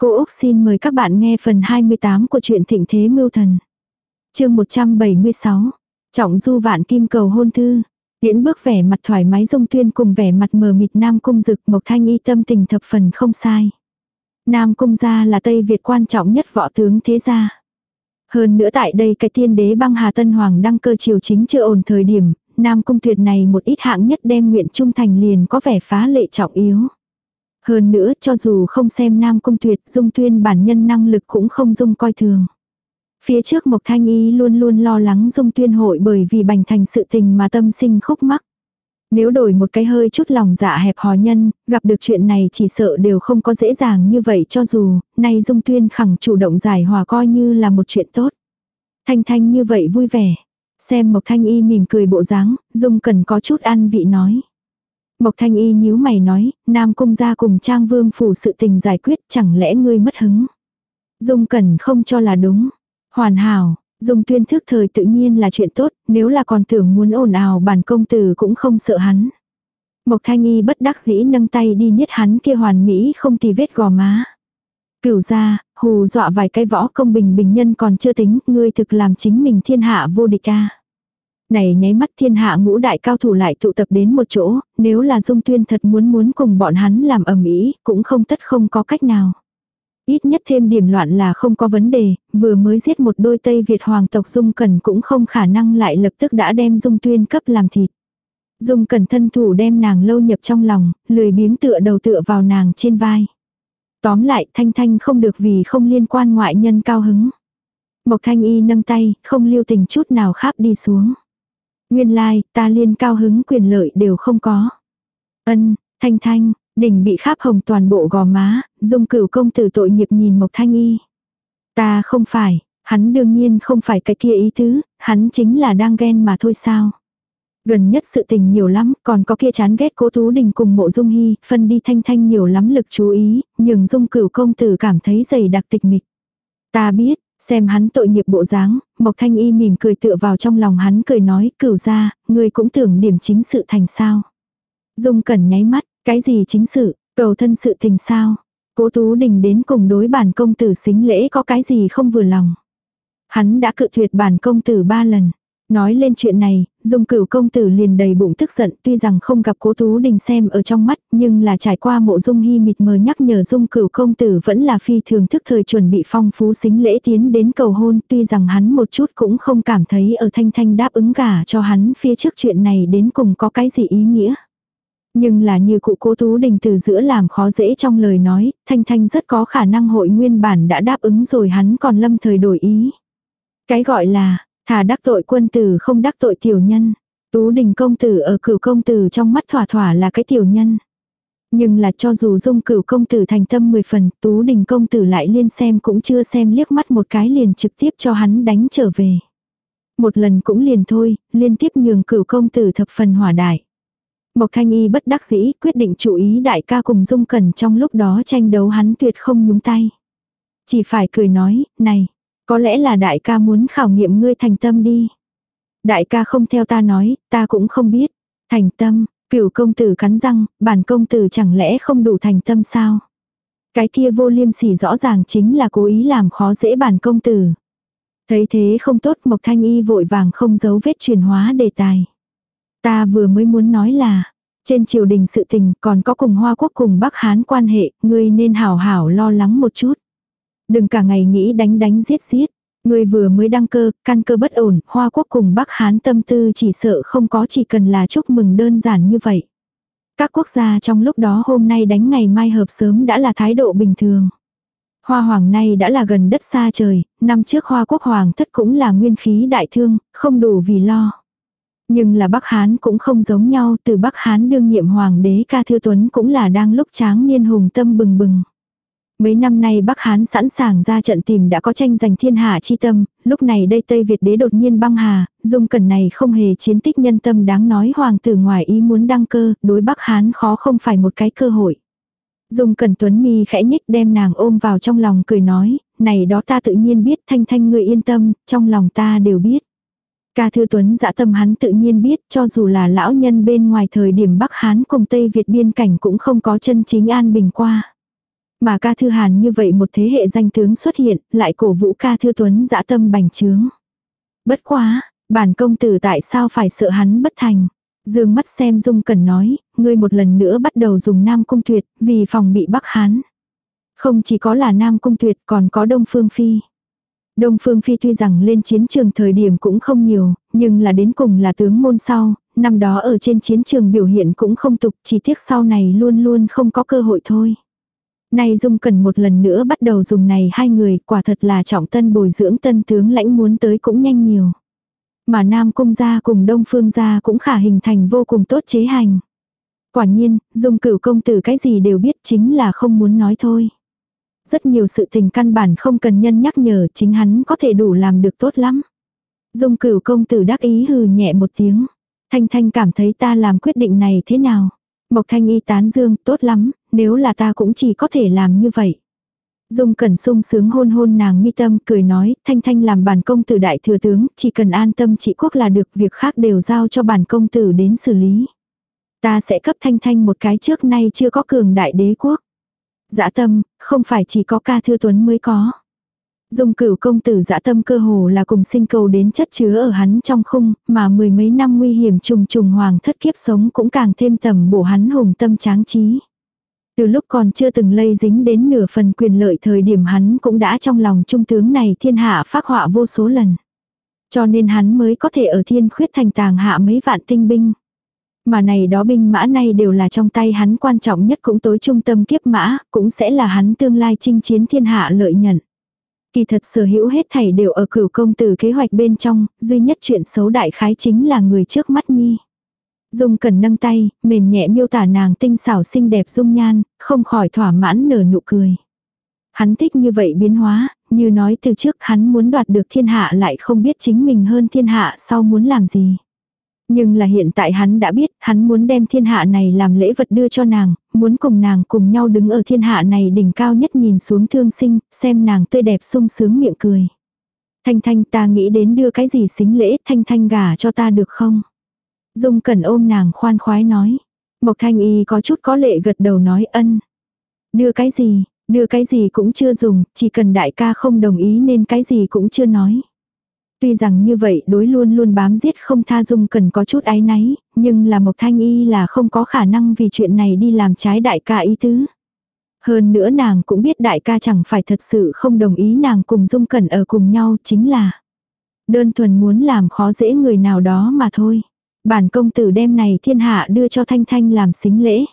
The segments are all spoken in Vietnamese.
Cô Úc xin mời các bạn nghe phần 28 của truyện Thịnh Thế Mưu Thần. chương 176. Trọng du vạn kim cầu hôn thư. Điễn bước vẻ mặt thoải mái dung tuyên cùng vẻ mặt mờ mịt Nam Cung Dực Mộc Thanh Y tâm tình thập phần không sai. Nam Cung gia là Tây Việt quan trọng nhất võ tướng thế gia. Hơn nữa tại đây cái tiên đế băng Hà Tân Hoàng đăng cơ triều chính chưa ổn thời điểm, Nam Cung tuyệt này một ít hạng nhất đem nguyện trung thành liền có vẻ phá lệ trọng yếu. Hơn nữa cho dù không xem Nam Cung tuyệt dung tuyên bản nhân năng lực cũng không dung coi thường. Phía trước Mộc Thanh Y luôn luôn lo lắng dung tuyên hội bởi vì bành thành sự tình mà tâm sinh khúc mắc. Nếu đổi một cái hơi chút lòng dạ hẹp hò nhân, gặp được chuyện này chỉ sợ đều không có dễ dàng như vậy cho dù, nay Dung Tuyên khẳng chủ động giải hòa coi như là một chuyện tốt. Thanh Thanh như vậy vui vẻ. Xem Mộc Thanh Y mỉm cười bộ dáng, Dung cần có chút ăn vị nói. Mộc Thanh Y nhíu mày nói, Nam Cung gia cùng Trang Vương phủ sự tình giải quyết chẳng lẽ ngươi mất hứng. Dung Cẩn không cho là đúng. Hoàn hảo, Dung tuyên thức thời tự nhiên là chuyện tốt, nếu là còn tưởng muốn ồn ào bản công tử cũng không sợ hắn. Mộc thanh y bất đắc dĩ nâng tay đi niết hắn kia hoàn mỹ không tì vết gò má. Cửu ra, hù dọa vài cái võ công bình bình nhân còn chưa tính, ngươi thực làm chính mình thiên hạ vô địch ca. Này nháy mắt thiên hạ ngũ đại cao thủ lại tụ tập đến một chỗ, nếu là dung tuyên thật muốn muốn cùng bọn hắn làm ẩm ý, cũng không tất không có cách nào. Ít nhất thêm điểm loạn là không có vấn đề, vừa mới giết một đôi Tây Việt hoàng tộc Dung cần cũng không khả năng lại lập tức đã đem Dung Tuyên cấp làm thịt. Dung cần thân thủ đem nàng lâu nhập trong lòng, lười biếng tựa đầu tựa vào nàng trên vai. Tóm lại Thanh Thanh không được vì không liên quan ngoại nhân cao hứng. Mộc Thanh Y nâng tay, không lưu tình chút nào kháp đi xuống. Nguyên lai, like, ta liên cao hứng quyền lợi đều không có. Ân, Thanh Thanh, Đỉnh bị kháp hồng toàn bộ gò má, dung cửu công tử tội nghiệp nhìn Mộc Thanh Y. Ta không phải, hắn đương nhiên không phải cái kia ý tứ, hắn chính là đang ghen mà thôi sao. Gần nhất sự tình nhiều lắm, còn có kia chán ghét cố tú đình cùng mộ dung hy, phân đi thanh thanh nhiều lắm lực chú ý, nhưng dung cửu công tử cảm thấy dày đặc tịch mịch. Ta biết, xem hắn tội nghiệp bộ dáng, Mộc Thanh Y mỉm cười tựa vào trong lòng hắn cười nói, cửu ra, ngươi cũng tưởng điểm chính sự thành sao. Dung cẩn nháy mắt, cái gì chính sự, cầu thân sự tình sao? Cố Tú Đình đến cùng đối bản công tử xính lễ có cái gì không vừa lòng. Hắn đã cự tuyệt bản công tử ba lần. Nói lên chuyện này, dung cửu công tử liền đầy bụng tức giận tuy rằng không gặp cố tú đình xem ở trong mắt nhưng là trải qua mộ dung hy mịt mờ nhắc nhở dung cửu công tử vẫn là phi thường thức thời chuẩn bị phong phú xính lễ tiến đến cầu hôn tuy rằng hắn một chút cũng không cảm thấy ở thanh thanh đáp ứng gả cho hắn phía trước chuyện này đến cùng có cái gì ý nghĩa. Nhưng là như cụ cố Tú Đình từ giữa làm khó dễ trong lời nói, Thanh Thanh rất có khả năng hội nguyên bản đã đáp ứng rồi hắn còn lâm thời đổi ý. Cái gọi là, thà đắc tội quân tử không đắc tội tiểu nhân. Tú Đình công tử ở cửu công tử trong mắt thỏa thỏa là cái tiểu nhân. Nhưng là cho dù dung cửu công tử thành tâm 10 phần, Tú Đình công tử lại liên xem cũng chưa xem liếc mắt một cái liền trực tiếp cho hắn đánh trở về. Một lần cũng liền thôi, liên tiếp nhường cửu công tử thập phần hỏa đại. Mộc Thanh Y bất đắc dĩ quyết định chú ý đại ca cùng Dung Cẩn trong lúc đó tranh đấu hắn tuyệt không nhúng tay. Chỉ phải cười nói, này, có lẽ là đại ca muốn khảo nghiệm ngươi thành tâm đi. Đại ca không theo ta nói, ta cũng không biết. Thành tâm, cửu công tử cắn răng, bản công tử chẳng lẽ không đủ thành tâm sao? Cái kia vô liêm sỉ rõ ràng chính là cố ý làm khó dễ bản công tử. Thấy thế không tốt Mộc Thanh Y vội vàng không giấu vết truyền hóa đề tài. Ta vừa mới muốn nói là, trên triều đình sự tình còn có cùng Hoa Quốc cùng Bắc Hán quan hệ, ngươi nên hảo hảo lo lắng một chút. Đừng cả ngày nghĩ đánh đánh giết giết. người vừa mới đăng cơ, căn cơ bất ổn, Hoa Quốc cùng Bắc Hán tâm tư chỉ sợ không có chỉ cần là chúc mừng đơn giản như vậy. Các quốc gia trong lúc đó hôm nay đánh ngày mai hợp sớm đã là thái độ bình thường. Hoa hoàng nay đã là gần đất xa trời, năm trước hoa quốc hoàng thất cũng là nguyên khí đại thương, không đủ vì lo. Nhưng là Bắc Hán cũng không giống nhau, từ Bắc Hán đương nhiệm hoàng đế ca thư tuấn cũng là đang lúc tráng niên hùng tâm bừng bừng. Mấy năm nay Bắc Hán sẵn sàng ra trận tìm đã có tranh giành thiên hạ chi tâm, lúc này đây Tây Việt đế đột nhiên băng hà, dung cẩn này không hề chiến tích nhân tâm đáng nói hoàng tử ngoài ý muốn đăng cơ, đối Bắc Hán khó không phải một cái cơ hội. Dung cẩn tuấn mi khẽ nhích đem nàng ôm vào trong lòng cười nói, này đó ta tự nhiên biết thanh thanh người yên tâm, trong lòng ta đều biết. Ca Thư Tuấn dã tâm hắn tự nhiên biết cho dù là lão nhân bên ngoài thời điểm Bắc Hán cùng Tây Việt biên cảnh cũng không có chân chính an bình qua. Mà ca thư hàn như vậy một thế hệ danh tướng xuất hiện, lại cổ vũ ca thư tuấn dã tâm bành trướng. Bất quá, bản công tử tại sao phải sợ hắn bất thành. Dương mắt xem Dung Cẩn nói, ngươi một lần nữa bắt đầu dùng Nam Cung Tuyệt, vì phòng bị Bắc Hán. Không chỉ có là Nam Cung Tuyệt còn có Đông Phương Phi. Đông Phương Phi tuy rằng lên chiến trường thời điểm cũng không nhiều, nhưng là đến cùng là tướng môn sau, năm đó ở trên chiến trường biểu hiện cũng không tục, chỉ tiếc sau này luôn luôn không có cơ hội thôi. Nay Dung cần một lần nữa bắt đầu dùng này hai người, quả thật là trọng tân bồi dưỡng tân tướng lãnh muốn tới cũng nhanh nhiều. Mà Nam Cung gia cùng Đông Phương gia cũng khả hình thành vô cùng tốt chế hành. Quả nhiên, Dung cửu công tử cái gì đều biết chính là không muốn nói thôi. Rất nhiều sự tình căn bản không cần nhân nhắc nhở chính hắn có thể đủ làm được tốt lắm. Dung cửu công tử đắc ý hừ nhẹ một tiếng. Thanh Thanh cảm thấy ta làm quyết định này thế nào? Mộc Thanh y tán dương, tốt lắm, nếu là ta cũng chỉ có thể làm như vậy. Dung Cẩn sung sướng hôn hôn nàng mi tâm cười nói, Thanh Thanh làm bản công tử đại thừa tướng, chỉ cần an tâm trị quốc là được, việc khác đều giao cho bản công tử đến xử lý. Ta sẽ cấp Thanh Thanh một cái trước nay chưa có cường đại đế quốc. Dã tâm, không phải chỉ có ca thư tuấn mới có. Dung cửu công tử dã tâm cơ hồ là cùng sinh cầu đến chất chứa ở hắn trong khung, mà mười mấy năm nguy hiểm trùng trùng hoàng thất kiếp sống cũng càng thêm tầm bổ hắn hùng tâm tráng trí. Từ lúc còn chưa từng lây dính đến nửa phần quyền lợi thời điểm hắn cũng đã trong lòng trung tướng này thiên hạ phác họa vô số lần. Cho nên hắn mới có thể ở thiên khuyết thành tàng hạ mấy vạn tinh binh. Mà này đó binh mã này đều là trong tay hắn quan trọng nhất cũng tối trung tâm kiếp mã, cũng sẽ là hắn tương lai chinh chiến thiên hạ lợi nhận. Kỳ thật sở hữu hết thảy đều ở cửu công tử kế hoạch bên trong, duy nhất chuyện xấu đại khái chính là người trước mắt nhi. Dung cần nâng tay, mềm nhẹ miêu tả nàng tinh xảo xinh đẹp dung nhan, không khỏi thỏa mãn nở nụ cười. Hắn thích như vậy biến hóa, như nói từ trước hắn muốn đoạt được thiên hạ lại không biết chính mình hơn thiên hạ sau muốn làm gì. Nhưng là hiện tại hắn đã biết, hắn muốn đem thiên hạ này làm lễ vật đưa cho nàng, muốn cùng nàng cùng nhau đứng ở thiên hạ này đỉnh cao nhất nhìn xuống thương sinh, xem nàng tươi đẹp sung sướng miệng cười. Thanh Thanh ta nghĩ đến đưa cái gì xính lễ, Thanh Thanh gả cho ta được không? Dung Cẩn ôm nàng khoan khoái nói. Mộc Thanh Y có chút có lệ gật đầu nói ân. Đưa cái gì, đưa cái gì cũng chưa dùng, chỉ cần đại ca không đồng ý nên cái gì cũng chưa nói. Tuy rằng như vậy đối luôn luôn bám giết không tha dung cần có chút ái náy, nhưng là Mộc Thanh Y là không có khả năng vì chuyện này đi làm trái đại ca ý tứ. Hơn nữa nàng cũng biết đại ca chẳng phải thật sự không đồng ý nàng cùng dung cẩn ở cùng nhau chính là đơn thuần muốn làm khó dễ người nào đó mà thôi. Bản công tử đem này thiên hạ đưa cho Thanh Thanh làm xính lễ.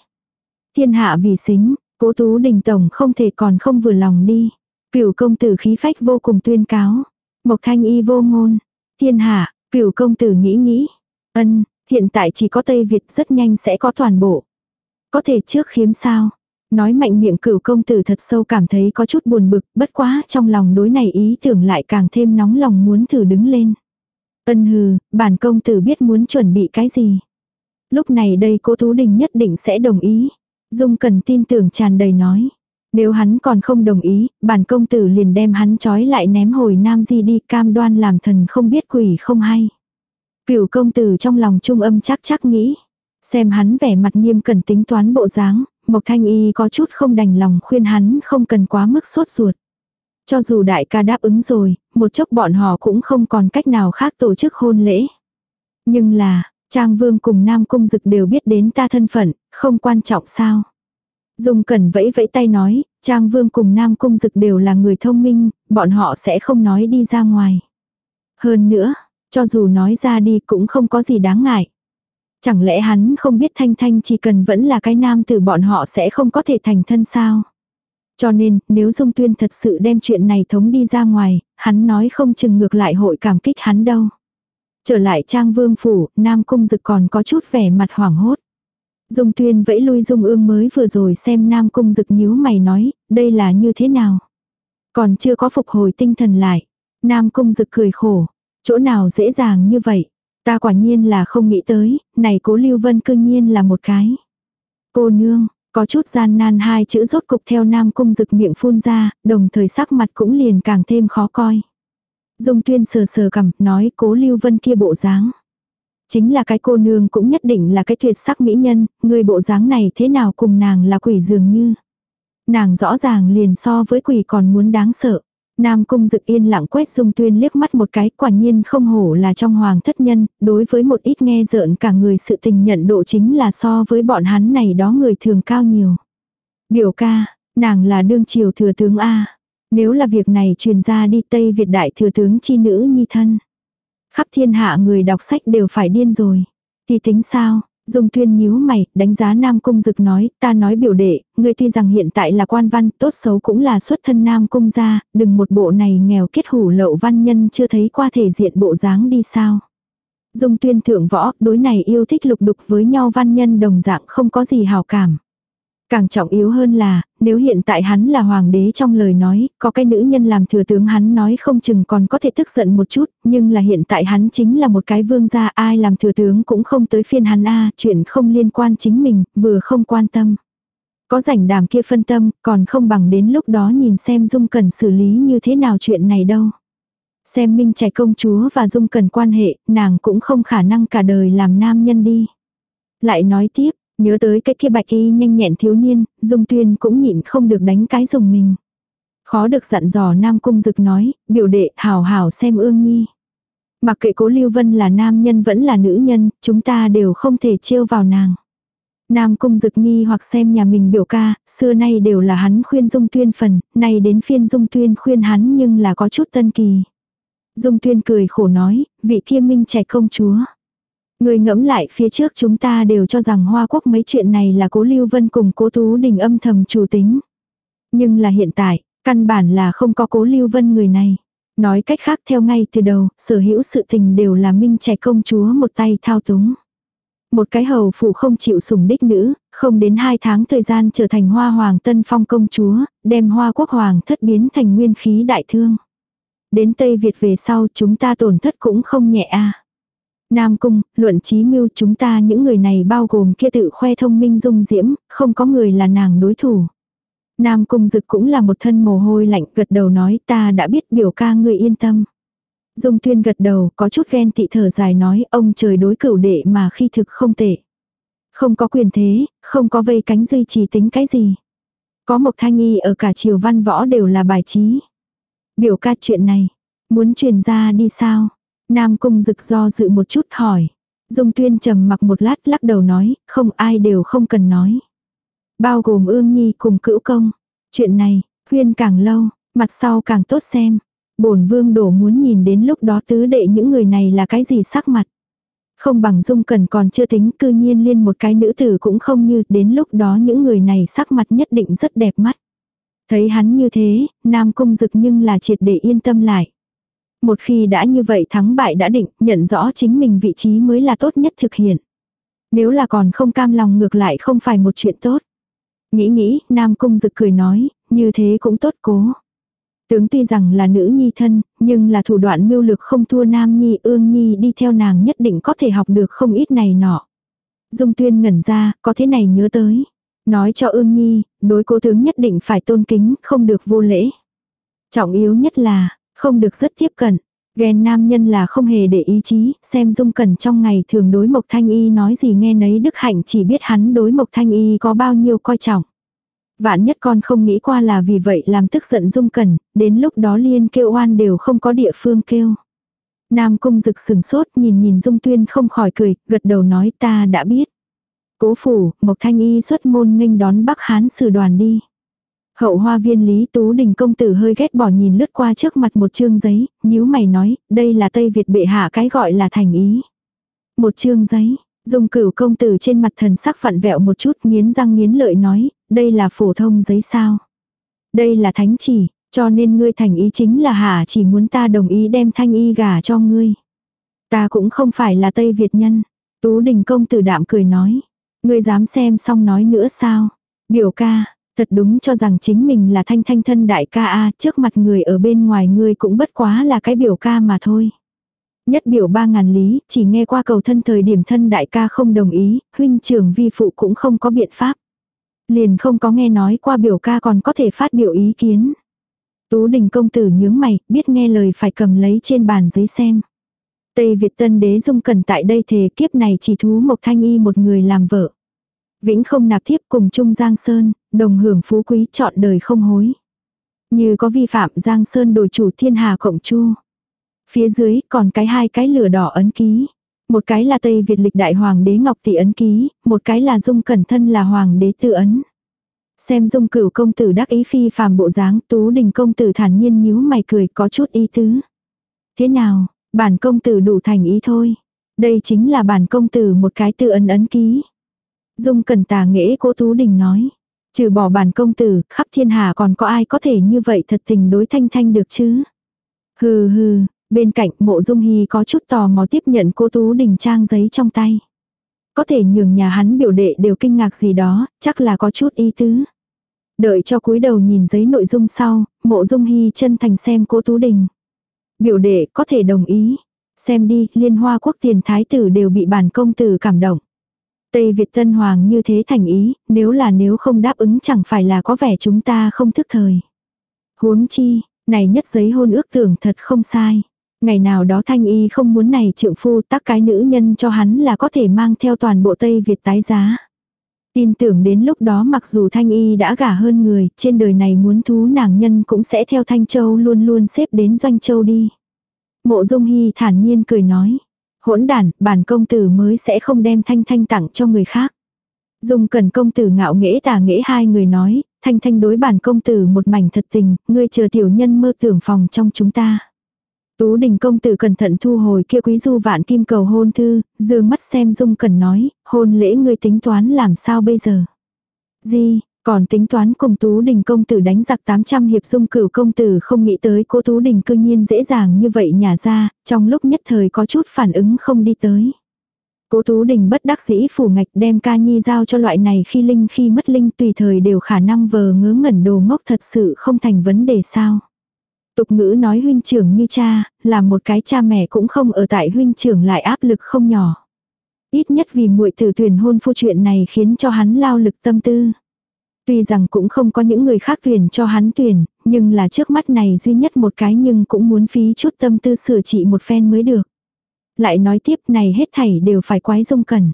Thiên hạ vì xính, cố tú đình tổng không thể còn không vừa lòng đi. Cửu công tử khí phách vô cùng tuyên cáo. Mộc thanh y vô ngôn. Thiên hạ, cửu công tử nghĩ nghĩ. Ân, hiện tại chỉ có Tây Việt rất nhanh sẽ có toàn bộ. Có thể trước khiếm sao. Nói mạnh miệng cửu công tử thật sâu cảm thấy có chút buồn bực, bất quá trong lòng đối này ý tưởng lại càng thêm nóng lòng muốn thử đứng lên. Ân hừ, bản công tử biết muốn chuẩn bị cái gì. Lúc này đây cố Tú Đình nhất định sẽ đồng ý. Dung cần tin tưởng tràn đầy nói. Nếu hắn còn không đồng ý, bản công tử liền đem hắn trói lại ném hồi Nam Di đi cam đoan làm thần không biết quỷ không hay. Cửu công tử trong lòng trung âm chắc chắc nghĩ. Xem hắn vẻ mặt nghiêm cần tính toán bộ dáng, Mộc Thanh Y có chút không đành lòng khuyên hắn không cần quá mức sốt ruột. Cho dù đại ca đáp ứng rồi, một chốc bọn họ cũng không còn cách nào khác tổ chức hôn lễ. Nhưng là, Trang Vương cùng Nam Cung Dực đều biết đến ta thân phận, không quan trọng sao. Dung Cẩn vẫy vẫy tay nói, Trang Vương cùng Nam Cung Dực đều là người thông minh, bọn họ sẽ không nói đi ra ngoài. Hơn nữa, cho dù nói ra đi cũng không có gì đáng ngại. Chẳng lẽ hắn không biết Thanh Thanh chỉ cần vẫn là cái nam từ bọn họ sẽ không có thể thành thân sao? Cho nên, nếu Dung Tuyên thật sự đem chuyện này thống đi ra ngoài, hắn nói không chừng ngược lại hội cảm kích hắn đâu. Trở lại trang vương phủ, Nam Cung Dực còn có chút vẻ mặt hoảng hốt. Dung Tuyên vẫy lui Dung ương mới vừa rồi xem Nam Cung Dực nhíu mày nói, đây là như thế nào? Còn chưa có phục hồi tinh thần lại. Nam Cung Dực cười khổ, chỗ nào dễ dàng như vậy? Ta quả nhiên là không nghĩ tới, này cố Lưu Vân cương nhiên là một cái. Cô nương, có chút gian nan hai chữ rốt cục theo nam cung rực miệng phun ra, đồng thời sắc mặt cũng liền càng thêm khó coi. Dung tuyên sờ sờ cầm, nói cố lưu vân kia bộ dáng. Chính là cái cô nương cũng nhất định là cái tuyệt sắc mỹ nhân, người bộ dáng này thế nào cùng nàng là quỷ dường như. Nàng rõ ràng liền so với quỷ còn muốn đáng sợ. Nam cung dực yên lặng quét dung tuyên liếc mắt một cái quả nhiên không hổ là trong hoàng thất nhân, đối với một ít nghe rợn cả người sự tình nhận độ chính là so với bọn hắn này đó người thường cao nhiều. Biểu ca, nàng là đương triều thừa tướng A. Nếu là việc này truyền ra đi Tây Việt đại thừa tướng chi nữ nhi thân. Khắp thiên hạ người đọc sách đều phải điên rồi. Thì tính sao, Dung Tuyên nhíu mày, đánh giá Nam Cung Dực nói, ta nói biểu đệ, ngươi tuy rằng hiện tại là quan văn, tốt xấu cũng là xuất thân Nam Cung gia, đừng một bộ này nghèo kết hủ lậu văn nhân chưa thấy qua thể diện bộ dáng đi sao. Dung Tuyên thượng võ, đối này yêu thích lục đục với nhau văn nhân đồng dạng không có gì hào cảm. Càng trọng yếu hơn là, nếu hiện tại hắn là hoàng đế trong lời nói, có cái nữ nhân làm thừa tướng hắn nói không chừng còn có thể tức giận một chút, nhưng là hiện tại hắn chính là một cái vương gia ai làm thừa tướng cũng không tới phiên hắn a chuyện không liên quan chính mình, vừa không quan tâm. Có rảnh đàm kia phân tâm, còn không bằng đến lúc đó nhìn xem Dung Cần xử lý như thế nào chuyện này đâu. Xem Minh Trạch công chúa và Dung Cần quan hệ, nàng cũng không khả năng cả đời làm nam nhân đi. Lại nói tiếp, Nhớ tới cái kia bạch y nhanh nhẹn thiếu niên, Dung Tuyên cũng nhịn không được đánh cái dùng mình. Khó được dặn dò Nam Cung Dực nói, biểu đệ hảo hảo xem ương nhi. Mặc kệ cố Lưu Vân là nam nhân vẫn là nữ nhân, chúng ta đều không thể chiêu vào nàng. Nam Cung Dực nghi hoặc xem nhà mình biểu ca, xưa nay đều là hắn khuyên Dung Tuyên phần, nay đến phiên Dung Tuyên khuyên hắn nhưng là có chút tân kỳ. Dung Tuyên cười khổ nói, vị kia minh trẻ công chúa. Người ngẫm lại phía trước chúng ta đều cho rằng Hoa Quốc mấy chuyện này là cố Lưu Vân cùng cố Tú Đình âm thầm chủ tính. Nhưng là hiện tại, căn bản là không có cố Lưu Vân người này. Nói cách khác theo ngay từ đầu, sở hữu sự tình đều là minh trẻ công chúa một tay thao túng. Một cái hầu phụ không chịu sủng đích nữ, không đến hai tháng thời gian trở thành hoa hoàng tân phong công chúa, đem hoa quốc hoàng thất biến thành nguyên khí đại thương. Đến Tây Việt về sau chúng ta tổn thất cũng không nhẹ a Nam Cung, luận trí mưu chúng ta những người này bao gồm kia tự khoe thông minh dung diễm, không có người là nàng đối thủ. Nam Cung Dực cũng là một thân mồ hôi lạnh gật đầu nói ta đã biết biểu ca người yên tâm. Dung Tuyên gật đầu có chút ghen tị thở dài nói ông trời đối cửu đệ mà khi thực không tệ. Không có quyền thế, không có vây cánh duy trì tính cái gì. Có một thanh y ở cả triều văn võ đều là bài trí. Biểu ca chuyện này, muốn truyền ra đi sao? Nam cung dực do dự một chút hỏi. Dung tuyên trầm mặc một lát lắc đầu nói, không ai đều không cần nói. Bao gồm ương nhi cùng cữu công. Chuyện này, huyên càng lâu, mặt sau càng tốt xem. bổn vương đổ muốn nhìn đến lúc đó tứ đệ những người này là cái gì sắc mặt. Không bằng dung cần còn chưa tính cư nhiên liên một cái nữ tử cũng không như đến lúc đó những người này sắc mặt nhất định rất đẹp mắt. Thấy hắn như thế, nam cung dực nhưng là triệt để yên tâm lại. Một khi đã như vậy thắng bại đã định, nhận rõ chính mình vị trí mới là tốt nhất thực hiện. Nếu là còn không cam lòng ngược lại không phải một chuyện tốt. Nghĩ nghĩ, Nam Cung Dực cười nói, như thế cũng tốt cố. Tướng tuy rằng là nữ nhi thân, nhưng là thủ đoạn mưu lược không thua Nam Nhi ương Nhi đi theo nàng nhất định có thể học được không ít này nọ. Dung tuyên ngẩn ra, có thế này nhớ tới. Nói cho ương Nhi, đối cố tướng nhất định phải tôn kính, không được vô lễ. Trọng yếu nhất là, không được rất tiếp cận. Ghen nam nhân là không hề để ý chí, xem dung cẩn trong ngày thường đối Mộc Thanh Y nói gì nghe nấy Đức Hạnh chỉ biết hắn đối Mộc Thanh Y có bao nhiêu coi trọng. Vạn nhất con không nghĩ qua là vì vậy làm tức giận dung cẩn, đến lúc đó liên kêu oan đều không có địa phương kêu. Nam cung rực sừng sốt nhìn nhìn dung tuyên không khỏi cười, gật đầu nói ta đã biết. Cố phủ, Mộc Thanh Y xuất môn nghênh đón Bắc Hán sử đoàn đi. Hậu hoa viên Lý Tú Đình công tử hơi ghét bỏ nhìn lướt qua trước mặt một chương giấy, nhíu mày nói, đây là Tây Việt bệ hạ cái gọi là thành ý. Một chương giấy, dùng cửu công tử trên mặt thần sắc phản vẹo một chút nghiến răng nghiến lợi nói, đây là phổ thông giấy sao. Đây là thánh chỉ, cho nên ngươi thành ý chính là hạ chỉ muốn ta đồng ý đem thanh y gả cho ngươi. Ta cũng không phải là Tây Việt nhân. Tú Đình công tử đạm cười nói. Ngươi dám xem xong nói nữa sao? Biểu ca, Thật đúng cho rằng chính mình là thanh thanh thân đại ca a trước mặt người ở bên ngoài ngươi cũng bất quá là cái biểu ca mà thôi. Nhất biểu ba ngàn lý, chỉ nghe qua cầu thân thời điểm thân đại ca không đồng ý, huynh trưởng vi phụ cũng không có biện pháp. Liền không có nghe nói qua biểu ca còn có thể phát biểu ý kiến. Tú đình công tử nhướng mày, biết nghe lời phải cầm lấy trên bàn giấy xem. Tây Việt tân đế dung cần tại đây thề kiếp này chỉ thú Mộc Thanh Y một người làm vợ. Vĩnh không nạp thiếp cùng chung Giang Sơn, đồng hưởng phú quý chọn đời không hối. Như có vi phạm Giang Sơn đổi chủ thiên hà cộng chu. Phía dưới còn cái hai cái lửa đỏ ấn ký. Một cái là Tây Việt lịch đại hoàng đế Ngọc Tỷ ấn ký, một cái là Dung Cẩn Thân là hoàng đế tự ấn. Xem Dung Cửu công tử đắc ý phi phàm bộ dáng, Tú Đình công tử thản nhiên nhíu mày cười có chút ý tứ. Thế nào, bản công tử đủ thành ý thôi. Đây chính là bản công tử một cái tự ấn ấn ký. Dung Cần tà nghệ cố Tú Đình nói. Trừ bỏ bản công tử, khắp thiên hạ còn có ai có thể như vậy thật tình đối thanh thanh được chứ? Hừ hừ, bên cạnh mộ dung hy có chút tò mò tiếp nhận cô Tú Đình trang giấy trong tay. Có thể nhường nhà hắn biểu đệ đều kinh ngạc gì đó, chắc là có chút ý tứ. Đợi cho cúi đầu nhìn giấy nội dung sau, mộ dung hy chân thành xem cô Tú Đình. Biểu đệ có thể đồng ý. Xem đi, liên hoa quốc tiền thái tử đều bị bản công tử cảm động. Tây Việt Tân Hoàng như thế thành ý, nếu là nếu không đáp ứng chẳng phải là có vẻ chúng ta không thức thời. Huống chi, này nhất giấy hôn ước tưởng thật không sai. Ngày nào đó Thanh Y không muốn này trượng phu tắc cái nữ nhân cho hắn là có thể mang theo toàn bộ Tây Việt tái giá. Tin tưởng đến lúc đó mặc dù Thanh Y đã gả hơn người, trên đời này muốn thú nàng nhân cũng sẽ theo Thanh Châu luôn luôn xếp đến Doanh Châu đi. Mộ Dung Hy thản nhiên cười nói hỗn đản, bản công tử mới sẽ không đem thanh thanh tặng cho người khác. Dung cần công tử ngạo nghễ tà nghễ hai người nói, thanh thanh đối bản công tử một mảnh thật tình, ngươi chờ tiểu nhân mơ tưởng phòng trong chúng ta. Tú đình công tử cẩn thận thu hồi kia quý du vạn kim cầu hôn thư, dương mắt xem dung cần nói, hôn lễ ngươi tính toán làm sao bây giờ. Gì, còn tính toán cùng Tú Đình công tử đánh giặc 800 hiệp dung cửu công tử không nghĩ tới cô Tú Đình cư nhiên dễ dàng như vậy nhả ra, trong lúc nhất thời có chút phản ứng không đi tới. Cố Tú Đình bất đắc dĩ phủ ngạch đem ca nhi giao cho loại này khi linh khi mất linh tùy thời đều khả năng vờ ngớ ngẩn đồ ngốc thật sự không thành vấn đề sao. Tục ngữ nói huynh trưởng như cha, là một cái cha mẹ cũng không ở tại huynh trưởng lại áp lực không nhỏ. Ít nhất vì muội tử tuyển hôn phu chuyện này khiến cho hắn lao lực tâm tư. Tuy rằng cũng không có những người khác tuyển cho hắn tuyển, nhưng là trước mắt này duy nhất một cái nhưng cũng muốn phí chút tâm tư sửa trị một phen mới được. Lại nói tiếp này hết thảy đều phải quái dung cần.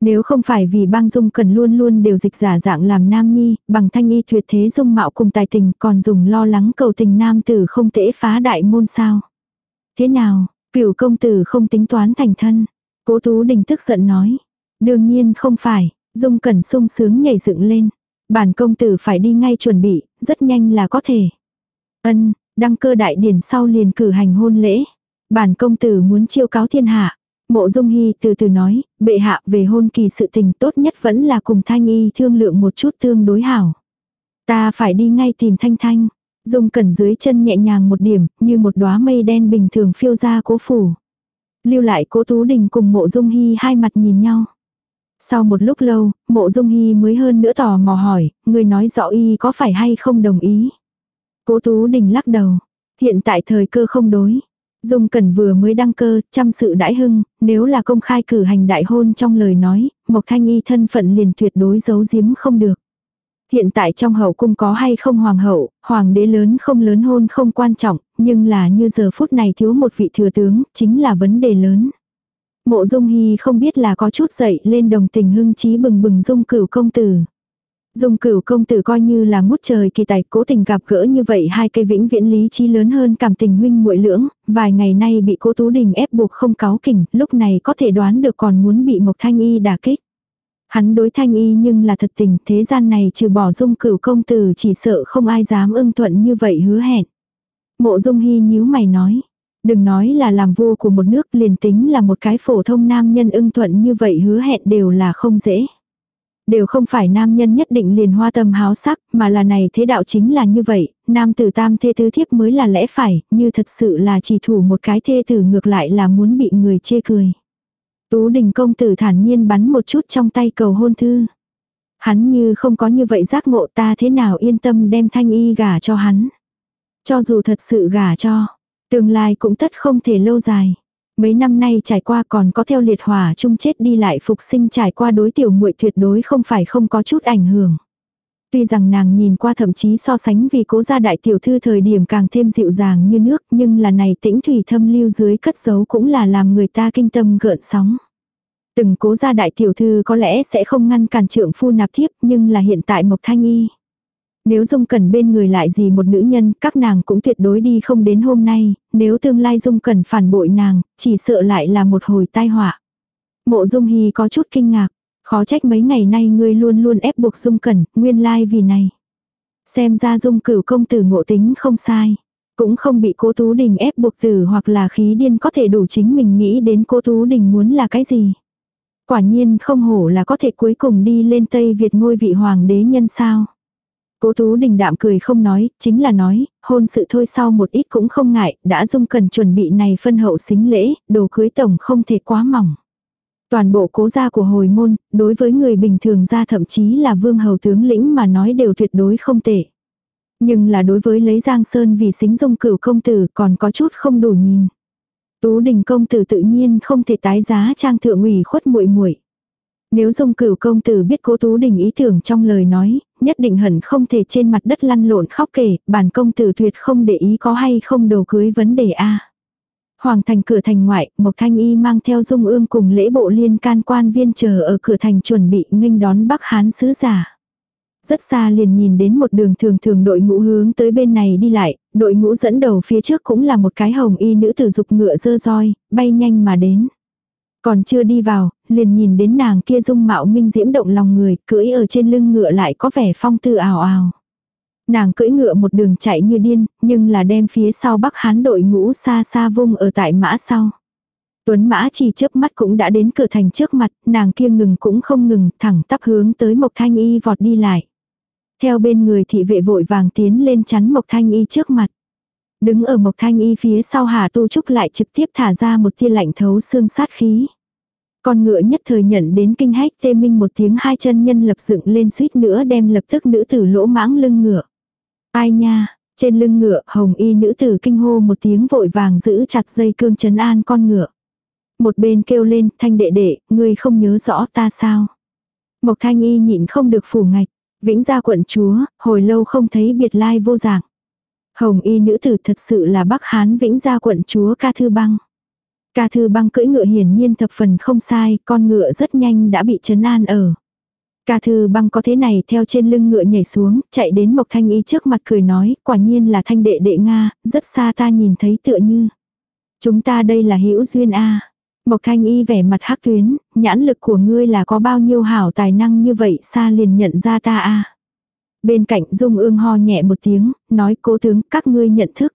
Nếu không phải vì băng dung cần luôn luôn đều dịch giả dạng làm nam nhi, bằng thanh y tuyệt thế dung mạo cùng tài tình còn dùng lo lắng cầu tình nam tử không tễ phá đại môn sao. Thế nào, cửu công tử không tính toán thành thân. Cố Tú Đình tức giận nói. Đương nhiên không phải, dung cẩn sung sướng nhảy dựng lên. Bản công tử phải đi ngay chuẩn bị, rất nhanh là có thể. Ân, đăng cơ đại điển sau liền cử hành hôn lễ. Bản công tử muốn chiêu cáo thiên hạ. Mộ Dung Hy từ từ nói, bệ hạ về hôn kỳ sự tình tốt nhất vẫn là cùng Thanh Y thương lượng một chút tương đối hảo. Ta phải đi ngay tìm Thanh Thanh. Dung cẩn dưới chân nhẹ nhàng một điểm, như một đóa mây đen bình thường phiêu ra cố phủ. Lưu lại cố Tú Đình cùng mộ Dung Hy hai mặt nhìn nhau. Sau một lúc lâu, mộ dung hy mới hơn nữa tò mò hỏi, người nói rõ y có phải hay không đồng ý. Cố Tú Đình lắc đầu. Hiện tại thời cơ không đối. Dung Cẩn vừa mới đăng cơ, chăm sự đãi hưng, nếu là công khai cử hành đại hôn trong lời nói, Mộc Thanh Y thân phận liền tuyệt đối giấu giếm không được. Hiện tại trong hậu cung có hay không hoàng hậu, hoàng đế lớn không lớn hôn không quan trọng, nhưng là như giờ phút này thiếu một vị thừa tướng, chính là vấn đề lớn. Mộ Dung Hy không biết là có chút dậy lên đồng tình hưng trí bừng bừng Dung cửu công tử. Dung cửu công tử coi như là ngút trời kỳ tài cố tình gặp gỡ như vậy hai cây vĩnh viễn lý trí lớn hơn cảm tình huynh muội lưỡng, vài ngày nay bị cố Tú Đình ép buộc không cáo kỉnh, lúc này có thể đoán được còn muốn bị Mộc Thanh Y đả kích. Hắn đối Thanh Y nhưng là thật tình, thế gian này trừ bỏ Dung cửu công tử chỉ sợ không ai dám ưng thuận như vậy hứa hẹn. Mộ Dung Hy nhíu mày nói, Đừng nói là làm vua của một nước liền tính là một cái phổ thông nam nhân ưng thuận như vậy hứa hẹn đều là không dễ. Đều không phải nam nhân nhất định liền hoa tâm háo sắc, mà là này thế đạo chính là như vậy, nam tử tam thê tứ thiếp mới là lẽ phải, như thật sự là chỉ thủ một cái thê tử ngược lại là muốn bị người chê cười. Tú đình công tử thản nhiên bắn một chút trong tay cầu hôn thư. Hắn như không có như vậy giác ngộ ta thế nào yên tâm đem thanh y gả cho hắn. Cho dù thật sự gả cho, Tương lai cũng tất không thể lâu dài. Mấy năm nay trải qua còn có theo liệt hỏa chung chết đi lại phục sinh trải qua đối tiểu muội tuyệt đối không phải không có chút ảnh hưởng. Tuy rằng nàng nhìn qua thậm chí so sánh vì cố gia đại tiểu thư thời điểm càng thêm dịu dàng như nước, nhưng là này tĩnh thủy thâm lưu dưới cất giấu cũng là làm người ta kinh tâm gợn sóng. Từng cố gia đại tiểu thư có lẽ sẽ không ngăn cản trượng phu nạp thiếp, nhưng là hiện tại Mộc Thanh Y. Nếu Dung Cẩn bên người lại gì một nữ nhân, các nàng cũng tuyệt đối đi không đến hôm nay, nếu tương lai Dung Cẩn phản bội nàng, chỉ sợ lại là một hồi tai họa. Mộ Dung Hy có chút kinh ngạc, khó trách mấy ngày nay ngươi luôn luôn ép buộc Dung Cẩn, nguyên lai vì này. Xem ra Dung cửu công tử ngộ tính không sai. Cũng không bị cố Tú Đình ép buộc tử hoặc là khí điên có thể đủ chính mình nghĩ đến cố Tú Đình muốn là cái gì. Quả nhiên không hổ là có thể cuối cùng đi lên Tây Việt ngôi vị hoàng đế nhân sao. Cố Tú Đình đạm cười không nói, chính là nói, hôn sự thôi sau một ít cũng không ngại, đã dung cần chuẩn bị này phân hậu xính lễ, đồ cưới tổng không thể quá mỏng. Toàn bộ cố gia của hồi môn, đối với người bình thường gia thậm chí là vương hầu tướng lĩnh mà nói đều tuyệt đối không tệ. Nhưng là đối với lấy Giang Sơn vì xính dung cửu công tử còn có chút không đủ nhìn. Tú đình công tử tự nhiên không thể tái giá trang thượng ủy khuất muội muội. Nếu dung cửu công tử biết cố tú đình ý tưởng trong lời nói, nhất định hẳn không thể trên mặt đất lăn lộn khóc kể, bản công tử tuyệt không để ý có hay không đồ cưới vấn đề a. Hoàng thành cửa thành ngoại, Mộc Thanh Y mang theo dung ương cùng lễ bộ liên can quan viên chờ ở cửa thành chuẩn bị nghênh đón Bắc Hán sứ giả. Rất xa liền nhìn đến một đường thường thường đội ngũ hướng tới bên này đi lại, đội ngũ dẫn đầu phía trước cũng là một cái hồng y nữ tử dục ngựa dơ roi, bay nhanh mà đến. Còn chưa đi vào, liền nhìn đến nàng kia dung mạo minh diễm động lòng người, cưỡi ở trên lưng ngựa lại có vẻ phong tư ảo ảo. Nàng cưỡi ngựa một đường chạy như điên, nhưng là đem phía sau bắc hán đội ngũ xa xa vung ở tại mã sau. Tuấn mã chỉ chớp mắt cũng đã đến cửa thành trước mặt, nàng kia ngừng cũng không ngừng, thẳng tắp hướng tới Mộc Thanh Y vọt đi lại. Theo bên người thị vệ vội vàng tiến lên chắn Mộc Thanh Y trước mặt. Đứng ở Mộc Thanh Y phía sau Hà Tu Trúc lại trực tiếp thả ra một tia lạnh thấu xương sát khí. Con ngựa nhất thời nhận đến kinh hách tê minh một tiếng hai chân nhân lập dựng lên suýt nữa đem lập tức nữ tử lỗ mãng lưng ngựa. Ai nha, trên lưng ngựa hồng y nữ tử kinh hô một tiếng vội vàng giữ chặt dây cương chấn an con ngựa. Một bên kêu lên thanh đệ đệ, ngươi không nhớ rõ ta sao. Mộc thanh y nhịn không được phủ ngạch, vĩnh gia quận chúa, hồi lâu không thấy biệt lai vô dạng. Hồng y nữ tử thật sự là Bắc Hán Vĩnh Gia quận chúa Ca Thư Băng. Ca Thư Băng cưỡi ngựa hiển nhiên thập phần không sai, con ngựa rất nhanh đã bị chấn an ở. Ca Thư Băng có thế này theo trên lưng ngựa nhảy xuống, chạy đến Mộc Thanh Y trước mặt cười nói, quả nhiên là thanh đệ đệ Nga, rất xa ta nhìn thấy tựa như. Chúng ta đây là hữu duyên a Mộc Thanh Y vẻ mặt hắc tuyến, nhãn lực của ngươi là có bao nhiêu hảo tài năng như vậy xa liền nhận ra ta a Bên cạnh Dung ương ho nhẹ một tiếng, nói cố tướng các ngươi nhận thức.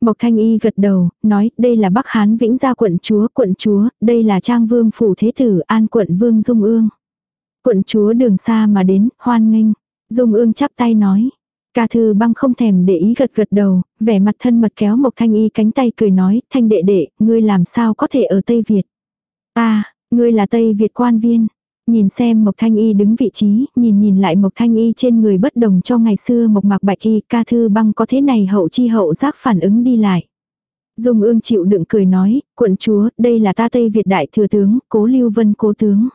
Mộc Thanh Y gật đầu, nói đây là Bắc Hán Vĩnh Gia quận chúa, quận chúa, đây là Trang Vương Phủ Thế Tử An quận Vương Dung ương. Quận chúa đường xa mà đến, hoan nghênh. Dung ương chắp tay nói. Ca thư băng không thèm để ý gật gật đầu, vẻ mặt thân mật kéo Mộc Thanh Y cánh tay cười nói, Thanh đệ đệ, ngươi làm sao có thể ở Tây Việt. Ta, ngươi là Tây Việt quan viên. Nhìn xem Mộc Thanh Y đứng vị trí, nhìn nhìn lại Mộc Thanh Y trên người bất đồng cho ngày xưa Mộc Mạc Bạch Y ca thư băng có thế này hậu chi hậu giác phản ứng đi lại. Dung ương chịu đựng cười nói, quận chúa, đây là ta Tây Việt đại thừa tướng, cố lưu vân cố tướng.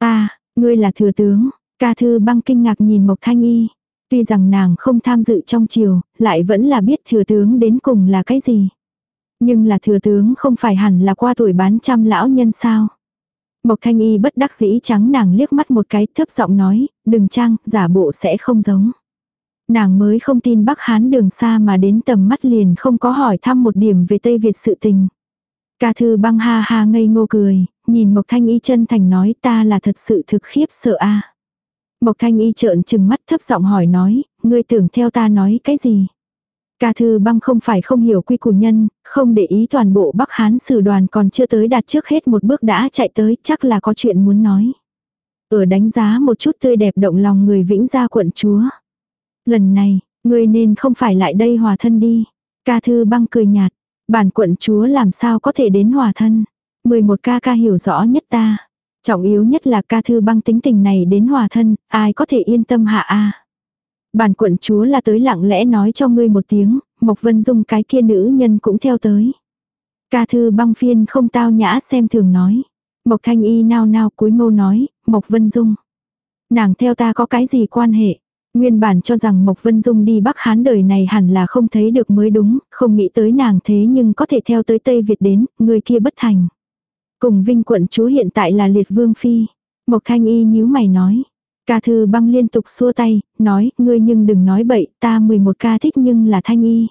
Ta, ngươi là thừa tướng, ca thư băng kinh ngạc nhìn Mộc Thanh Y. Tuy rằng nàng không tham dự trong triều, lại vẫn là biết thừa tướng đến cùng là cái gì. Nhưng là thừa tướng không phải hẳn là qua tuổi bán trăm lão nhân sao. Mộc Thanh Y bất đắc dĩ trắng nàng liếc mắt một cái thấp giọng nói, đừng trang, giả bộ sẽ không giống. Nàng mới không tin Bắc Hán đường xa mà đến tầm mắt liền không có hỏi thăm một điểm về Tây Việt sự tình. Ca thư băng ha ha ngây ngô cười, nhìn Mộc Thanh Y chân thành nói ta là thật sự thực khiếp sợ a. Mộc Thanh Y trợn trừng mắt thấp giọng hỏi nói, ngươi tưởng theo ta nói cái gì? Ca thư băng không phải không hiểu quy củ nhân, không để ý toàn bộ Bắc Hán sử đoàn còn chưa tới đạt trước hết một bước đã chạy tới, chắc là có chuyện muốn nói. Ở đánh giá một chút tươi đẹp động lòng người vĩnh gia quận chúa. Lần này, người nên không phải lại đây hòa thân đi. Ca thư băng cười nhạt, bản quận chúa làm sao có thể đến hòa thân. 11 ca ca hiểu rõ nhất ta. Trọng yếu nhất là ca thư băng tính tình này đến hòa thân, ai có thể yên tâm hạ a Bản quận chúa là tới lặng lẽ nói cho ngươi một tiếng, Mộc Vân Dung cái kia nữ nhân cũng theo tới. Ca thư băng phiên không tao nhã xem thường nói. Mộc Thanh Y nao nao cúi mâu nói, Mộc Vân Dung. Nàng theo ta có cái gì quan hệ? Nguyên bản cho rằng Mộc Vân Dung đi Bắc Hán đời này hẳn là không thấy được mới đúng, không nghĩ tới nàng thế nhưng có thể theo tới Tây Việt đến, người kia bất thành. Cùng Vinh quận chúa hiện tại là liệt vương phi. Mộc Thanh Y nhíu mày nói. Ca thư băng liên tục xua tay, nói, ngươi nhưng đừng nói bậy, ta 11 ca thích nhưng là Thanh Y.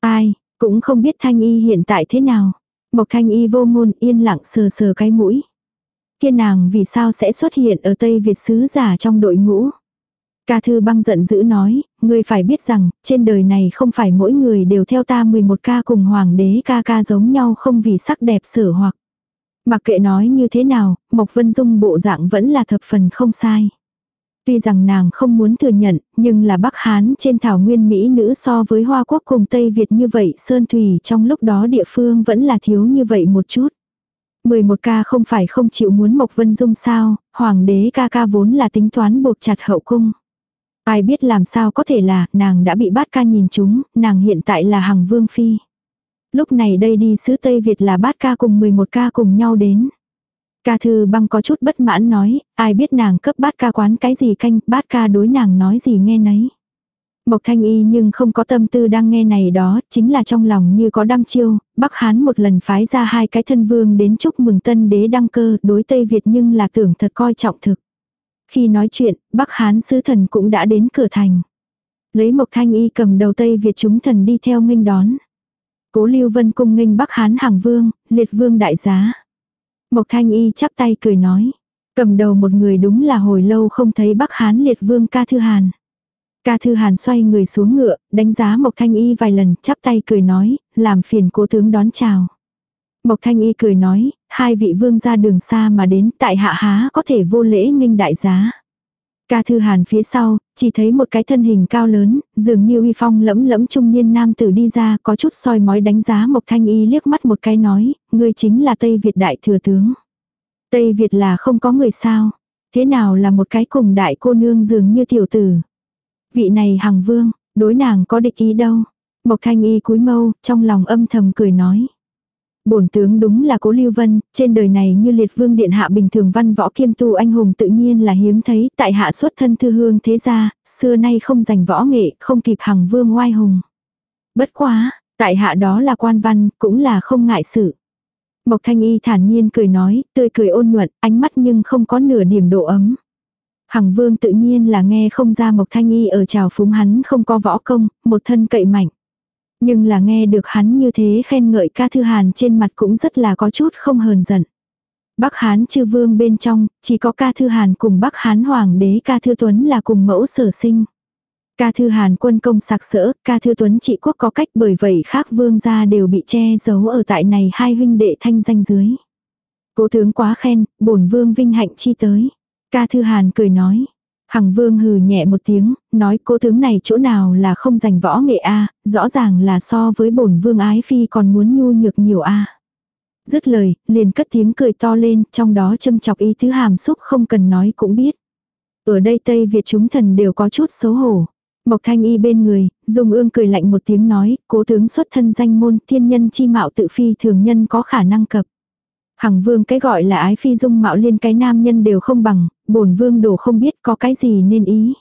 Ai, cũng không biết Thanh Y hiện tại thế nào. Mộc Thanh Y vô ngôn yên lặng sờ sờ cái mũi. Kia nàng vì sao sẽ xuất hiện ở Tây Việt sứ giả trong đội ngũ. Ca thư băng giận dữ nói, ngươi phải biết rằng, trên đời này không phải mỗi người đều theo ta 11 ca cùng hoàng đế ca ca giống nhau không vì sắc đẹp sở hoặc. Mặc kệ nói như thế nào, Mộc Vân Dung bộ dạng vẫn là thập phần không sai. Tuy rằng nàng không muốn thừa nhận, nhưng là Bắc Hán trên thảo nguyên Mỹ nữ so với Hoa Quốc cùng Tây Việt như vậy Sơn Thủy trong lúc đó địa phương vẫn là thiếu như vậy một chút. 11 ca không phải không chịu muốn Mộc Vân Dung sao, Hoàng đế ca ca vốn là tính toán buộc chặt hậu cung. Ai biết làm sao có thể là, nàng đã bị bát ca nhìn chúng, nàng hiện tại là hằng vương phi. Lúc này đây đi sứ Tây Việt là bát ca cùng 11 ca cùng nhau đến. Ca thư băng có chút bất mãn nói, ai biết nàng cấp bát ca quán cái gì canh, bát ca đối nàng nói gì nghe nấy. Mộc thanh y nhưng không có tâm tư đang nghe này đó, chính là trong lòng như có đăm chiêu, Bắc Hán một lần phái ra hai cái thân vương đến chúc mừng tân đế đăng cơ, đối Tây Việt nhưng là tưởng thật coi trọng thực. Khi nói chuyện, Bắc Hán sứ thần cũng đã đến cửa thành. Lấy Mộc Thanh Y cầm đầu Tây Việt chúng thần đi theo nghênh đón. Cố Lưu Vân cung nghênh Bắc Hán hàng vương, liệt vương đại giá. Mộc Thanh Y chắp tay cười nói. Cầm đầu một người đúng là hồi lâu không thấy Bắc Hán liệt vương ca thư hàn. Ca thư hàn xoay người xuống ngựa, đánh giá Mộc Thanh Y vài lần, chắp tay cười nói, làm phiền cố tướng đón chào. Mộc Thanh Y cười nói, hai vị vương ra đường xa mà đến tại hạ há có thể vô lễ nghênh đại giá. Ca thư hàn phía sau, chỉ thấy một cái thân hình cao lớn, dường như uy phong lẫm lẫm trung niên nam tử đi ra có chút soi mói đánh giá Mộc Thanh Y liếc mắt một cái nói, ngươi chính là Tây Việt đại thừa tướng. Tây Việt là không có người sao, thế nào là một cái cùng đại cô nương dường như tiểu tử. Vị này hằng vương, đối nàng có địch ý đâu. Mộc Thanh Y cúi mâu, trong lòng âm thầm cười nói bổn tướng đúng là cố lưu vân, trên đời này như liệt vương điện hạ bình thường văn võ kiêm tu anh hùng tự nhiên là hiếm thấy, tại hạ xuất thân thư hương thế gia, xưa nay không giành võ nghệ, không kịp hằng vương oai hùng. Bất quá, tại hạ đó là quan văn, cũng là không ngại sự. Mộc thanh y thản nhiên cười nói, tươi cười ôn nhuận, ánh mắt nhưng không có nửa điểm độ ấm. Hằng vương tự nhiên là nghe không ra Mộc Thanh Y ở trào phúng hắn không có võ công, một thân cậy mạnh. Nhưng là nghe được hắn như thế khen ngợi ca thư hàn trên mặt cũng rất là có chút không hờn giận. Bắc Hán chư vương bên trong, chỉ có ca thư hàn cùng Bắc Hán hoàng đế ca thư tuấn là cùng mẫu sở sinh. Ca thư hàn quân công sạc sỡ, ca thư tuấn trị quốc có cách bởi vậy khác vương gia đều bị che giấu ở tại này hai huynh đệ thanh danh dưới. Cố tướng quá khen, bổn vương vinh hạnh chi tới. Ca thư hàn cười nói, Hằng vương hừ nhẹ một tiếng, nói cô tướng này chỗ nào là không giành võ nghệ a rõ ràng là so với bổn vương ái phi còn muốn nhu nhược nhiều a Dứt lời, liền cất tiếng cười to lên, trong đó châm chọc ý thứ hàm xúc không cần nói cũng biết. Ở đây Tây Việt chúng thần đều có chút xấu hổ. Mộc thanh y bên người, dùng ương cười lạnh một tiếng nói, cố tướng xuất thân danh môn thiên nhân chi mạo tự phi thường nhân có khả năng cập. Hằng vương cái gọi là ái phi dung mạo liên cái nam nhân đều không bằng, bổn vương đổ không biết có cái gì nên ý.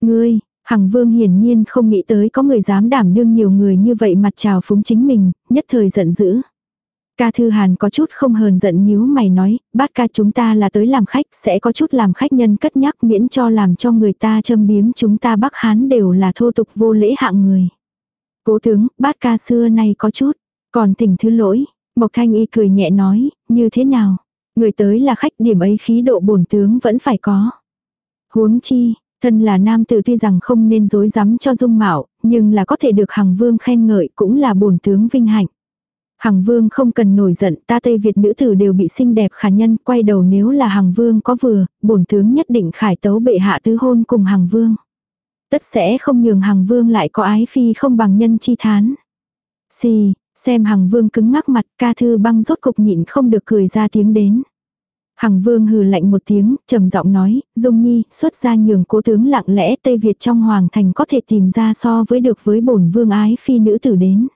Ngươi, Hằng vương hiển nhiên không nghĩ tới có người dám đảm đương nhiều người như vậy mặt trào phúng chính mình, nhất thời giận dữ. Ca Thư Hàn có chút không hờn giận nhíu mày nói, bát ca chúng ta là tới làm khách, sẽ có chút làm khách nhân cất nhắc miễn cho làm cho người ta châm biếm chúng ta Bắc Hán đều là thô tục vô lễ hạng người. Cố tướng, bát ca xưa nay có chút, còn tỉnh thứ lỗi, Mộc Thanh Y cười nhẹ nói, như thế nào? Người tới là khách điểm ấy khí độ bổn tướng vẫn phải có. Huống chi, thân là nam tử tuy rằng không nên dối rắm cho dung mạo, nhưng là có thể được Hằng Vương khen ngợi cũng là bổn tướng vinh hạnh. Hằng Vương không cần nổi giận, ta Tây Việt nữ tử đều bị xinh đẹp khả nhân, quay đầu nếu là Hằng Vương có vừa, bổn tướng nhất định khải tấu bệ hạ tứ hôn cùng Hằng Vương. Tất sẽ không nhường Hằng Vương lại có ái phi không bằng nhân chi thán. Xì, Xem Hằng Vương cứng ngắc mặt, ca thư băng rốt cục nhịn không được cười ra tiếng đến. Hằng Vương hừ lạnh một tiếng, trầm giọng nói, Dung Nhi, xuất ra nhường cố tướng lặng lẽ Tây Việt trong hoàng thành có thể tìm ra so với được với bổn vương ái phi nữ tử đến.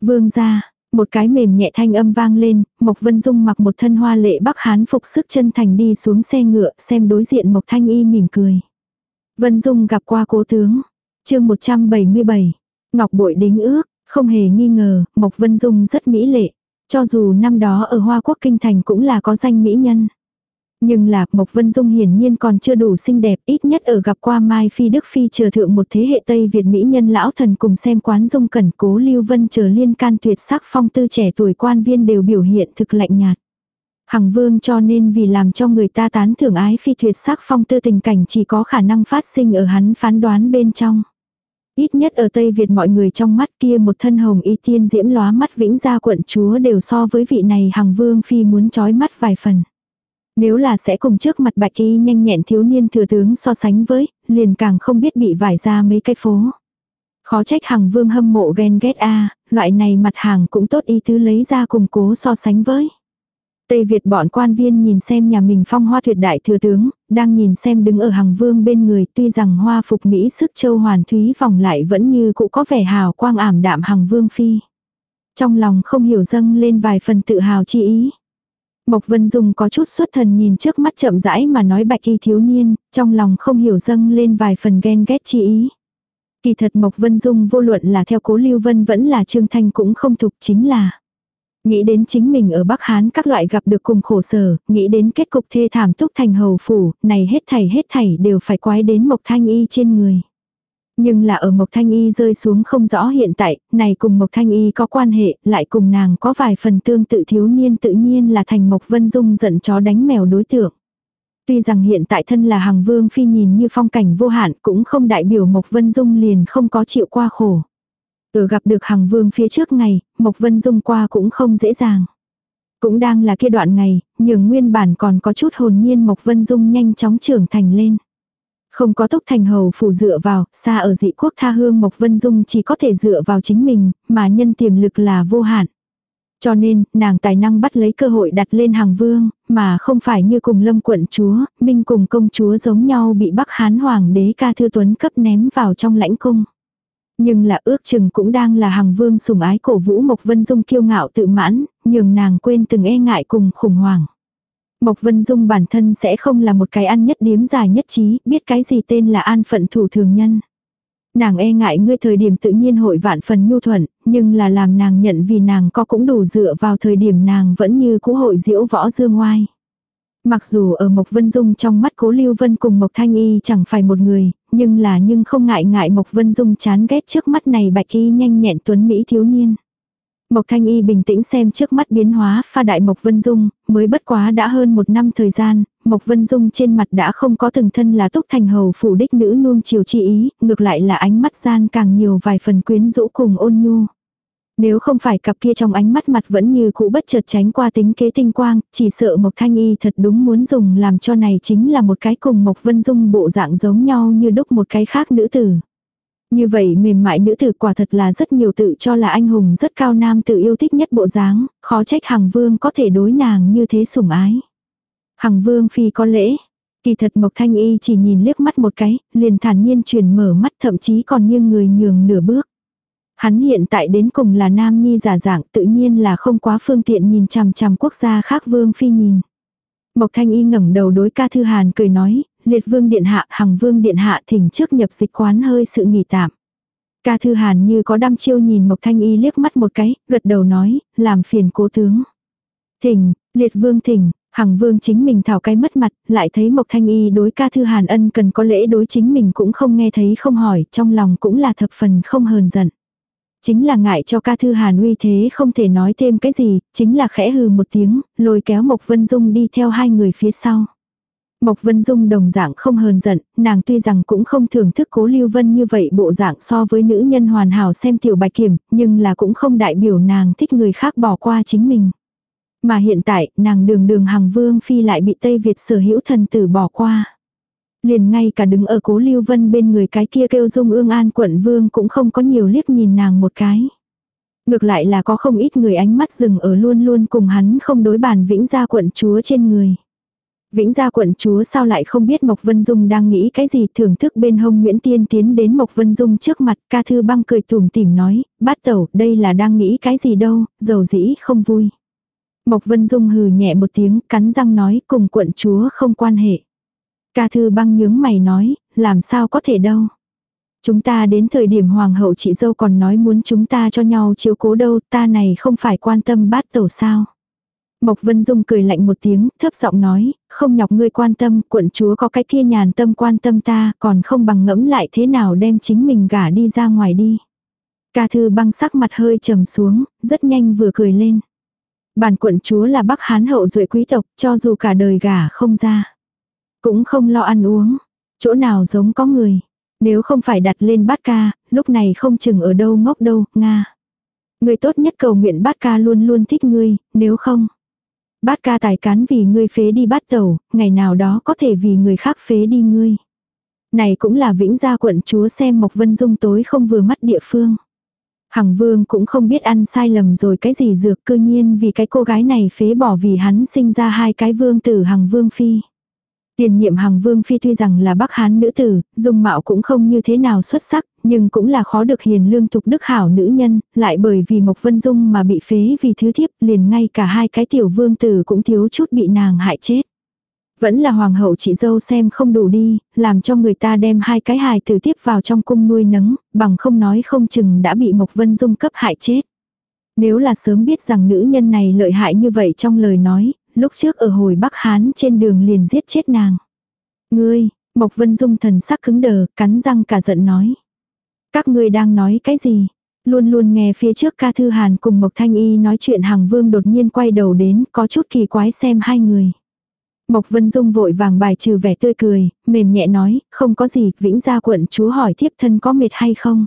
Vương ra, một cái mềm nhẹ thanh âm vang lên, Mộc Vân Dung mặc một thân hoa lệ bắc hán phục sức chân thành đi xuống xe ngựa, xem đối diện Mộc Thanh Y mỉm cười. Vân Dung gặp qua cố tướng. chương 177. Ngọc bội đính ước, không hề nghi ngờ, Mộc Vân Dung rất mỹ lệ. Cho dù năm đó ở Hoa Quốc Kinh Thành cũng là có danh mỹ nhân. Nhưng là Mộc Vân Dung hiển nhiên còn chưa đủ xinh đẹp, ít nhất ở gặp qua Mai Phi Đức Phi chờ thượng một thế hệ Tây Việt Mỹ nhân lão thần cùng xem quán dung cẩn cố Lưu Vân chờ liên can tuyệt sắc phong tư trẻ tuổi quan viên đều biểu hiện thực lạnh nhạt. Hằng vương cho nên vì làm cho người ta tán thưởng ái phi tuyệt sắc phong tư tình cảnh chỉ có khả năng phát sinh ở hắn phán đoán bên trong. Ít nhất ở Tây Việt mọi người trong mắt kia một thân hồng y tiên diễm lóa mắt vĩnh gia quận chúa đều so với vị này hằng vương phi muốn trói mắt vài phần. Nếu là sẽ cùng trước mặt bạch y nhanh nhẹn thiếu niên thừa tướng so sánh với, liền càng không biết bị vải ra mấy cái phố. Khó trách hằng vương hâm mộ ghen ghét a loại này mặt hàng cũng tốt y tứ lấy ra cùng cố so sánh với. Tây Việt bọn quan viên nhìn xem nhà mình phong hoa tuyệt đại thừa tướng, đang nhìn xem đứng ở hằng vương bên người tuy rằng hoa phục Mỹ sức châu hoàn thúy vòng lại vẫn như cũ có vẻ hào quang ảm đạm hằng vương phi. Trong lòng không hiểu dâng lên vài phần tự hào chi ý. Mộc Vân Dung có chút xuất thần nhìn trước mắt chậm rãi mà nói bạch y thiếu niên, trong lòng không hiểu dâng lên vài phần ghen ghét chi ý. Kỳ thật Mộc Vân Dung vô luận là theo cố Lưu Vân vẫn là Trương Thanh cũng không thục chính là. Nghĩ đến chính mình ở Bắc Hán các loại gặp được cùng khổ sở, nghĩ đến kết cục thê thảm túc thành hầu phủ, này hết thảy hết thảy đều phải quái đến Mộc Thanh Y trên người. Nhưng là ở Mộc Thanh Y rơi xuống không rõ hiện tại, này cùng Mộc Thanh Y có quan hệ, lại cùng nàng có vài phần tương tự thiếu niên tự nhiên là thành Mộc Vân Dung giận chó đánh mèo đối tượng. Tuy rằng hiện tại thân là hàng vương phi nhìn như phong cảnh vô hạn cũng không đại biểu Mộc Vân Dung liền không có chịu qua khổ. Ở gặp được hàng vương phía trước ngày, Mộc Vân Dung qua cũng không dễ dàng. Cũng đang là kia đoạn ngày, nhường nguyên bản còn có chút hồn nhiên Mộc Vân Dung nhanh chóng trưởng thành lên. Không có tốc thành hầu phủ dựa vào, xa ở dị quốc tha hương Mộc Vân Dung chỉ có thể dựa vào chính mình, mà nhân tiềm lực là vô hạn. Cho nên, nàng tài năng bắt lấy cơ hội đặt lên hàng vương, mà không phải như cùng lâm quận chúa, minh cùng công chúa giống nhau bị Bắc Hán Hoàng đế ca thư tuấn cấp ném vào trong lãnh cung. Nhưng là ước chừng cũng đang là hàng vương sủng ái cổ vũ Mộc Vân Dung kiêu ngạo tự mãn, nhường nàng quên từng e ngại cùng khủng hoảng. Mộc Vân Dung bản thân sẽ không là một cái ăn nhất điếm dài nhất trí, biết cái gì tên là an phận thủ thường nhân. Nàng e ngại ngươi thời điểm tự nhiên hội vạn phần nhu thuận, nhưng là làm nàng nhận vì nàng có cũng đủ dựa vào thời điểm nàng vẫn như cũ hội diễu võ dương oai Mặc dù ở Mộc Vân Dung trong mắt Cố Lưu Vân cùng Mộc Thanh Y chẳng phải một người, nhưng là nhưng không ngại ngại Mộc Vân Dung chán ghét trước mắt này bạch y nhanh nhẹn tuấn Mỹ thiếu niên. Mộc Thanh Y bình tĩnh xem trước mắt biến hóa pha đại Mộc Vân Dung, mới bất quá đã hơn một năm thời gian, Mộc Vân Dung trên mặt đã không có từng thân là túc thành hầu phủ đích nữ nuông chiều chi ý, ngược lại là ánh mắt gian càng nhiều vài phần quyến rũ cùng ôn nhu. Nếu không phải cặp kia trong ánh mắt mặt vẫn như cũ bất chợt tránh qua tính kế tinh quang, chỉ sợ Mộc Thanh Y thật đúng muốn dùng làm cho này chính là một cái cùng Mộc Vân Dung bộ dạng giống nhau như đúc một cái khác nữ tử. Như vậy mềm mại nữ tử quả thật là rất nhiều tự cho là anh hùng rất cao nam tự yêu thích nhất bộ dáng, khó trách Hằng Vương có thể đối nàng như thế sủng ái. Hằng Vương phi có lễ. Kỳ thật Mộc Thanh Y chỉ nhìn liếc mắt một cái, liền thản nhiên chuyển mở mắt thậm chí còn nghiêng người nhường nửa bước. Hắn hiện tại đến cùng là nam nhi giả dạng tự nhiên là không quá phương tiện nhìn chằm chằm quốc gia khác vương phi nhìn. Mộc Thanh Y ngẩng đầu đối ca thư hàn cười nói, liệt vương điện hạ hằng vương điện hạ thỉnh trước nhập dịch quán hơi sự nghỉ tạm. Ca thư hàn như có đăm chiêu nhìn Mộc Thanh Y liếc mắt một cái, gật đầu nói, làm phiền cố tướng. Thỉnh, liệt vương thỉnh, Hằng vương chính mình thảo cái mất mặt, lại thấy Mộc Thanh Y đối ca thư hàn ân cần có lễ đối chính mình cũng không nghe thấy không hỏi, trong lòng cũng là thập phần không hờn giận. Chính là ngại cho ca thư hàn uy thế không thể nói thêm cái gì, chính là khẽ hừ một tiếng, lôi kéo Mộc Vân Dung đi theo hai người phía sau. Mộc Vân Dung đồng dạng không hờn giận, nàng tuy rằng cũng không thưởng thức cố Lưu Vân như vậy bộ dạng so với nữ nhân hoàn hảo xem tiểu bạch kiểm, nhưng là cũng không đại biểu nàng thích người khác bỏ qua chính mình. Mà hiện tại, nàng đường đường hàng vương phi lại bị Tây Việt sở hữu thần tử bỏ qua. Liền ngay cả đứng ở cố Lưu Vân bên người cái kia kêu dung ương an quận vương cũng không có nhiều liếc nhìn nàng một cái. Ngược lại là có không ít người ánh mắt dừng ở luôn luôn cùng hắn không đối bàn vĩnh gia quận chúa trên người. Vĩnh gia quận chúa sao lại không biết Mộc Vân Dung đang nghĩ cái gì thưởng thức bên hông Nguyễn Tiên tiến đến Mộc Vân Dung trước mặt ca thư băng cười tùm tìm nói, bát tẩu đây là đang nghĩ cái gì đâu, dầu dĩ không vui. Mộc Vân Dung hừ nhẹ một tiếng cắn răng nói cùng quận chúa không quan hệ. Ca thư băng nhướng mày nói, làm sao có thể đâu. Chúng ta đến thời điểm hoàng hậu chị dâu còn nói muốn chúng ta cho nhau chiếu cố đâu, ta này không phải quan tâm bát tẩu sao. Mộc Vân Dung cười lạnh một tiếng, thấp giọng nói, không nhọc ngươi quan tâm, quận chúa có cái kia nhàn tâm quan tâm ta, còn không bằng ngẫm lại thế nào đem chính mình gả đi ra ngoài đi. Ca thư băng sắc mặt hơi trầm xuống, rất nhanh vừa cười lên. Bản quận chúa là Bắc Hán hậu duệ quý tộc, cho dù cả đời gả không ra. Cũng không lo ăn uống. Chỗ nào giống có người. Nếu không phải đặt lên bát ca, lúc này không chừng ở đâu ngốc đâu, Nga. Người tốt nhất cầu nguyện bát ca luôn luôn thích ngươi, nếu không. Bát ca tài cán vì ngươi phế đi bát tẩu, ngày nào đó có thể vì người khác phế đi ngươi. Này cũng là vĩnh gia quận chúa xem Mộc Vân Dung tối không vừa mắt địa phương. Hằng Vương cũng không biết ăn sai lầm rồi cái gì dược cư nhiên vì cái cô gái này phế bỏ vì hắn sinh ra hai cái vương tử Hằng Vương Phi. Tiền nhiệm Hằng Vương Phi tuy rằng là Bắc Hán nữ tử, dung mạo cũng không như thế nào xuất sắc, nhưng cũng là khó được hiền lương tục đức hảo nữ nhân, lại bởi vì Mộc Vân Dung mà bị phế vì thứ thiếp liền ngay cả hai cái tiểu vương tử cũng thiếu chút bị nàng hại chết. Vẫn là hoàng hậu chị dâu xem không đủ đi, làm cho người ta đem hai cái hài tử tiếp vào trong cung nuôi nấng, bằng không nói không chừng đã bị Mộc Vân Dung cấp hại chết. Nếu là sớm biết rằng nữ nhân này lợi hại như vậy trong lời nói, lúc trước ở hồi Bắc Hán trên đường liền giết chết nàng. Ngươi, Mộc Vân Dung thần sắc cứng đờ, cắn răng cả giận nói. Các ngươi đang nói cái gì? Luôn luôn nghe phía trước ca thư hàn cùng Mộc Thanh Y nói chuyện hàng vương đột nhiên quay đầu đến, có chút kỳ quái xem hai người. Mộc Vân Dung vội vàng bài trừ vẻ tươi cười, mềm nhẹ nói, không có gì, vĩnh gia quận chúa hỏi thiếp thân có mệt hay không.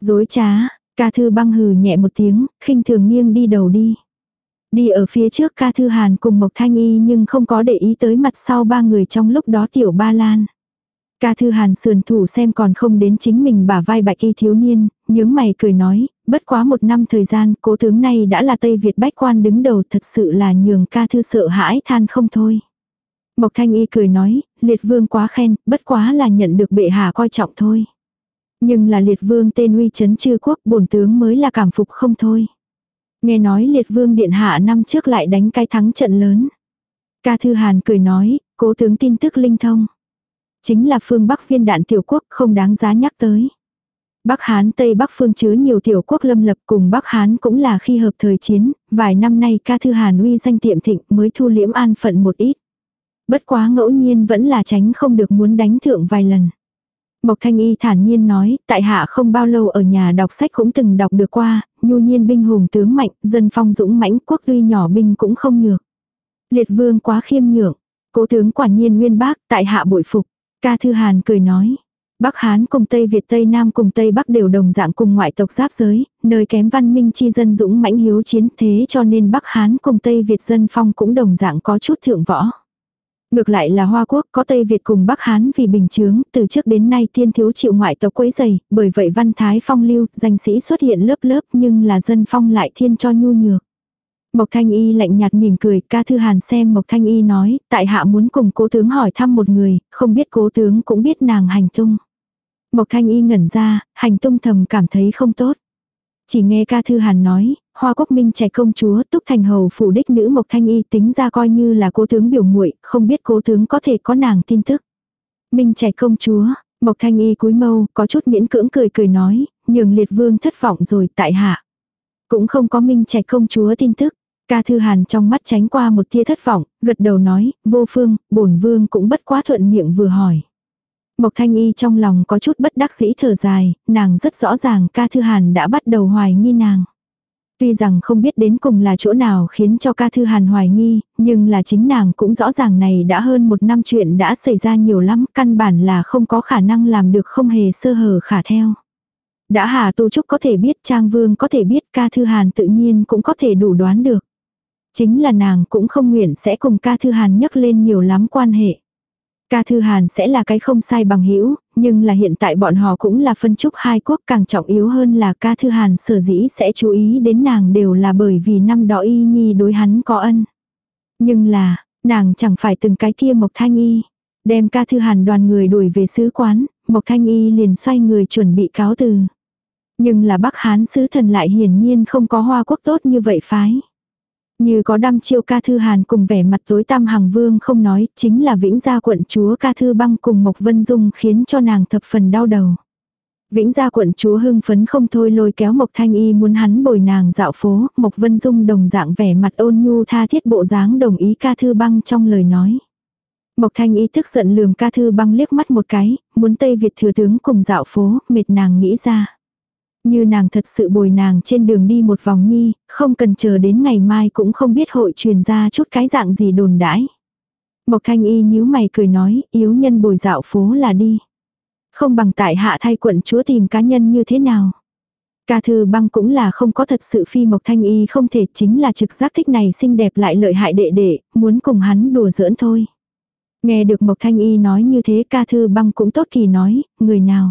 Dối trá, ca thư băng hừ nhẹ một tiếng, khinh thường nghiêng đi đầu đi. Đi ở phía trước ca thư hàn cùng Mộc Thanh Y nhưng không có để ý tới mặt sau ba người trong lúc đó tiểu ba lan. Ca thư hàn sườn thủ xem còn không đến chính mình bả vai bạch y thiếu niên, nhướng mày cười nói, bất quá một năm thời gian, cố tướng này đã là Tây Việt bách quan đứng đầu thật sự là nhường ca thư sợ hãi than không thôi. Mộc Thanh Y cười nói, liệt vương quá khen, bất quá là nhận được bệ hạ coi trọng thôi. Nhưng là liệt vương tên uy chấn chư quốc bổn tướng mới là cảm phục không thôi. Nghe nói liệt vương điện hạ năm trước lại đánh cái thắng trận lớn. Ca Thư Hàn cười nói, cố tướng tin tức linh thông. Chính là phương Bắc viên đạn tiểu quốc không đáng giá nhắc tới. Bắc Hán Tây Bắc phương chứa nhiều tiểu quốc lâm lập cùng Bắc Hán cũng là khi hợp thời chiến, vài năm nay ca thư Hàn uy danh tiệm thịnh mới thu liễm an phận một ít. Bất quá ngẫu nhiên vẫn là tránh không được muốn đánh thượng vài lần. Mộc Thanh Y thản nhiên nói, tại hạ không bao lâu ở nhà đọc sách cũng từng đọc được qua, nhu nhiên binh hùng tướng mạnh, dân phong dũng mãnh quốc tuy nhỏ binh cũng không nhược. Liệt vương quá khiêm nhượng, cố tướng quả nhiên nguyên bác, tại hạ bội phục. Ca Thư Hàn cười nói, Bắc Hán cùng Tây Việt Tây Nam cùng Tây Bắc đều đồng dạng cùng ngoại tộc giáp giới, nơi kém văn minh chi dân dũng mãnh hiếu chiến thế cho nên Bắc Hán cùng Tây Việt dân phong cũng đồng dạng có chút thượng võ. Ngược lại là Hoa Quốc có Tây Việt cùng Bắc Hán vì bình chướng, từ trước đến nay tiên thiếu chịu ngoại tộc quấy dày, bởi vậy văn thái phong lưu, danh sĩ xuất hiện lớp lớp nhưng là dân phong lại thiên cho nhu nhược. Mộc Thanh Y lạnh nhạt mỉm cười, ca thư hàn xem Mộc Thanh Y nói, tại hạ muốn cùng cố tướng hỏi thăm một người, không biết cố tướng cũng biết nàng hành tung. Mộc Thanh Y ngẩn ra, hành tung thầm cảm thấy không tốt. Chỉ nghe ca thư hàn nói, hoa quốc minh trẻ công chúa túc thành hầu phủ đích nữ Mộc Thanh Y tính ra coi như là cố tướng biểu muội không biết cố tướng có thể có nàng tin tức. Minh trẻ công chúa, Mộc Thanh Y cúi mâu, có chút miễn cưỡng cười cười nói, nhường liệt vương thất vọng rồi tại hạ. Cũng không có minh trẻ công chúa tin tức. Ca Thư Hàn trong mắt tránh qua một tia thất vọng, gật đầu nói, vô phương, bổn vương cũng bất quá thuận miệng vừa hỏi. Mộc Thanh Y trong lòng có chút bất đắc dĩ thở dài, nàng rất rõ ràng ca Thư Hàn đã bắt đầu hoài nghi nàng. Tuy rằng không biết đến cùng là chỗ nào khiến cho ca Thư Hàn hoài nghi, nhưng là chính nàng cũng rõ ràng này đã hơn một năm chuyện đã xảy ra nhiều lắm, căn bản là không có khả năng làm được không hề sơ hở khả theo. Đã Hà Tu Trúc có thể biết Trang Vương có thể biết ca Thư Hàn tự nhiên cũng có thể đủ đoán được. Chính là nàng cũng không nguyện sẽ cùng ca Thư Hàn nhắc lên nhiều lắm quan hệ. Ca Thư Hàn sẽ là cái không sai bằng hữu nhưng là hiện tại bọn họ cũng là phân trúc hai quốc càng trọng yếu hơn là ca Thư Hàn sở dĩ sẽ chú ý đến nàng đều là bởi vì năm đó y nhi đối hắn có ân. Nhưng là, nàng chẳng phải từng cái kia Mộc Thanh Y. Đem ca Thư Hàn đoàn người đuổi về sứ quán, Mộc Thanh Y liền xoay người chuẩn bị cáo từ. Nhưng là Bắc Hán sứ thần lại hiển nhiên không có hoa quốc tốt như vậy phái. Như có đăm chiêu ca thư hàn cùng vẻ mặt tối tăm hàng vương không nói, chính là vĩnh gia quận chúa ca thư băng cùng Mộc Vân Dung khiến cho nàng thập phần đau đầu. Vĩnh gia quận chúa hưng phấn không thôi lôi kéo Mộc Thanh Y muốn hắn bồi nàng dạo phố, Mộc Vân Dung đồng dạng vẻ mặt ôn nhu tha thiết bộ dáng đồng ý ca thư băng trong lời nói. Mộc Thanh Y tức giận lườm ca thư băng liếc mắt một cái, muốn Tây Việt thừa tướng cùng dạo phố, mệt nàng nghĩ ra. Như nàng thật sự bồi nàng trên đường đi một vòng nhi, không cần chờ đến ngày mai cũng không biết hội truyền ra chút cái dạng gì đồn đãi. Mộc Thanh Y nhíu mày cười nói, yếu nhân bồi dạo phố là đi. Không bằng tại hạ thay quận chúa tìm cá nhân như thế nào. Ca thư băng cũng là không có thật sự phi Mộc Thanh Y không thể chính là trực giác thích này xinh đẹp lại lợi hại đệ đệ, muốn cùng hắn đùa giỡn thôi. Nghe được Mộc Thanh Y nói như thế ca thư băng cũng tốt kỳ nói, người nào.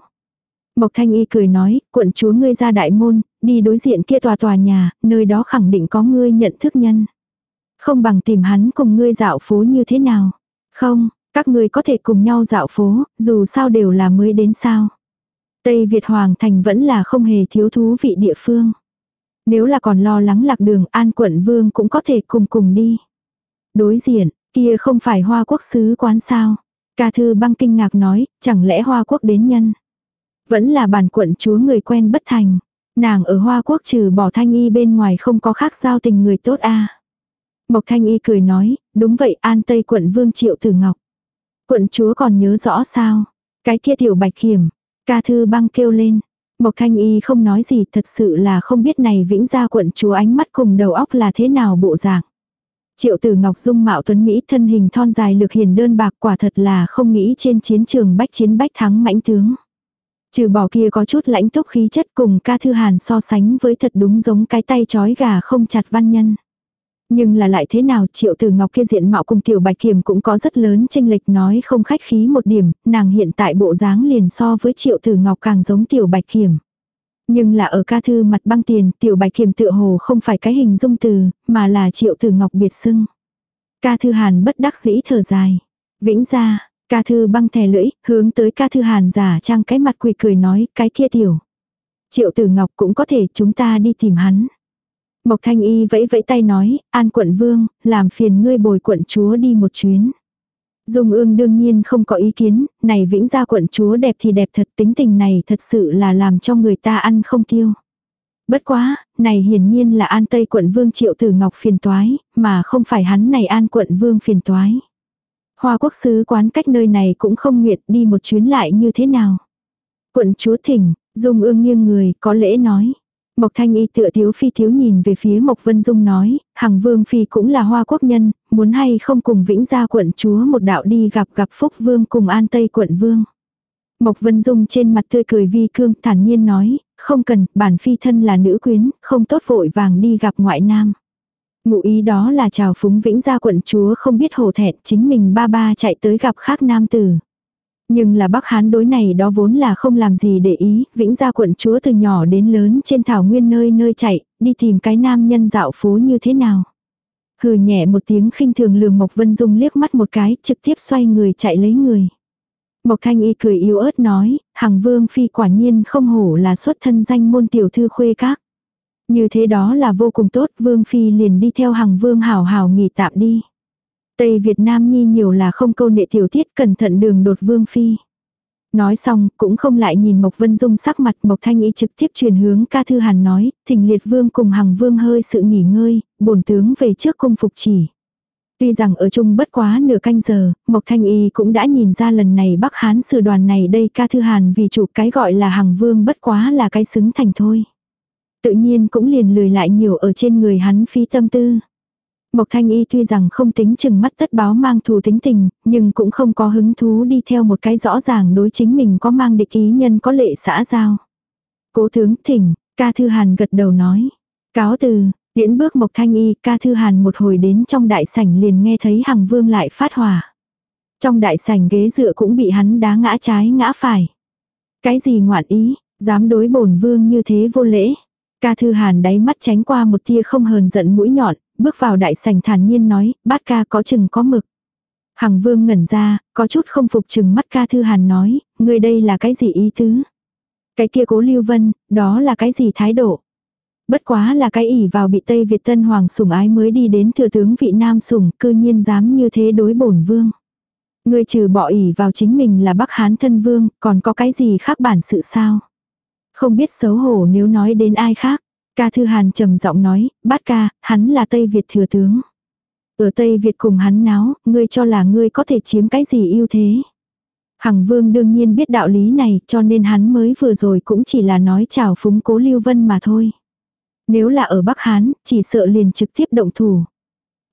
Mộc Thanh Y cười nói, quận chúa ngươi ra đại môn, đi đối diện kia tòa tòa nhà, nơi đó khẳng định có ngươi nhận thức nhân. Không bằng tìm hắn cùng ngươi dạo phố như thế nào. Không, các ngươi có thể cùng nhau dạo phố, dù sao đều là mới đến sao. Tây Việt Hoàng Thành vẫn là không hề thiếu thú vị địa phương. Nếu là còn lo lắng lạc đường an quận vương cũng có thể cùng cùng đi. Đối diện, kia không phải hoa quốc sứ quán sao. Ca thư băng kinh ngạc nói, chẳng lẽ hoa quốc đến nhân. Vẫn là bản quận chúa người quen bất thành. Nàng ở hoa quốc trừ bỏ thanh y bên ngoài không có khác giao tình người tốt a Mộc thanh y cười nói, đúng vậy an tây quận vương triệu tử ngọc. Quận chúa còn nhớ rõ sao? Cái kia tiểu bạch kiểm. Ca thư băng kêu lên. Mộc thanh y không nói gì thật sự là không biết này vĩnh gia quận chúa ánh mắt cùng đầu óc là thế nào bộ dạng. Triệu tử ngọc dung mạo tuấn Mỹ thân hình thon dài lược hiền đơn bạc quả thật là không nghĩ trên chiến trường bách chiến bách thắng mãnh tướng. Trừ bỏ kia có chút lãnh tốc khí chất cùng ca thư hàn so sánh với thật đúng giống cái tay chói gà không chặt văn nhân. Nhưng là lại thế nào triệu tử ngọc kia diện mạo cùng tiểu bạch kiểm cũng có rất lớn tranh lệch nói không khách khí một điểm, nàng hiện tại bộ dáng liền so với triệu tử ngọc càng giống tiểu bạch kiểm. Nhưng là ở ca thư mặt băng tiền, tiểu bạch kiểm tựa hồ không phải cái hình dung từ, mà là triệu tử ngọc biệt xưng. Ca thư hàn bất đắc dĩ thở dài. Vĩnh ra, ca thư băng thè lưỡi, hướng tới ca thư hàn giả trang cái mặt quỳ cười nói, cái kia tiểu. Triệu tử ngọc cũng có thể chúng ta đi tìm hắn. Mộc Thanh Y vẫy vẫy tay nói, An quận vương, làm phiền ngươi bồi quận chúa đi một chuyến. Dung ương đương nhiên không có ý kiến, này vĩnh gia quận chúa đẹp thì đẹp thật tính tình này thật sự là làm cho người ta ăn không tiêu. Bất quá, này hiển nhiên là an tây quận vương triệu tử ngọc phiền toái, mà không phải hắn này an quận vương phiền toái. Hoa quốc sứ quán cách nơi này cũng không nguyện đi một chuyến lại như thế nào. Quận chúa thỉnh, dung ương nghiêng người, có lễ nói. Mộc Thanh Y tựa thiếu phi thiếu nhìn về phía Mộc Vân Dung nói, Hằng Vương Phi cũng là hoa quốc nhân, muốn hay không cùng Vĩnh Gia quận chúa một đạo đi gặp gặp Phúc Vương cùng An Tây quận Vương. Mộc Vân Dung trên mặt tươi cười vi cương thản nhiên nói, không cần, bản phi thân là nữ quyến, không tốt vội vàng đi gặp ngoại nam. Ngụ ý đó là chào phúng Vĩnh Gia quận chúa không biết hổ thẹn chính mình ba ba chạy tới gặp khác nam tử. Nhưng là Bắc Hán đối này đó vốn là không làm gì để ý, vĩnh gia quận chúa từ nhỏ đến lớn trên thảo nguyên nơi nơi chạy, đi tìm cái nam nhân dạo phố như thế nào. Hừ nhẹ một tiếng khinh thường lường Mộc Vân Dung liếc mắt một cái, trực tiếp xoay người chạy lấy người. Mộc Thanh Y cười yếu ớt nói, Hằng Vương Phi quả nhiên không hổ là xuất thân danh môn tiểu thư khuê các. Như thế đó là vô cùng tốt, Vương Phi liền đi theo hàng Vương hảo hảo nghỉ tạm đi. Tây Việt Nam Nhi nhiều là không câu nệ tiểu tiết cẩn thận đường đột vương phi. Nói xong, cũng không lại nhìn Mộc Vân Dung sắc mặt Mộc Thanh Y trực tiếp truyền hướng ca thư hàn nói, thỉnh liệt vương cùng hằng vương hơi sự nghỉ ngơi, bổn tướng về trước cung phục chỉ. Tuy rằng ở chung bất quá nửa canh giờ, Mộc Thanh Y cũng đã nhìn ra lần này Bắc Hán sự đoàn này đây ca thư hàn vì chủ cái gọi là hằng vương bất quá là cái xứng thành thôi. Tự nhiên cũng liền lười lại nhiều ở trên người hắn phí tâm tư. Mộc Thanh Y tuy rằng không tính chừng mắt tất báo mang thù tính tình, nhưng cũng không có hứng thú đi theo một cái rõ ràng đối chính mình có mang địch ý nhân có lệ xã giao. Cố tướng thỉnh, ca thư hàn gật đầu nói. Cáo từ, điễn bước Mộc Thanh Y, ca thư hàn một hồi đến trong đại sảnh liền nghe thấy Hằng Vương lại phát hỏa. Trong đại sảnh ghế dựa cũng bị hắn đá ngã trái ngã phải. Cái gì ngoạn ý, dám đối bổn vương như thế vô lễ. Ca thư hàn đáy mắt tránh qua một tia không hờn giận mũi nhọn, bước vào đại sảnh thản nhiên nói, bát ca có chừng có mực. Hằng vương ngẩn ra, có chút không phục chừng mắt ca thư hàn nói, người đây là cái gì ý tứ? Cái kia cố lưu vân, đó là cái gì thái độ? Bất quá là cái ỉ vào bị Tây Việt Tân Hoàng sủng ái mới đi đến thừa tướng vị Nam sủng, cư nhiên dám như thế đối bổn vương. Người trừ bỏ ỉ vào chính mình là Bắc Hán thân vương, còn có cái gì khác bản sự sao? Không biết xấu hổ nếu nói đến ai khác. Ca Thư Hàn trầm giọng nói, bát ca, hắn là Tây Việt thừa tướng. Ở Tây Việt cùng hắn náo, ngươi cho là ngươi có thể chiếm cái gì ưu thế. Hằng Vương đương nhiên biết đạo lý này cho nên hắn mới vừa rồi cũng chỉ là nói chào phúng cố Lưu Vân mà thôi. Nếu là ở Bắc Hán, chỉ sợ liền trực tiếp động thủ.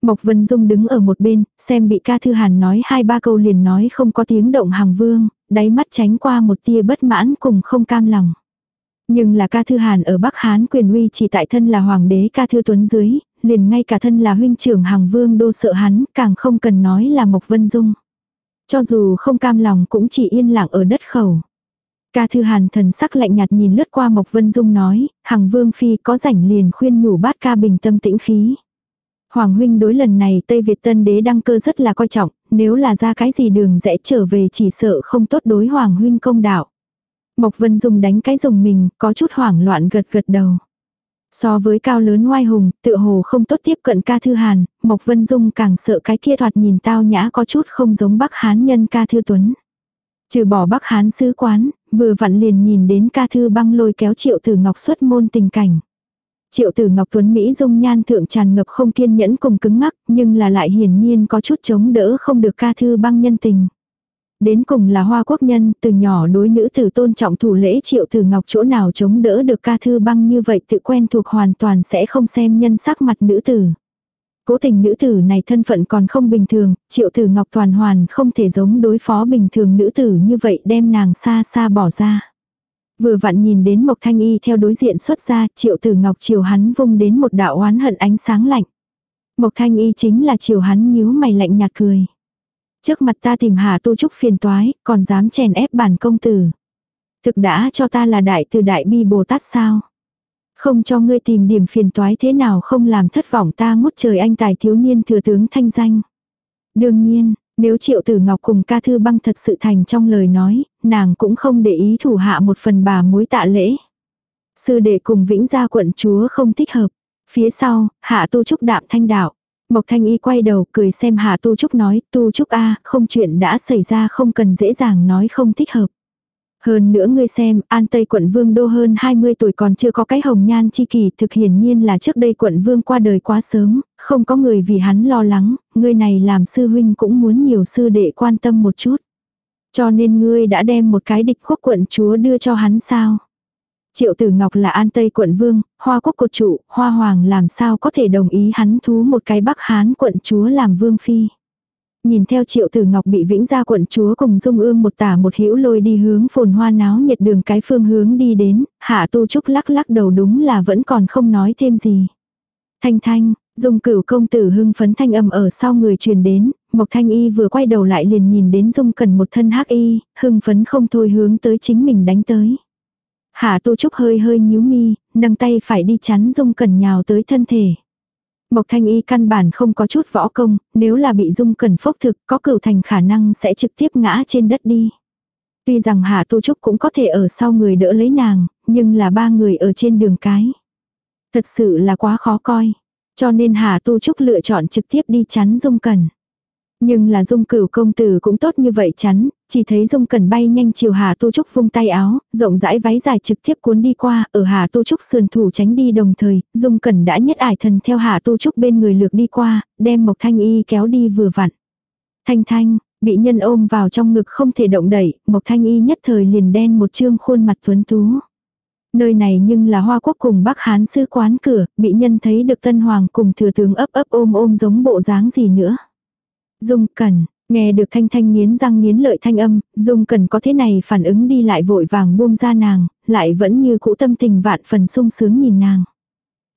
Mộc Vân Dung đứng ở một bên, xem bị ca thư hàn nói hai ba câu liền nói không có tiếng động Hằng Vương, đáy mắt tránh qua một tia bất mãn cùng không cam lòng. Nhưng là ca thư hàn ở Bắc Hán quyền uy chỉ tại thân là hoàng đế ca thư tuấn dưới, liền ngay cả thân là huynh trưởng hàng Vương đô sợ hắn, càng không cần nói là Mộc Vân Dung. Cho dù không cam lòng cũng chỉ yên lặng ở đất khẩu. Ca Thư Hàn thần sắc lạnh nhạt nhìn lướt qua Mộc Vân Dung nói, hàng Vương Phi có rảnh liền khuyên nhủ bát ca bình tâm tĩnh khí. Hoàng huynh đối lần này Tây Việt tân đế đăng cơ rất là coi trọng, nếu là ra cái gì đường rẽ trở về chỉ sợ không tốt đối Hoàng huynh công đạo. Mộc Vân Dung đánh cái dùng mình, có chút hoảng loạn gật gật đầu. So với cao lớn ngoai hùng, tựa hồ không tốt tiếp cận ca thư hàn, Mộc Vân Dung càng sợ cái kia thoạt nhìn tao nhã có chút không giống Bắc Hán nhân ca thư tuấn. Trừ bỏ Bắc Hán sứ quán, vừa vặn liền nhìn đến ca thư băng lôi kéo triệu tử ngọc xuất môn tình cảnh. Triệu tử ngọc tuấn Mỹ dung nhan thượng tràn ngập không kiên nhẫn cùng cứng ngắc, nhưng là lại hiển nhiên có chút chống đỡ không được ca thư băng nhân tình. Đến cùng là hoa quốc nhân, từ nhỏ đối nữ tử tôn trọng thủ lễ triệu tử ngọc chỗ nào chống đỡ được ca thư băng như vậy tự quen thuộc hoàn toàn sẽ không xem nhân sắc mặt nữ tử. Cố tình nữ tử này thân phận còn không bình thường, triệu tử ngọc toàn hoàn không thể giống đối phó bình thường nữ tử như vậy đem nàng xa xa bỏ ra. Vừa vặn nhìn đến Mộc Thanh Y theo đối diện xuất ra, triệu tử ngọc chiều hắn vung đến một đạo oán hận ánh sáng lạnh. Mộc Thanh Y chính là chiều hắn nhíu mày lạnh nhạt cười. Trước mặt ta tìm Hà Tu Trúc phiền toái, còn dám chèn ép bản công tử. Thực đã cho ta là đại từ đại bi Bồ Tát sao? Không cho ngươi tìm điểm phiền toái thế nào không làm thất vọng ta ngút trời anh tài thiếu niên thừa tướng thanh danh. Đương nhiên, nếu triệu tử ngọc cùng ca thư băng thật sự thành trong lời nói, nàng cũng không để ý thủ hạ một phần bà mối tạ lễ. Sư đệ cùng vĩnh gia quận chúa không thích hợp. Phía sau, hạ tu trúc đạm thanh đạo. Mộc Thanh Y quay đầu cười xem Hạ Tu Trúc nói, Tu Trúc a không chuyện đã xảy ra không cần dễ dàng nói không thích hợp. Hơn nữa ngươi xem, An Tây quận vương đô hơn 20 tuổi còn chưa có cái hồng nhan chi kỳ, thực hiển nhiên là trước đây quận vương qua đời quá sớm, không có người vì hắn lo lắng, ngươi này làm sư huynh cũng muốn nhiều sư đệ quan tâm một chút. Cho nên ngươi đã đem một cái địch quốc quận chúa đưa cho hắn sao? Triệu Tử Ngọc là An Tây quận vương, Hoa quốc cột trụ, Hoa Hoàng làm sao có thể đồng ý hắn thú một cái Bắc Hán quận chúa làm vương phi. Nhìn theo Triệu Tử Ngọc bị Vĩnh Gia quận chúa cùng Dung Ương một tả một hữu lôi đi hướng phồn hoa náo nhiệt đường cái phương hướng đi đến, Hạ Tu Trúc lắc lắc đầu đúng là vẫn còn không nói thêm gì. Thanh Thanh, Dung Cửu công tử hưng phấn thanh âm ở sau người truyền đến, Mộc Thanh Y vừa quay đầu lại liền nhìn đến Dung Cần một thân hắc y, hưng phấn không thôi hướng tới chính mình đánh tới. Hạ Tu Trúc hơi hơi nhíu mi, nâng tay phải đi chắn Dung Cẩn nhào tới thân thể. Mộc Thanh Y căn bản không có chút võ công, nếu là bị Dung Cẩn phốc thực có cửu thành khả năng sẽ trực tiếp ngã trên đất đi. Tuy rằng Hạ Tu Trúc cũng có thể ở sau người đỡ lấy nàng, nhưng là ba người ở trên đường cái. Thật sự là quá khó coi. Cho nên Hạ Tu Trúc lựa chọn trực tiếp đi chắn Dung Cẩn. Nhưng là dung cửu công tử cũng tốt như vậy chắn, chỉ thấy dung cần bay nhanh chiều Hà Tu Trúc vung tay áo, rộng rãi váy dài trực tiếp cuốn đi qua, ở Hà Tu Trúc sườn thủ tránh đi đồng thời, dung cần đã nhất ải thần theo Hà Tu Trúc bên người lược đi qua, đem Mộc Thanh Y kéo đi vừa vặn. Thanh Thanh, bị nhân ôm vào trong ngực không thể động đẩy, Mộc Thanh Y nhất thời liền đen một trương khuôn mặt tuấn tú. Nơi này nhưng là hoa quốc cùng Bắc Hán sư quán cửa, bị nhân thấy được tân hoàng cùng thừa tướng ấp ấp ôm ôm giống bộ dáng gì nữa. Dung Cẩn, nghe được thanh thanh nghiến răng nghiến lợi thanh âm, Dung Cẩn có thế này phản ứng đi lại vội vàng buông ra nàng, lại vẫn như cũ tâm tình vạn phần sung sướng nhìn nàng.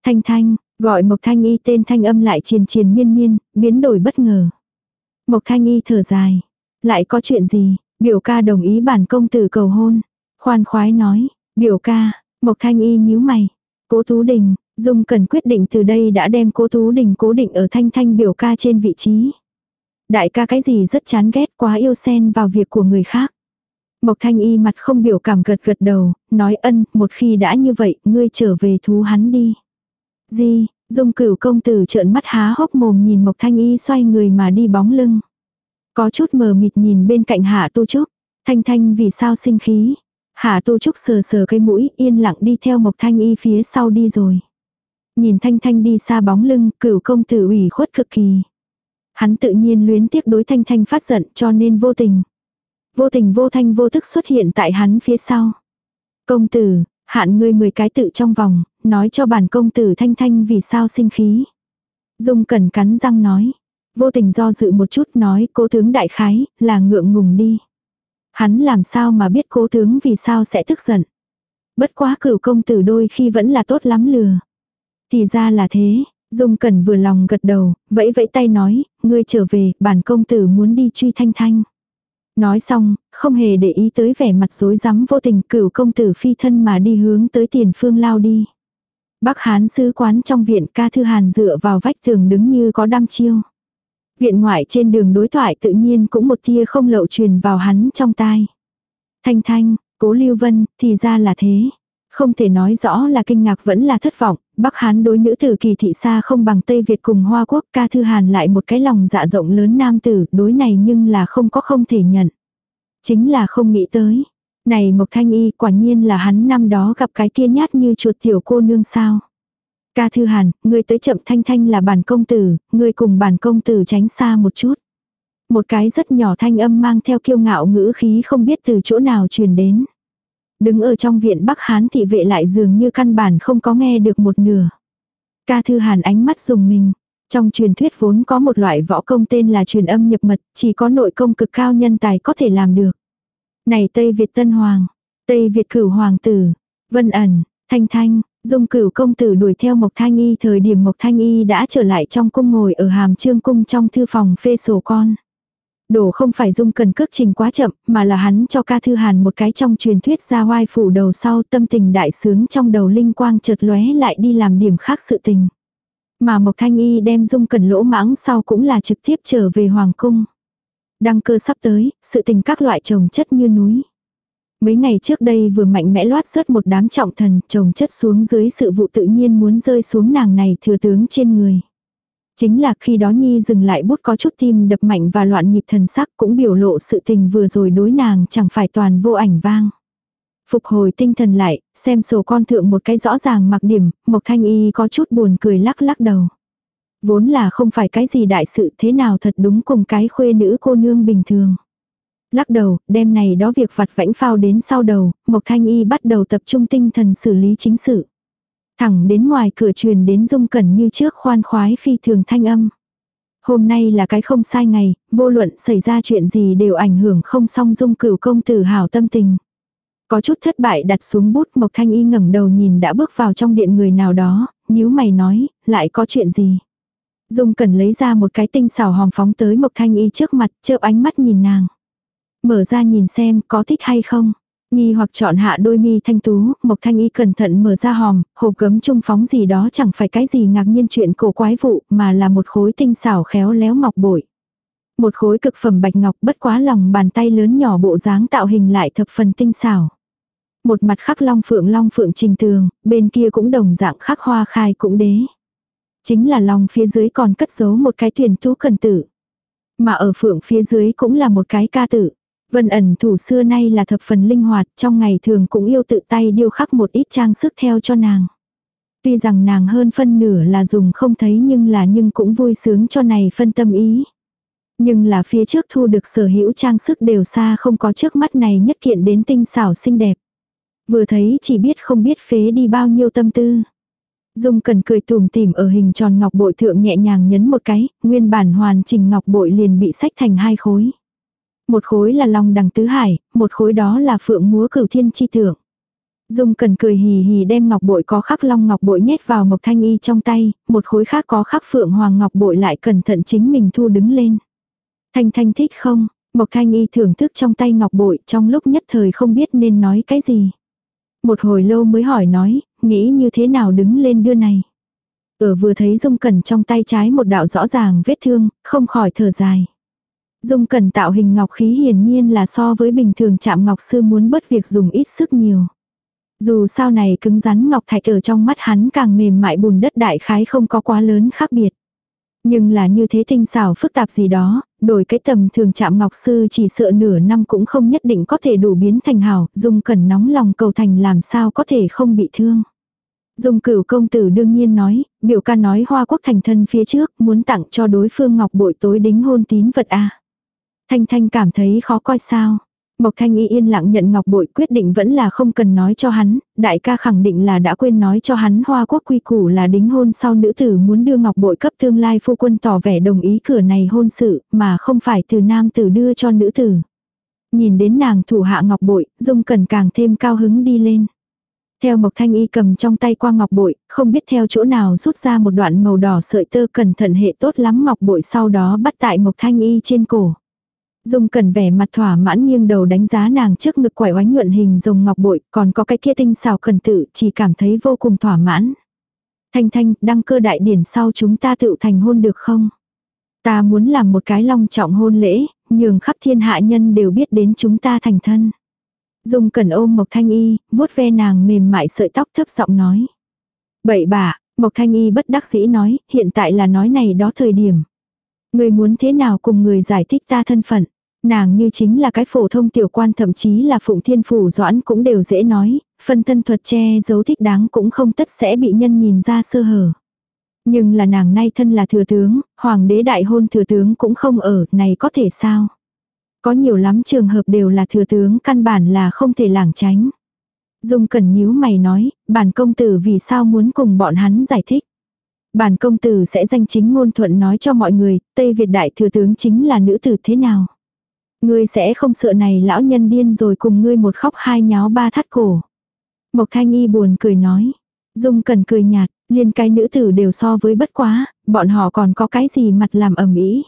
Thanh thanh, gọi Mộc Thanh Y tên thanh âm lại triền triền miên miên, biến đổi bất ngờ. Mộc Thanh Y thở dài. Lại có chuyện gì, biểu ca đồng ý bản công tử cầu hôn. Khoan khoái nói, biểu ca, Mộc Thanh Y nhíu mày. Cố Tú Đình, Dung Cần quyết định từ đây đã đem Cố Tú Đình cố định ở thanh thanh biểu ca trên vị trí. Đại ca cái gì rất chán ghét quá yêu xen vào việc của người khác. Mộc thanh y mặt không biểu cảm gật gật đầu, nói ân, một khi đã như vậy, ngươi trở về thú hắn đi. Di, dung cửu công tử trợn mắt há hốc mồm nhìn mộc thanh y xoay người mà đi bóng lưng. Có chút mờ mịt nhìn bên cạnh hạ tu trúc, thanh thanh vì sao sinh khí. Hạ Tu Trúc sờ sờ cây mũi, yên lặng đi theo Mộc Thanh Y phía sau đi rồi. Nhìn Thanh Thanh đi xa bóng lưng, cửu công tử ủy khuất cực kỳ. Hắn tự nhiên luyến tiếc đối Thanh Thanh phát giận cho nên vô tình. Vô tình vô thanh vô thức xuất hiện tại hắn phía sau. Công tử, hạn ngươi 10 cái tự trong vòng, nói cho bản công tử Thanh Thanh vì sao sinh khí. Dung cẩn cắn răng nói. Vô tình do dự một chút nói cố tướng đại khái, là ngượng ngùng đi. Hắn làm sao mà biết cố tướng vì sao sẽ tức giận. Bất quá cửu công tử đôi khi vẫn là tốt lắm lừa. Thì ra là thế, Dung Cẩn vừa lòng gật đầu, vẫy vẫy tay nói, ngươi trở về, bản công tử muốn đi truy thanh thanh. Nói xong, không hề để ý tới vẻ mặt rối rắm vô tình cửu công tử phi thân mà đi hướng tới tiền phương lao đi. Bắc Hán sứ quán trong viện ca thư hàn dựa vào vách tường đứng như có đam chiêu. Viện ngoại trên đường đối thoại tự nhiên cũng một tia không lậu truyền vào hắn trong tai. Thanh thanh, cố lưu vân, thì ra là thế. Không thể nói rõ là kinh ngạc vẫn là thất vọng, Bắc Hán đối nữ tử kỳ thị xa không bằng Tây Việt cùng Hoa Quốc ca thư hàn lại một cái lòng dạ rộng lớn nam tử, đối này nhưng là không có không thể nhận. Chính là không nghĩ tới. Này Mộc Thanh Y quả nhiên là hắn năm đó gặp cái kia nhát như chuột tiểu cô nương sao. Ca Thư Hàn, ngươi tới chậm thanh thanh là bản công tử, ngươi cùng bản công tử tránh xa một chút. Một cái rất nhỏ thanh âm mang theo kiêu ngạo ngữ khí không biết từ chỗ nào truyền đến. Đứng ở trong viện Bắc Hán thị vệ lại dường như căn bản không có nghe được một nửa. Ca Thư Hàn ánh mắt dùng mình. Trong truyền thuyết vốn có một loại võ công tên là truyền âm nhập mật, chỉ có nội công cực cao nhân tài có thể làm được. Này Tây Việt Tân Hoàng, Tây Việt Cửu Hoàng tử, Vân ẩn, Thanh Thanh, Dung Cửu công tử đuổi theo Mộc Thanh Y thời điểm Mộc Thanh Y đã trở lại trong cung ngồi ở hàm trương cung trong thư phòng phê sổ con. Đồ không phải dung cần cước trình quá chậm, mà là hắn cho ca thư hàn một cái trong truyền thuyết ra hoai phủ đầu sau tâm tình đại sướng trong đầu linh quang chợt lóe lại đi làm điểm khác sự tình. Mà Mộc Thanh Y đem dung cần lỗ mãng sau cũng là trực tiếp trở về Hoàng cung. Đăng cơ sắp tới, sự tình các loại trồng chất như núi. Mấy ngày trước đây vừa mạnh mẽ loát rớt một đám trọng thần, trồng chất xuống dưới sự vụ tự nhiên muốn rơi xuống nàng này thừa tướng trên người. Chính là khi đó Nhi dừng lại bút có chút tim đập mạnh và loạn nhịp thần sắc cũng biểu lộ sự tình vừa rồi đối nàng chẳng phải toàn vô ảnh vang. Phục hồi tinh thần lại, xem sổ con thượng một cái rõ ràng mặc điểm, Mộc Thanh Y có chút buồn cười lắc lắc đầu. Vốn là không phải cái gì đại sự thế nào thật đúng cùng cái khuê nữ cô nương bình thường. Lắc đầu, đêm này đó việc vặt vãnh phao đến sau đầu, Mộc Thanh Y bắt đầu tập trung tinh thần xử lý chính sự. Thẳng đến ngoài cửa truyền đến dung cẩn như trước khoan khoái phi thường thanh âm. Hôm nay là cái không sai ngày, vô luận xảy ra chuyện gì đều ảnh hưởng không song dung cửu công tử hảo tâm tình. Có chút thất bại đặt xuống bút Mộc Thanh Y ngẩng đầu nhìn đã bước vào trong điện người nào đó, nhíu mày nói, lại có chuyện gì. Dung Cẩn lấy ra một cái tinh xảo hòm phóng tới Mộc Thanh Y trước mặt, chớp ánh mắt nhìn nàng. Mở ra nhìn xem có thích hay không. Nghi hoặc chọn hạ đôi mi thanh tú, Mộc Thanh Y cẩn thận mở ra hòm, hộp gấm trung phóng gì đó chẳng phải cái gì ngạc nhiên chuyện cổ quái vụ, mà là một khối tinh xảo khéo léo ngọc bội. Một khối cực phẩm bạch ngọc bất quá lòng bàn tay lớn nhỏ bộ dáng tạo hình lại thập phần tinh xảo. Một mặt khắc long phượng long phượng trình tường, bên kia cũng đồng dạng khắc hoa khai cũng đế. Chính là lòng phía dưới còn cất giấu một cái thuyền thú cần tử. Mà ở phượng phía dưới cũng là một cái ca tử. Vân ẩn thủ xưa nay là thập phần linh hoạt, trong ngày thường cũng yêu tự tay điêu khắc một ít trang sức theo cho nàng. Tuy rằng nàng hơn phân nửa là dùng không thấy nhưng là nhưng cũng vui sướng cho này phân tâm ý. Nhưng là phía trước thu được sở hữu trang sức đều xa không có trước mắt này nhất kiện đến tinh xảo xinh đẹp. Vừa thấy chỉ biết không biết phế đi bao nhiêu tâm tư. Dung cần cười tùm tìm ở hình tròn ngọc bội thượng nhẹ nhàng nhấn một cái, nguyên bản hoàn chỉnh ngọc bội liền bị sách thành hai khối. Một khối là long đằng tứ hải, một khối đó là phượng múa cửu thiên chi thượng. Dung cần cười hì hì đem ngọc bội có khắc long ngọc bội nhét vào mộc thanh y trong tay, một khối khác có khắc phượng hoàng ngọc bội lại cẩn thận chính mình thu đứng lên. Thanh thanh thích không? Mộc thanh y thưởng thức trong tay ngọc bội trong lúc nhất thời không biết nên nói cái gì. Một hồi lâu mới hỏi nói, nghĩ như thế nào đứng lên đưa này. Ở vừa thấy dung cẩn trong tay trái một đạo rõ ràng vết thương, không khỏi thở dài. Dung cần tạo hình ngọc khí hiển nhiên là so với bình thường chạm ngọc sư muốn bớt việc dùng ít sức nhiều. Dù sao này cứng rắn ngọc thạch ở trong mắt hắn càng mềm mại bùn đất đại khái không có quá lớn khác biệt. Nhưng là như thế tinh xảo phức tạp gì đó, đổi cái tầm thường chạm ngọc sư chỉ sợ nửa năm cũng không nhất định có thể đủ biến thành hảo, dung cẩn nóng lòng cầu thành làm sao có thể không bị thương. Dung cửu công tử đương nhiên nói, biểu ca nói hoa quốc thành thân phía trước muốn tặng cho đối phương ngọc bội tối đính hôn tín vật a Thanh Thanh cảm thấy khó coi sao. Mộc Thanh Y yên lặng nhận ngọc bội quyết định vẫn là không cần nói cho hắn, đại ca khẳng định là đã quên nói cho hắn hoa quốc quy củ là đính hôn sau nữ tử muốn đưa ngọc bội cấp tương lai phu quân tỏ vẻ đồng ý cửa này hôn sự, mà không phải từ nam tử đưa cho nữ tử. Nhìn đến nàng thủ hạ ngọc bội, dung cần càng thêm cao hứng đi lên. Theo Mộc Thanh Y cầm trong tay qua ngọc bội, không biết theo chỗ nào rút ra một đoạn màu đỏ sợi tơ cẩn thận hệ tốt lắm ngọc bội sau đó bắt tại Mộc Thanh Y trên cổ. Dung cần vẻ mặt thỏa mãn nghiêng đầu đánh giá nàng trước ngực quải oánh nhuận hình rồng ngọc bội, còn có cái kia tinh xào cần tự, chỉ cảm thấy vô cùng thỏa mãn. Thanh thanh, đăng cơ đại điển sau chúng ta tự thành hôn được không? Ta muốn làm một cái long trọng hôn lễ, nhường khắp thiên hạ nhân đều biết đến chúng ta thành thân. Dung cần ôm Mộc Thanh Y, vuốt ve nàng mềm mại sợi tóc thấp giọng nói. Bậy bạ, Mộc Thanh Y bất đắc dĩ nói, hiện tại là nói này đó thời điểm. Người muốn thế nào cùng người giải thích ta thân phận. Nàng như chính là cái phổ thông tiểu quan thậm chí là phụng thiên phủ doãn cũng đều dễ nói, phân thân thuật che giấu thích đáng cũng không tất sẽ bị nhân nhìn ra sơ hở. Nhưng là nàng nay thân là thừa tướng, hoàng đế đại hôn thừa tướng cũng không ở, này có thể sao? Có nhiều lắm trường hợp đều là thừa tướng căn bản là không thể lảng tránh. Dung cẩn nhíu mày nói, bản công tử vì sao muốn cùng bọn hắn giải thích. Bản công tử sẽ danh chính ngôn thuận nói cho mọi người, Tây Việt đại thừa tướng chính là nữ tử thế nào. Ngươi sẽ không sợ này lão nhân điên rồi cùng ngươi một khóc hai nháo ba thắt cổ. Mộc thanh y buồn cười nói. Dung cần cười nhạt, liên cái nữ tử đều so với bất quá, bọn họ còn có cái gì mặt làm ẩm ý.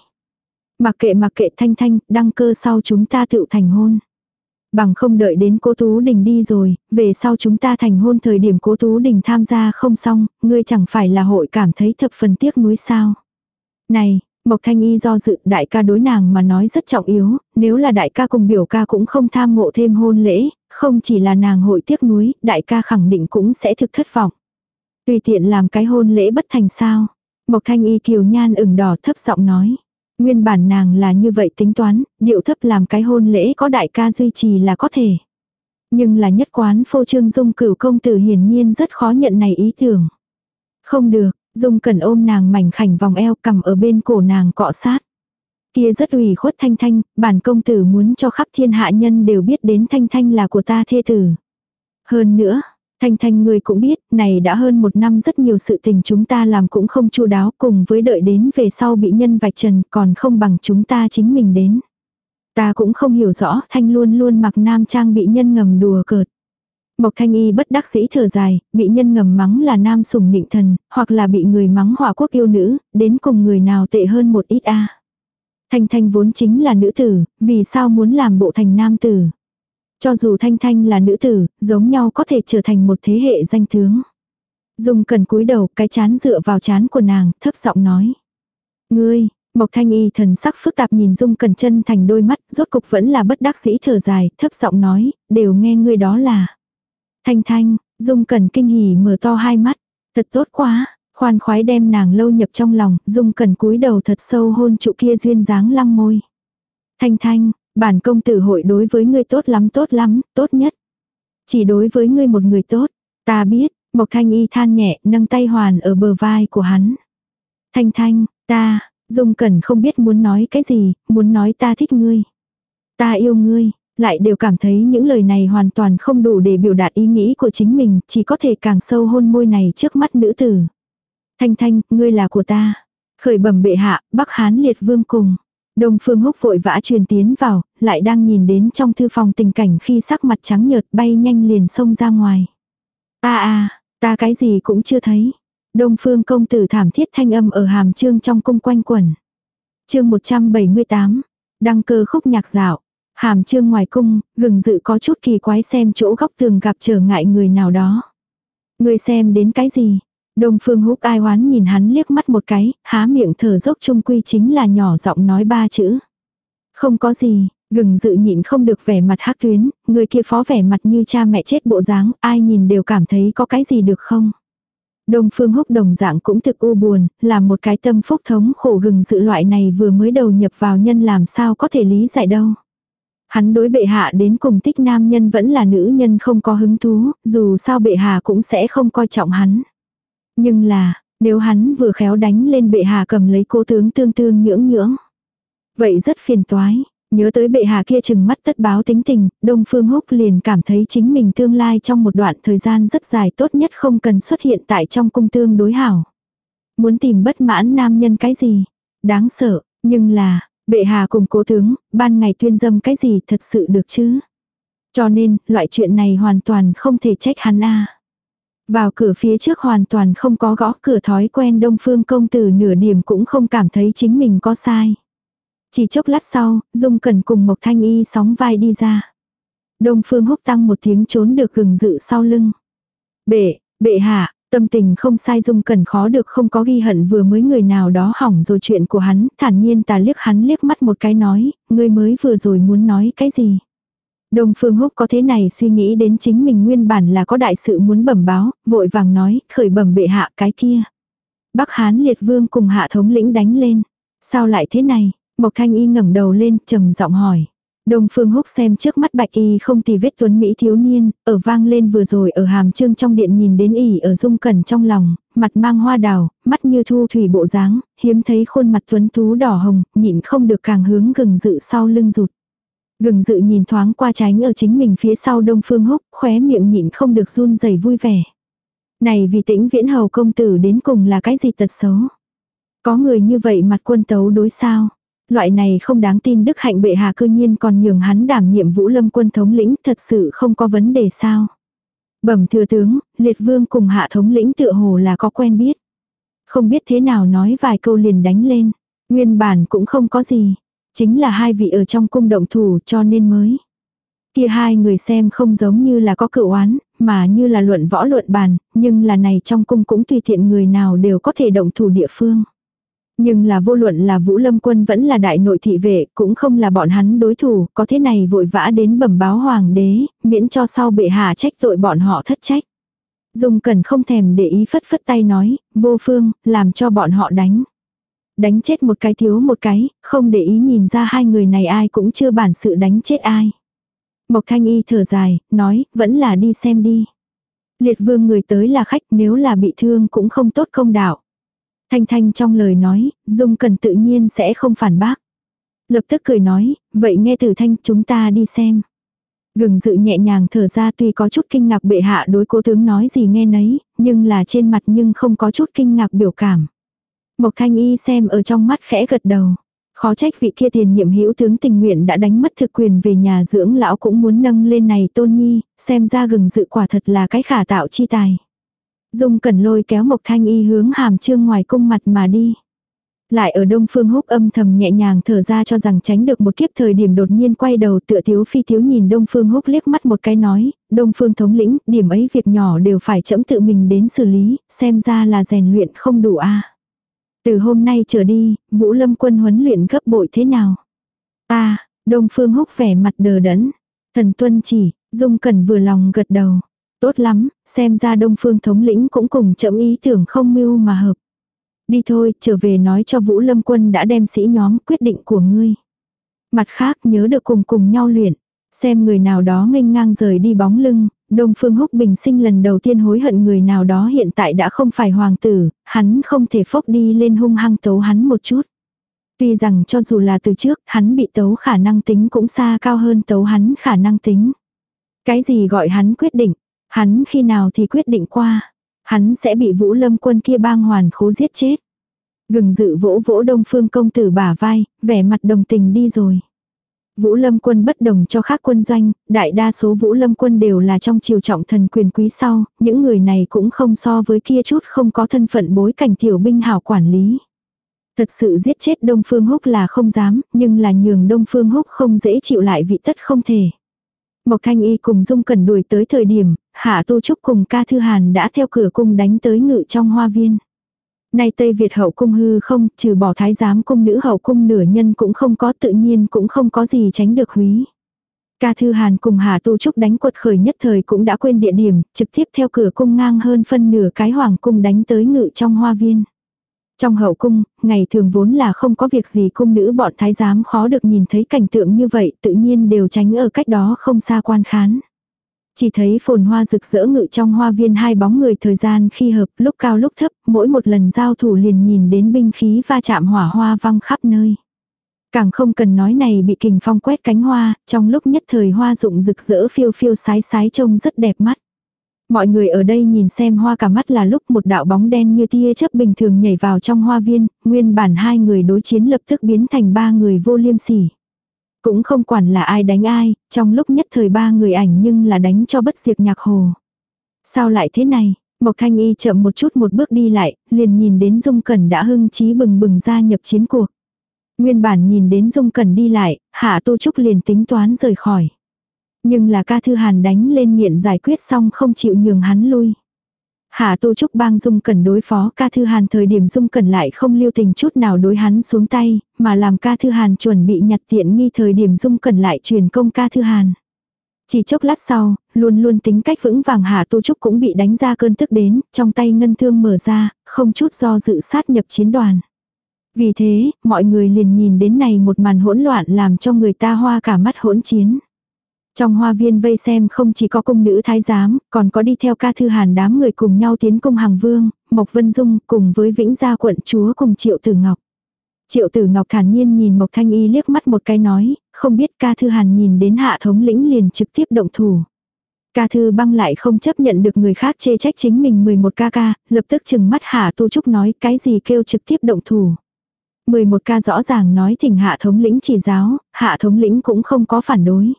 Mặc kệ mặc kệ thanh thanh, đăng cơ sau chúng ta tự thành hôn. Bằng không đợi đến cố Tú Đình đi rồi, về sau chúng ta thành hôn thời điểm cố Tú Đình tham gia không xong, ngươi chẳng phải là hội cảm thấy thập phần tiếc nuối sao. Này, Mộc Thanh Y do dự đại ca đối nàng mà nói rất trọng yếu, nếu là đại ca cùng biểu ca cũng không tham ngộ thêm hôn lễ, không chỉ là nàng hội tiếc nuối, đại ca khẳng định cũng sẽ thực thất vọng. Tùy tiện làm cái hôn lễ bất thành sao. Mộc Thanh Y kiều nhan ửng đỏ thấp giọng nói. Nguyên bản nàng là như vậy tính toán, điệu thấp làm cái hôn lễ có đại ca duy trì là có thể. Nhưng là nhất quán phô trương dung cửu công tử hiển nhiên rất khó nhận này ý tưởng. Không được, Dung cần ôm nàng mảnh khảnh vòng eo cầm ở bên cổ nàng cọ sát. Kia rất ủy khuất Thanh Thanh, bản công tử muốn cho khắp thiên hạ nhân đều biết đến Thanh Thanh là của ta thê tử. Hơn nữa, Thanh Thanh người cũng biết, này đã hơn một năm rất nhiều sự tình chúng ta làm cũng không chu đáo cùng với đợi đến về sau bị nhân vạch trần còn không bằng chúng ta chính mình đến. Ta cũng không hiểu rõ, Thanh luôn luôn mặc nam trang bị nhân ngầm đùa cợt. Mộc Thanh Y bất đắc dĩ thở dài, bị nhân ngầm mắng là nam sùng nịnh thần, hoặc là bị người mắng hỏa quốc yêu nữ, đến cùng người nào tệ hơn một ít a. Thanh Thanh vốn chính là nữ tử, vì sao muốn làm bộ thành nam tử? Cho dù Thanh Thanh là nữ tử, giống nhau có thể trở thành một thế hệ danh tướng. Dung cần cúi đầu, cái chán dựa vào chán của nàng, thấp giọng nói. Ngươi, Mộc Thanh Y thần sắc phức tạp nhìn Dung Cần chân thành đôi mắt, rốt cục vẫn là bất đắc dĩ thở dài, thấp giọng nói, đều nghe ngươi đó là. Thanh Thanh, Dung Cần kinh hỉ mở to hai mắt, thật tốt quá, khoan khoái đem nàng lâu nhập trong lòng, Dung Cần cúi đầu thật sâu hôn trụ kia duyên dáng lăng môi. Thanh Thanh, bản công tử hội đối với ngươi tốt lắm tốt lắm, tốt nhất. Chỉ đối với ngươi một người tốt, ta biết, Mộc Thanh Y than nhẹ, nâng tay hoàn ở bờ vai của hắn. Thanh Thanh, ta, Dung Cẩn không biết muốn nói cái gì, muốn nói ta thích ngươi. Ta yêu ngươi, lại đều cảm thấy những lời này hoàn toàn không đủ để biểu đạt ý nghĩ của chính mình, chỉ có thể càng sâu hôn môi này trước mắt nữ tử. Thanh Thanh, ngươi là của ta. Khởi bẩm bệ hạ, Bắc Hán liệt vương cùng. Đông Phương Húc vội vã truyền tiến vào, lại đang nhìn đến trong thư phòng tình cảnh khi sắc mặt trắng nhợt bay nhanh liền xông ra ngoài. Ta a, ta cái gì cũng chưa thấy. Đông Phương công tử thảm thiết thanh âm ở hàm trương trong cung quanh quẩn. Chương 178. Đăng cơ khúc nhạc dạo. Hàm trương ngoài cung, gừng dự có chút kỳ quái xem chỗ góc tường gặp trở ngại người nào đó. Người xem đến cái gì? Đông phương húc ai hoán nhìn hắn liếc mắt một cái, há miệng thở dốc trung quy chính là nhỏ giọng nói ba chữ. Không có gì, gừng dự nhịn không được vẻ mặt hắc tuyến, người kia phó vẻ mặt như cha mẹ chết bộ dáng, ai nhìn đều cảm thấy có cái gì được không? Đông Phương Húc đồng dạng cũng thực u buồn, là một cái tâm phúc thống khổ gừng dự loại này vừa mới đầu nhập vào nhân làm sao có thể lý giải đâu. Hắn đối bệ hạ đến cùng thích nam nhân vẫn là nữ nhân không có hứng thú, dù sao bệ hạ cũng sẽ không coi trọng hắn. Nhưng là, nếu hắn vừa khéo đánh lên bệ hạ cầm lấy cô tướng tương tương nhưỡng nhưỡng. Vậy rất phiền toái. Nhớ tới bệ hạ kia chừng mắt tất báo tính tình, Đông Phương Húc liền cảm thấy chính mình tương lai trong một đoạn thời gian rất dài tốt nhất không cần xuất hiện tại trong cung tương đối hảo. Muốn tìm bất mãn nam nhân cái gì? Đáng sợ, nhưng là, bệ hạ cùng cố tướng, ban ngày tuyên dâm cái gì thật sự được chứ? Cho nên, loại chuyện này hoàn toàn không thể trách hắn a. Vào cửa phía trước hoàn toàn không có gõ cửa thói quen đông phương công tử nửa điểm cũng không cảm thấy chính mình có sai. Chỉ chốc lát sau, Dung Cẩn cùng Mộc Thanh Y sóng vai đi ra. Đông Phương húc tăng một tiếng trốn được gừng dự sau lưng. Bệ, bệ hạ, tâm tình không sai Dung Cẩn khó được không có ghi hận vừa mới người nào đó hỏng rồi chuyện của hắn, thản nhiên ta liếc hắn liếc mắt một cái nói, ngươi mới vừa rồi muốn nói cái gì. Đông Phương Húc có thế này suy nghĩ đến chính mình nguyên bản là có đại sự muốn bẩm báo, vội vàng nói, khởi bẩm bệ hạ cái kia. Bắc Hán liệt vương cùng hạ thống lĩnh đánh lên. Sao lại thế này? Mộc Thanh Y ngẩng đầu lên, trầm giọng hỏi. Đông Phương Húc xem trước mắt Bạch Y không tì vết tuấn Mỹ thiếu niên, ở vang lên vừa rồi ở hàm trương trong điện nhìn đến ỉ ở dung cẩn trong lòng, mặt mang hoa đào, mắt như thu thủy bộ dáng, hiếm thấy khuôn mặt tuấn tú đỏ hồng, nhịn không được càng hướng gừng dự sau lưng rụt. Gừng dự nhìn thoáng qua tránh ở chính mình phía sau Đông Phương Húc, khóe miệng nhịn không được run rẩy vui vẻ. Này vì tĩnh viễn hầu công tử đến cùng là cái gì tật xấu? Có người như vậy mặt quân tấu đối sao? Loại này không đáng tin đức hạnh bệ hạ cư nhiên còn nhường hắn đảm nhiệm vũ lâm quân thống lĩnh thật sự không có vấn đề sao. Bẩm thừa tướng, liệt vương cùng hạ thống lĩnh tựa hồ là có quen biết. Không biết thế nào nói vài câu liền đánh lên. Nguyên bản cũng không có gì. Chính là hai vị ở trong cung động thủ cho nên mới. Kia hai người xem không giống như là có cựu oán, mà như là luận võ luận bàn, nhưng là này trong cung cũng tùy tiện người nào đều có thể động thủ địa phương. Nhưng là vô luận là Vũ Lâm quân vẫn là đại nội thị vệ, cũng không là bọn hắn đối thủ, có thế này vội vã đến bẩm báo hoàng đế, miễn cho sau bệ hạ trách tội bọn họ thất trách. Dung cần không thèm để ý phất phất tay nói, vô phương, làm cho bọn họ đánh. Đánh chết một cái thiếu một cái, không để ý nhìn ra hai người này ai cũng chưa bản sự đánh chết ai. Mộc thanh y thở dài, nói, vẫn là đi xem đi. Liệt vương người tới là khách nếu là bị thương cũng không tốt không đạo. Thanh Thanh trong lời nói, Dung Cần tự nhiên sẽ không phản bác. Lập tức cười nói, vậy nghe từ Thanh chúng ta đi xem. Gừng dự nhẹ nhàng thở ra tuy có chút kinh ngạc bệ hạ đối cố tướng nói gì nghe nấy, nhưng là trên mặt nhưng không có chút kinh ngạc biểu cảm. Mộc Thanh Y xem ở trong mắt khẽ gật đầu. Khó trách vị kia tiền nhiệm hữu tướng tình nguyện đã đánh mất thực quyền về nhà dưỡng lão cũng muốn nâng lên này tôn nhi, xem ra gừng dự quả thật là cái khả tạo chi tài. Dung Cẩn lôi kéo Mộc Thanh Y hướng hàm trương ngoài cung mặt mà đi. Lại ở Đông Phương Húc âm thầm nhẹ nhàng thở ra cho rằng tránh được một kiếp thời điểm đột nhiên quay đầu tựa thiếu phi thiếu nhìn Đông Phương Húc liếc mắt một cái nói, Đông Phương thống lĩnh, điểm ấy việc nhỏ đều phải chậm tự mình đến xử lý, xem ra là rèn luyện không đủ a. Từ hôm nay trở đi, Vũ Lâm quân huấn luyện gấp bội thế nào? Ta, Đông Phương Húc vẻ mặt đờ đẫn. Thần tuân chỉ, Dung Cẩn vừa lòng gật đầu. Tốt lắm, xem ra đông phương thống lĩnh cũng cùng chậm ý tưởng không mưu mà hợp. Đi thôi, trở về nói cho Vũ Lâm quân đã đem sĩ nhóm quyết định của ngươi. Mặt khác nhớ được cùng cùng nhau luyện. Xem người nào đó nghênh ngang rời đi bóng lưng, Đông Phương Húc Bình sinh lần đầu tiên hối hận người nào đó hiện tại đã không phải hoàng tử, hắn không thể phốc đi lên hung hăng tấu hắn một chút. Tuy rằng cho dù là từ trước, hắn bị tấu khả năng tính cũng xa cao hơn tấu hắn khả năng tính. Cái gì gọi hắn quyết định, Hắn khi nào thì quyết định qua. Hắn sẽ bị vũ lâm quân kia bang hoàn khố giết chết. Gừng dự vỗ vỗ đông phương công tử bả vai, vẻ mặt đồng tình đi rồi. Vũ lâm quân bất đồng cho khác quân doanh, đại đa số vũ lâm quân đều là trong triều trọng thần quyền quý sau, những người này cũng không so với kia chút không có thân phận bối cảnh tiểu binh hảo quản lý. Thật sự giết chết Đông Phương Húc là không dám, nhưng là nhường Đông Phương Húc không dễ chịu lại vị tất không thể. Mộc Thanh Y cùng Dung Cẩn đuổi tới thời điểm, Hạ Tu Trúc cùng ca thư hàn đã theo cửa cung đánh tới ngự trong hoa viên. Nay Tây Việt hậu cung hư không, trừ bỏ thái giám cung nữ hậu cung nửa nhân cũng không có tự nhiên cũng không có gì tránh được húy. Ca Thư Hàn cùng Hà Tu Trúc đánh quật khởi nhất thời cũng đã quên địa điểm, trực tiếp theo cửa cung ngang hơn phân nửa cái hoàng cung đánh tới ngự trong hoa viên. Trong hậu cung, ngày thường vốn là không có việc gì cung nữ bọn thái giám khó được nhìn thấy cảnh tượng như vậy tự nhiên đều tránh ở cách đó không xa quan khán. Chỉ thấy phồn hoa rực rỡ ngự trong hoa viên hai bóng người thời gian khi hợp lúc cao lúc thấp, mỗi một lần giao thủ liền nhìn đến binh khí va chạm hỏa hoa văng khắp nơi. Càng không cần nói này bị kình phong quét cánh hoa, trong lúc nhất thời hoa rụng rực rỡ phiêu phiêu sái sái trông rất đẹp mắt. Mọi người ở đây nhìn xem hoa cả mắt là lúc một đạo bóng đen như tia chớp bình thường nhảy vào trong hoa viên, nguyên bản hai người đối chiến lập tức biến thành ba người vô liêm sỉ. Cũng không quản là ai đánh ai, trong lúc nhất thời ba người ảnh nhưng là đánh cho bất diệt nhạc hồ. Sao lại thế này? Mộc Thanh Y chậm một chút một bước đi lại, liền nhìn đến Dung Cẩn đã hưng trí bừng bừng ra nhập chiến cuộc. Nguyên bản nhìn đến Dung Cẩn đi lại, Hạ Tô Trúc liền tính toán rời khỏi. Nhưng là ca thư hàn đánh lên nghiện giải quyết xong không chịu nhường hắn lui. Hạ Tô Trúc bang Dung Cẩn đối phó ca thư hàn thời điểm Dung Cẩn lại không lưu tình chút nào đối hắn xuống tay, mà làm ca thư hàn chuẩn bị nhặt tiện nghi thời điểm Dung Cẩn lại truyền công ca thư hàn. Chỉ chốc lát sau, luôn luôn tính cách vững vàng Hạ Tô Trúc cũng bị đánh ra cơn tức đến, trong tay ngân thương mở ra, không chút do dự sát nhập chiến đoàn. Vì thế, mọi người liền nhìn đến này một màn hỗn loạn làm cho người ta hoa cả mắt hỗn chiến. Trong hoa viên vây xem không chỉ có cung nữ thái giám, còn có đi theo ca thư hàn đám người cùng nhau tiến cung hàng vương, Mộc Vân Dung cùng với Vĩnh Gia quận chúa cùng Triệu Tử Ngọc. Triệu Tử Ngọc thản nhiên nhìn Mộc Thanh Y liếc mắt một cái nói, không biết ca thư hàn nhìn đến hạ thống lĩnh liền trực tiếp động thủ. Ca thư băng lại không chấp nhận được người khác chê trách chính mình 11 ca ca, lập tức chừng mắt hạ tu trúc nói cái gì kêu trực tiếp động thủ. 11 ca rõ ràng nói thỉnh hạ thống lĩnh chỉ giáo, hạ thống lĩnh cũng không có phản đối.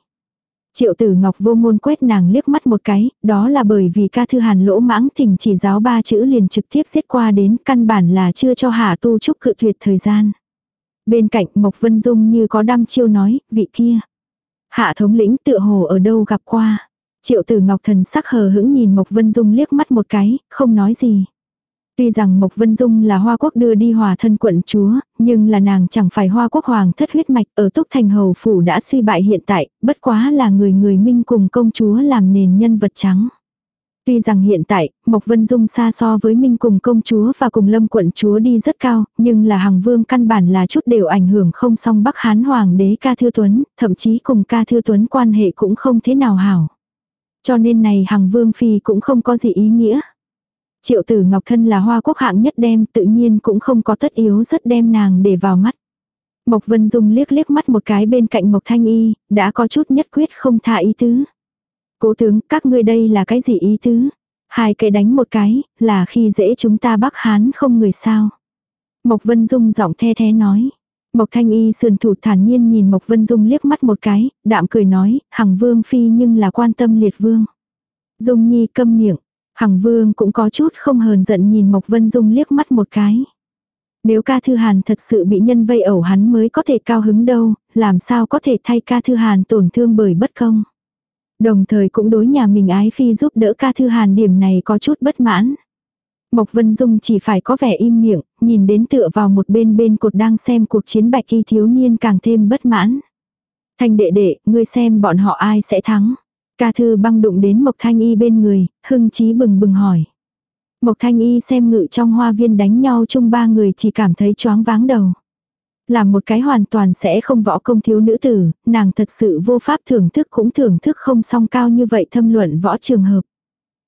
Triệu tử ngọc vô ngôn quét nàng liếc mắt một cái, đó là bởi vì ca thư hàn lỗ mãng thỉnh chỉ giáo ba chữ liền trực tiếp giết qua đến căn bản là chưa cho hạ tu trúc cự tuyệt thời gian. Bên cạnh Mộc Vân Dung như có đăm chiêu nói, vị kia. Hạ thống lĩnh tựa hồ ở đâu gặp qua. Triệu tử ngọc thần sắc hờ hững nhìn Mộc Vân Dung liếc mắt một cái, không nói gì. Tuy rằng Mộc Vân Dung là Hoa Quốc đưa đi hòa thân quận chúa, nhưng là nàng chẳng phải Hoa Quốc hoàng thất huyết mạch ở Túc Thành Hầu Phủ đã suy bại hiện tại, bất quá là người người minh cùng công chúa làm nền nhân vật trắng. Tuy rằng hiện tại, Mộc Vân Dung xa so với Minh cùng công chúa và cùng lâm quận chúa đi rất cao, nhưng là hàng vương căn bản là chút đều ảnh hưởng không song Bắc Hán Hoàng đế ca thư tuấn, thậm chí cùng ca thư tuấn quan hệ cũng không thế nào hảo. Cho nên này hàng vương phi cũng không có gì ý nghĩa. Triệu tử ngọc thân là hoa quốc hạng nhất đem tự nhiên cũng không có tất yếu rất đem nàng để vào mắt. Mộc Vân Dung liếc liếc mắt một cái bên cạnh Mộc Thanh Y, đã có chút nhất quyết không tha ý tứ. Cố tướng, các ngươi đây là cái gì ý tứ? Hai cái đánh một cái, là khi dễ chúng ta Bắc Hán không người sao. Mộc Vân Dung giọng the thế nói. Mộc Thanh Y sườn thủ thản nhiên nhìn Mộc Vân Dung liếc mắt một cái, đạm cười nói, hằng vương phi nhưng là quan tâm liệt vương. Dung Nhi câm miệng, Hằng Vương cũng có chút không hờn giận nhìn Mộc Vân Dung liếc mắt một cái. Nếu ca thư hàn thật sự bị nhân vây ẩu hắn mới có thể cao hứng đâu, làm sao có thể thay ca thư hàn tổn thương bởi bất công. Đồng thời cũng đối nhà mình ái phi giúp đỡ ca thư hàn điểm này có chút bất mãn. Mộc Vân Dung chỉ phải có vẻ im miệng, nhìn đến tựa vào một bên bên cột đang xem cuộc chiến bạch y thiếu niên càng thêm bất mãn. Thanh đệ đệ, ngươi xem bọn họ ai sẽ thắng. Ca thư băng đụng đến Mộc Thanh Y bên người, hưng trí bừng bừng hỏi. Mộc Thanh Y xem ngự trong hoa viên đánh nhau chung ba người chỉ cảm thấy choáng váng đầu. Là một cái hoàn toàn sẽ không võ công thiếu nữ tử, nàng thật sự vô pháp thưởng thức cũng thưởng thức không song cao như vậy thâm luận võ trường hợp.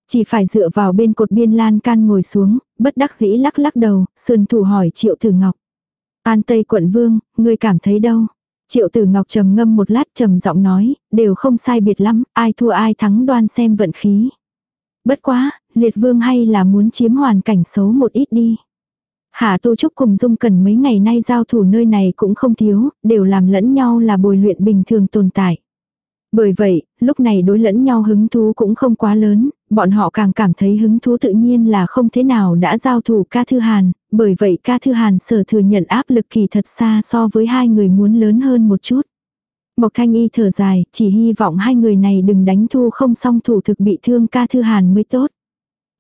Chỉ phải dựa vào bên cột biên lan can ngồi xuống, bất đắc dĩ lắc lắc đầu, sườn thủ hỏi triệu tử ngọc. An Tây quận vương, ngươi cảm thấy đâu? Triệu tử ngọc trầm ngâm một lát trầm giọng nói, đều không sai biệt lắm, ai thua ai thắng đoan xem vận khí. Bất quá, liệt vương hay là muốn chiếm hoàn cảnh xấu một ít đi. Hạ Tô Trúc cùng Dung Cần mấy ngày nay giao thủ nơi này cũng không thiếu, đều làm lẫn nhau là bồi luyện bình thường tồn tại. Bởi vậy, lúc này đối lẫn nhau hứng thú cũng không quá lớn, bọn họ càng cảm thấy hứng thú tự nhiên là không thế nào đã giao thủ ca thư hàn, bởi vậy ca thư hàn sở thừa nhận áp lực kỳ thật xa so với hai người muốn lớn hơn một chút. Mộc thanh y thở dài, chỉ hy vọng hai người này đừng đánh thu không xong thủ thực bị thương ca thư hàn mới tốt.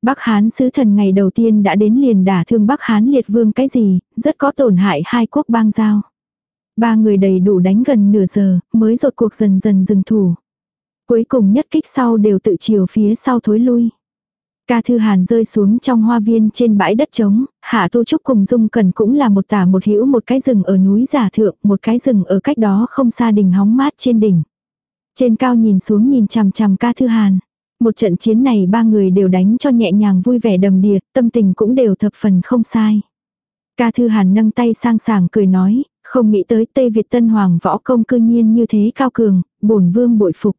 Bắc Hán sứ thần ngày đầu tiên đã đến liền đả thương Bắc Hán liệt vương cái gì, rất có tổn hại hai quốc bang giao. Ba người đầy đủ đánh gần nửa giờ, mới rột cuộc dần dần dừng thủ. Cuối cùng nhất kích sau đều tự chiều phía sau thối lui. Ca Thư Hàn rơi xuống trong hoa viên trên bãi đất trống, Hạ Tu Trúc cùng Dung Cần cũng là một tả một hữu một cái rừng ở núi giả thượng, một cái rừng ở cách đó không xa đỉnh hóng mát trên đỉnh. Trên cao nhìn xuống nhìn chằm chằm Ca Thư Hàn. Một trận chiến này ba người đều đánh cho nhẹ nhàng vui vẻ đầm đìa, tâm tình cũng đều thập phần không sai. Ca Thư Hàn nâng tay sang sảng cười nói, không nghĩ tới Tây Việt Tân Hoàng võ công cư nhiên như thế cao cường, bổn vương bội phục.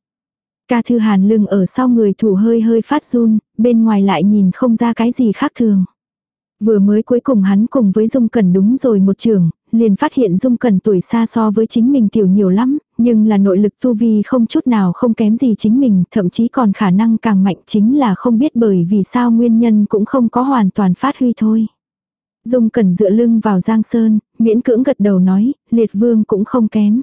Ca Thư Hàn lưng ở sau người thủ hơi hơi phát run, bên ngoài lại nhìn không ra cái gì khác thường. Vừa mới cuối cùng hắn cùng với Dung Cẩn đúng rồi một trường, liền phát hiện Dung Cẩn tuổi xa so với chính mình tiểu nhiều lắm, nhưng là nội lực tu vi không chút nào không kém gì chính mình, thậm chí còn khả năng càng mạnh chính là không biết bởi vì sao nguyên nhân cũng không có hoàn toàn phát huy thôi. Dung Cẩn dựa lưng vào Giang Sơn, miễn cưỡng gật đầu nói, liệt vương cũng không kém.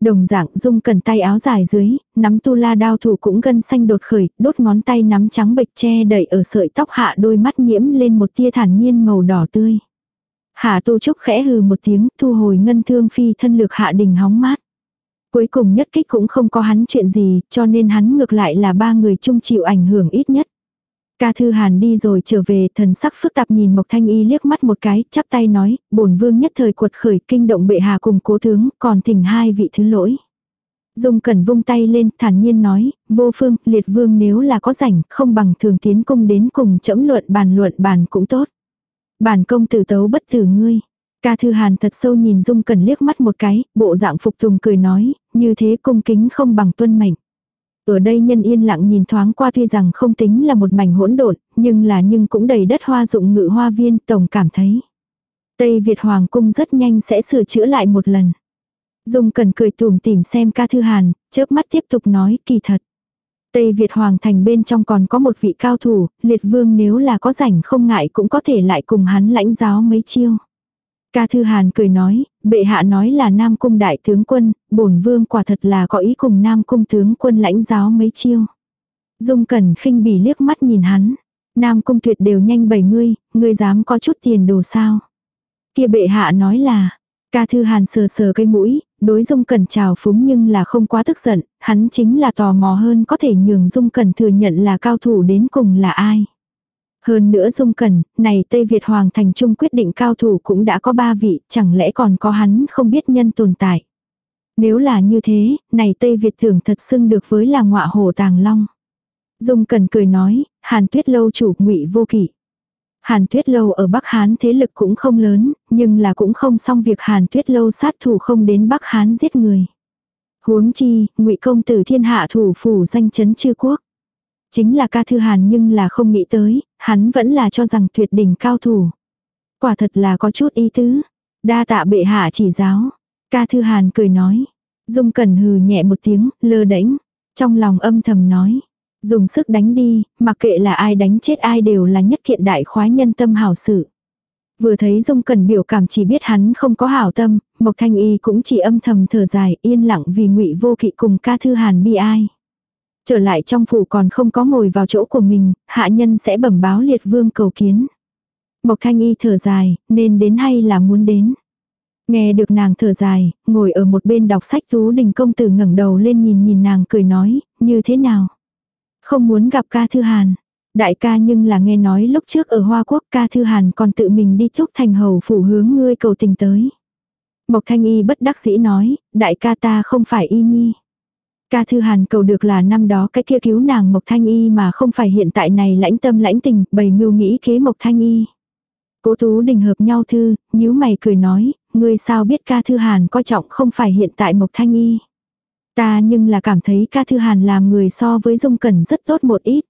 Đồng dạng dung cần tay áo dài dưới, nắm tu la đao thủ cũng gân xanh đột khởi, đốt ngón tay nắm trắng bệch che đẩy ở sợi tóc hạ đôi mắt nhiễm lên một tia thản nhiên màu đỏ tươi. Hạ tu trúc khẽ hừ một tiếng, thu hồi ngân thương phi thân lược hạ đình hóng mát. Cuối cùng nhất kích cũng không có hắn chuyện gì, cho nên hắn ngược lại là ba người chung chịu ảnh hưởng ít nhất. Ca Thư Hàn đi rồi trở về, thần sắc phức tạp nhìn Mộc Thanh Y liếc mắt một cái, chắp tay nói, bổn vương nhất thời cuột khởi kinh động bệ hạ cùng cố tướng, còn thỉnh hai vị thứ lỗi. Dung Cẩn vung tay lên, thản nhiên nói, vô phương, liệt vương nếu là có rảnh, không bằng thường tiến cung đến cùng chẫm luận bàn luận bàn cũng tốt. Bản công tử tấu bất tử ngươi. Ca Thư Hàn thật sâu nhìn Dung Cẩn liếc mắt một cái, bộ dạng phục tùng cười nói, như thế cung kính không bằng tuân mệnh. Ở đây nhân yên lặng nhìn thoáng qua tuy rằng không tính là một mảnh hỗn độn, nhưng là nhưng cũng đầy đất hoa dụng ngự hoa viên, tổng cảm thấy. Tây Việt Hoàng cung rất nhanh sẽ sửa chữa lại một lần. Dung cần cười tùm tìm xem ca thư hàn, chớp mắt tiếp tục nói kỳ thật. Tây Việt Hoàng thành bên trong còn có một vị cao thủ, liệt vương nếu là có rảnh không ngại cũng có thể lại cùng hắn lãnh giáo mấy chiêu. Ca Thư Hàn cười nói, bệ hạ nói là Nam Cung đại tướng quân, bổn vương quả thật là có ý cùng Nam Cung tướng quân lãnh giáo mấy chiêu. Dung Cẩn khinh bỉ liếc mắt nhìn hắn. Nam Cung tuyệt đều nhanh 70, ngươi dám có chút tiền đồ sao. Kia bệ hạ nói là, ca thư hàn sờ sờ cây mũi, đối Dung Cẩn chào phúng nhưng là không quá tức giận, hắn chính là tò mò hơn có thể nhường Dung Cẩn thừa nhận là cao thủ đến cùng là ai. Hơn nữa dung cẩn, này Tây Việt Hoàng thành trung quyết định cao thủ cũng đã có ba vị, chẳng lẽ còn có hắn không biết nhân tồn tại. Nếu là như thế, này Tây Việt thường thật xưng được với là ngọa hồ tàng long. Dung Cẩn cười nói, Hàn Tuyết Lâu chủ ngụy vô kỷ. Hàn Tuyết Lâu ở Bắc Hán thế lực cũng không lớn, nhưng là cũng không xong việc Hàn Tuyết Lâu sát thủ không đến Bắc Hán giết người. Huống chi, ngụy công tử thiên hạ thủ phủ danh chấn chư quốc. Chính là ca thư hàn nhưng là không nghĩ tới, hắn vẫn là cho rằng tuyệt đỉnh cao thủ. Quả thật là có chút ý tứ. Đa tạ bệ hạ chỉ giáo. Ca thư hàn cười nói. Dung cẩn hừ nhẹ một tiếng, lơ đánh, Trong lòng âm thầm nói. Dùng sức đánh đi, mặc kệ là ai đánh chết ai đều là nhất kiện đại khoái nhân tâm hảo sự. Vừa thấy Dung Cẩn biểu cảm chỉ biết hắn không có hảo tâm, Mộc Thanh Y cũng chỉ âm thầm thở dài, yên lặng vì Ngụy Vô Kỵ cùng Ca Thư Hàn bi ai. Trở lại trong phủ còn không có ngồi vào chỗ của mình, hạ nhân sẽ bẩm báo liệt vương cầu kiến. Mộc thanh y thở dài, nên đến hay là muốn đến. Nghe được nàng thở dài, ngồi ở một bên đọc sách Tú Đình công tử ngẩng đầu lên nhìn nhìn nàng cười nói, như thế nào? Không muốn gặp ca thư hàn. Đại ca nhưng là nghe nói lúc trước ở Hoa Quốc ca thư hàn còn tự mình đi thúc thành hầu phủ hướng ngươi cầu tình tới. Mộc thanh y bất đắc dĩ nói, đại ca ta không phải y nhi. Ca Thư Hàn cầu được là năm đó cái kia cứu nàng Mộc Thanh Y mà không phải hiện tại này lãnh tâm lãnh tình, bày mưu nghĩ kế Mộc Thanh Y. Cố Tú Đình hợp nhau thư, nhíu mày cười nói, ngươi sao biết ca Thư Hàn coi trọng không phải hiện tại Mộc Thanh Y. Ta nhưng là cảm thấy ca Thư Hàn làm người so với Dung Cẩn rất tốt một ít.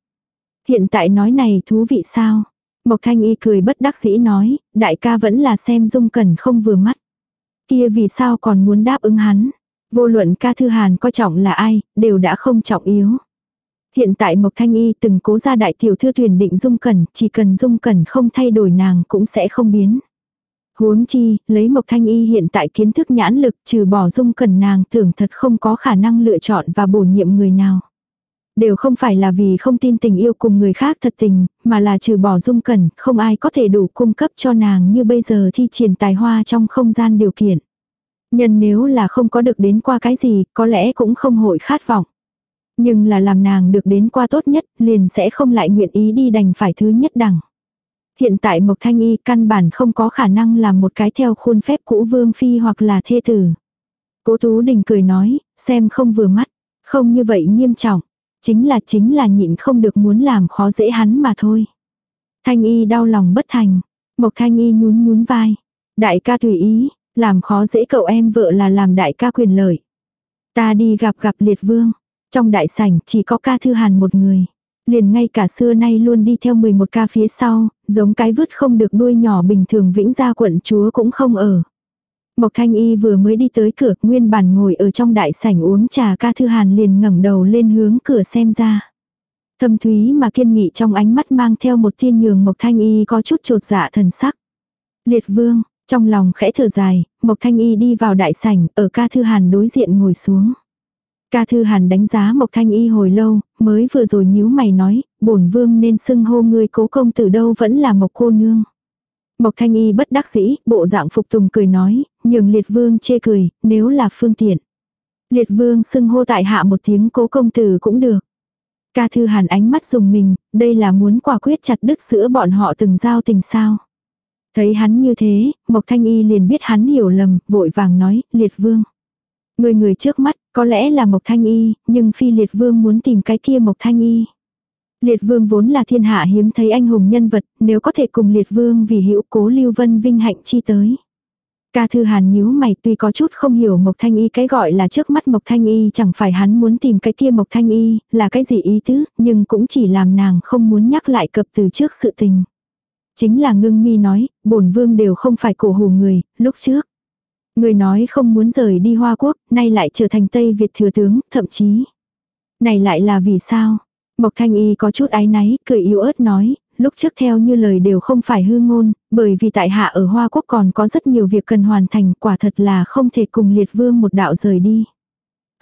Hiện tại nói này thú vị sao? Mộc Thanh Y cười bất đắc dĩ nói, đại ca vẫn là xem Dung Cẩn không vừa mắt. Kia vì sao còn muốn đáp ứng hắn? Vô luận ca thư hàn coi trọng là ai, đều đã không trọng yếu. Hiện tại Mộc Thanh Y từng cố ra đại tiểu thư tuyển định dung cẩn, chỉ cần dung cẩn không thay đổi nàng cũng sẽ không biến. Huống chi, lấy Mộc Thanh Y hiện tại kiến thức nhãn lực trừ bỏ dung cẩn nàng tưởng thật không có khả năng lựa chọn và bổ nhiệm người nào. Đều không phải là vì không tin tình yêu cùng người khác thật tình, mà là trừ bỏ dung cẩn, không ai có thể đủ cung cấp cho nàng như bây giờ thi triển tài hoa trong không gian điều kiện. Nhân nếu là không có được đến qua cái gì, có lẽ cũng không hội khát vọng. Nhưng là làm nàng được đến qua tốt nhất, liền sẽ không lại nguyện ý đi đành phải thứ nhất đẳng. Hiện tại Mộc Thanh Y căn bản không có khả năng làm một cái theo khuôn phép cũ vương phi hoặc là thê tử. Cố Tú Đình cười nói, xem không vừa mắt, không như vậy nghiêm trọng, chính là chính là nhịn không được muốn làm khó dễ hắn mà thôi. Thanh Y đau lòng bất thành, Mộc Thanh Y nhún nhún vai, đại ca tùy ý, làm khó dễ cậu em vợ là làm đại ca quyền lợi. Ta đi gặp gặp liệt vương, trong đại sảnh chỉ có ca thư hàn một người. Liền ngay cả xưa nay luôn đi theo 11 ca phía sau, giống cái vứt không được đuôi nhỏ bình thường vĩnh gia quận chúa cũng không ở. Mộc Thanh Y vừa mới đi tới cửa, nguyên bản ngồi ở trong đại sảnh uống trà ca thư hàn liền ngẩng đầu lên hướng cửa xem ra. Thâm thúy mà kiên nghị trong ánh mắt mang theo một thiên nhường Mộc Thanh Y có chút trột dạ thần sắc. Liệt vương, trong lòng khẽ thở dài, Mộc Thanh Y đi vào đại sảnh, ở ca thư hàn đối diện ngồi xuống. Ca Thư Hàn đánh giá Mộc Thanh Y hồi lâu, mới vừa rồi nhíu mày nói, bổn vương nên xưng hô ngươi cố công từ đâu vẫn là Mộc cô nương. Mộc Thanh Y bất đắc dĩ, bộ dạng phục tùng cười nói, nhường liệt vương chê cười, nếu là phương tiện. Liệt vương xưng hô tại hạ một tiếng cố công tử cũng được. Ca Thư Hàn ánh mắt dùng mình, đây là muốn quả quyết chặt đứt giữa bọn họ từng giao tình sao. Thấy hắn như thế, Mộc Thanh Y liền biết hắn hiểu lầm, vội vàng nói, liệt vương. Người người trước mắt, có lẽ là Mộc Thanh Y, nhưng phi liệt vương muốn tìm cái kia Mộc Thanh Y. Liệt vương vốn là thiên hạ hiếm thấy anh hùng nhân vật, nếu có thể cùng liệt vương vì hữu cố lưu vân vinh hạnh chi tới. Ca thư hàn nhíu mày tuy có chút không hiểu Mộc Thanh Y cái gọi là trước mắt Mộc Thanh Y chẳng phải hắn muốn tìm cái kia Mộc Thanh Y, là cái gì ý tứ, nhưng cũng chỉ làm nàng không muốn nhắc lại cập từ trước sự tình. Chính là ngưng mi nói, bổn vương đều không phải cổ hủ người, lúc trước. Người nói không muốn rời đi Hoa Quốc, nay lại trở thành Tây Việt thừa tướng, thậm chí. Này lại là vì sao? Mộc Thanh Y có chút ái náy, cười yếu ớt nói, lúc trước theo như lời đều không phải hư ngôn, bởi vì tại hạ ở Hoa Quốc còn có rất nhiều việc cần hoàn thành, quả thật là không thể cùng liệt vương một đạo rời đi.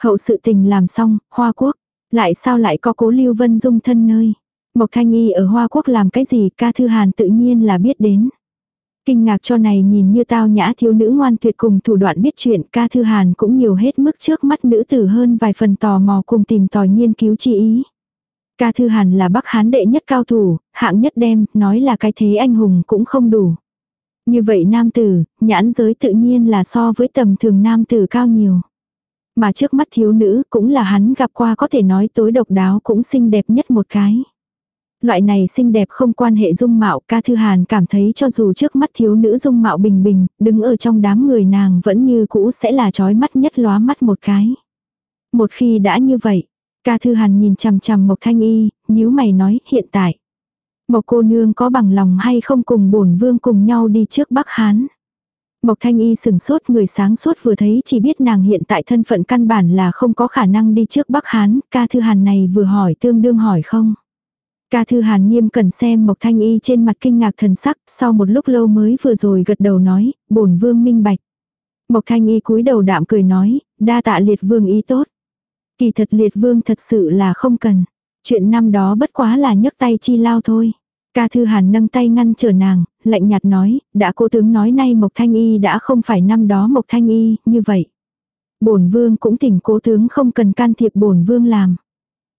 Hậu sự tình làm xong, Hoa Quốc, lại sao lại có cố lưu vân dung thân nơi. Mộc Thanh Y ở Hoa Quốc làm cái gì ca thư hàn tự nhiên là biết đến. Kinh ngạc cho này nhìn như tao nhã thiếu nữ ngoan tuyệt cùng thủ đoạn biết chuyện ca thư hàn cũng nhiều hết mức trước mắt nữ tử hơn vài phần tò mò cùng tìm tòi nghiên cứu chi ý. Ca thư hàn là bắc hán đệ nhất cao thủ, hạng nhất đem, nói là cái thế anh hùng cũng không đủ. Như vậy nam tử, nhãn giới tự nhiên là so với tầm thường nam tử cao nhiều. Mà trước mắt thiếu nữ cũng là hắn gặp qua có thể nói tối độc đáo cũng xinh đẹp nhất một cái. Loại này xinh đẹp không quan hệ dung mạo ca thư hàn cảm thấy cho dù trước mắt thiếu nữ dung mạo bình bình, đứng ở trong đám người nàng vẫn như cũ sẽ là trói mắt nhất lóa mắt một cái. Một khi đã như vậy, ca thư hàn nhìn chằm chằm Mộc Thanh Y, nhíu mày nói hiện tại. Mộc cô nương có bằng lòng hay không cùng bổn vương cùng nhau đi trước Bắc Hán. Mộc Thanh Y sừng sốt người sáng sốt vừa thấy chỉ biết nàng hiện tại thân phận căn bản là không có khả năng đi trước Bắc Hán, ca thư hàn này vừa hỏi tương đương hỏi không. Ca thư hàn nghiêm cần xem Mộc Thanh Y trên mặt kinh ngạc thần sắc, sau một lúc lâu mới vừa rồi gật đầu nói, bổn vương minh bạch. Mộc Thanh Y cúi đầu đạm cười nói, đa tạ liệt vương ý tốt. Kỳ thật liệt vương thật sự là không cần. Chuyện năm đó bất quá là nhấc tay chi lao thôi. Ca thư hàn nâng tay ngăn trở nàng, lạnh nhạt nói, đã cố tướng nói nay Mộc Thanh Y đã không phải năm đó Mộc Thanh Y, như vậy. Bổn vương cũng tỉnh cố tướng không cần can thiệp bổn vương làm.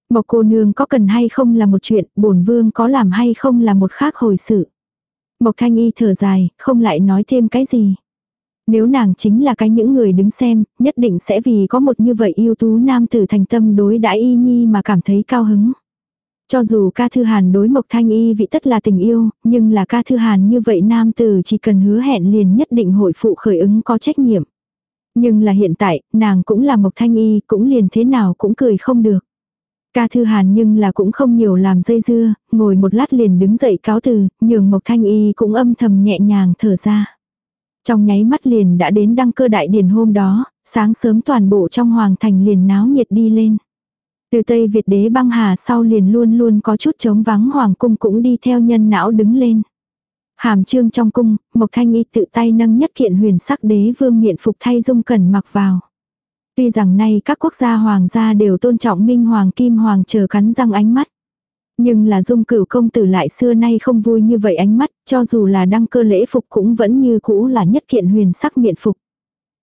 Mộc cô nương có cần hay không là một chuyện, bổn vương có làm hay không là một khác hồi sự. Mộc thanh y thở dài, không lại nói thêm cái gì. Nếu nàng chính là cái những người đứng xem, nhất định sẽ vì có một như vậy yêu tú nam tử thành tâm đối đãi y nhi mà cảm thấy cao hứng. Cho dù ca thư hàn đối mộc thanh y vị tất là tình yêu, nhưng là ca thư hàn như vậy nam tử chỉ cần hứa hẹn liền nhất định hội phụ khởi ứng có trách nhiệm. Nhưng là hiện tại, nàng cũng là mộc thanh y, cũng liền thế nào cũng cười không được. Ca Thư Hàn nhưng là cũng không nhiều làm dây dưa, ngồi một lát liền đứng dậy cáo từ, nhường Mộc Thanh Y cũng âm thầm nhẹ nhàng thở ra. Trong nháy mắt liền đã đến đăng cơ đại điển hôm đó, sáng sớm toàn bộ trong hoàng thành liền náo nhiệt đi lên. Từ Tây Việt đế băng hà sau liền luôn luôn có chút trống vắng hoàng cung cũng đi theo nhân não đứng lên. Hàm trương trong cung, Mộc Thanh Y tự tay nâng nhất kiện huyền sắc đế vương miện phục thay dung cẩn mặc vào. Tuy rằng nay các quốc gia hoàng gia đều tôn trọng minh hoàng kim hoàng chờ cắn răng ánh mắt. Nhưng là dung cửu công tử lại xưa nay không vui như vậy ánh mắt, cho dù là đăng cơ lễ phục cũng vẫn như cũ là nhất kiện huyền sắc miện phục.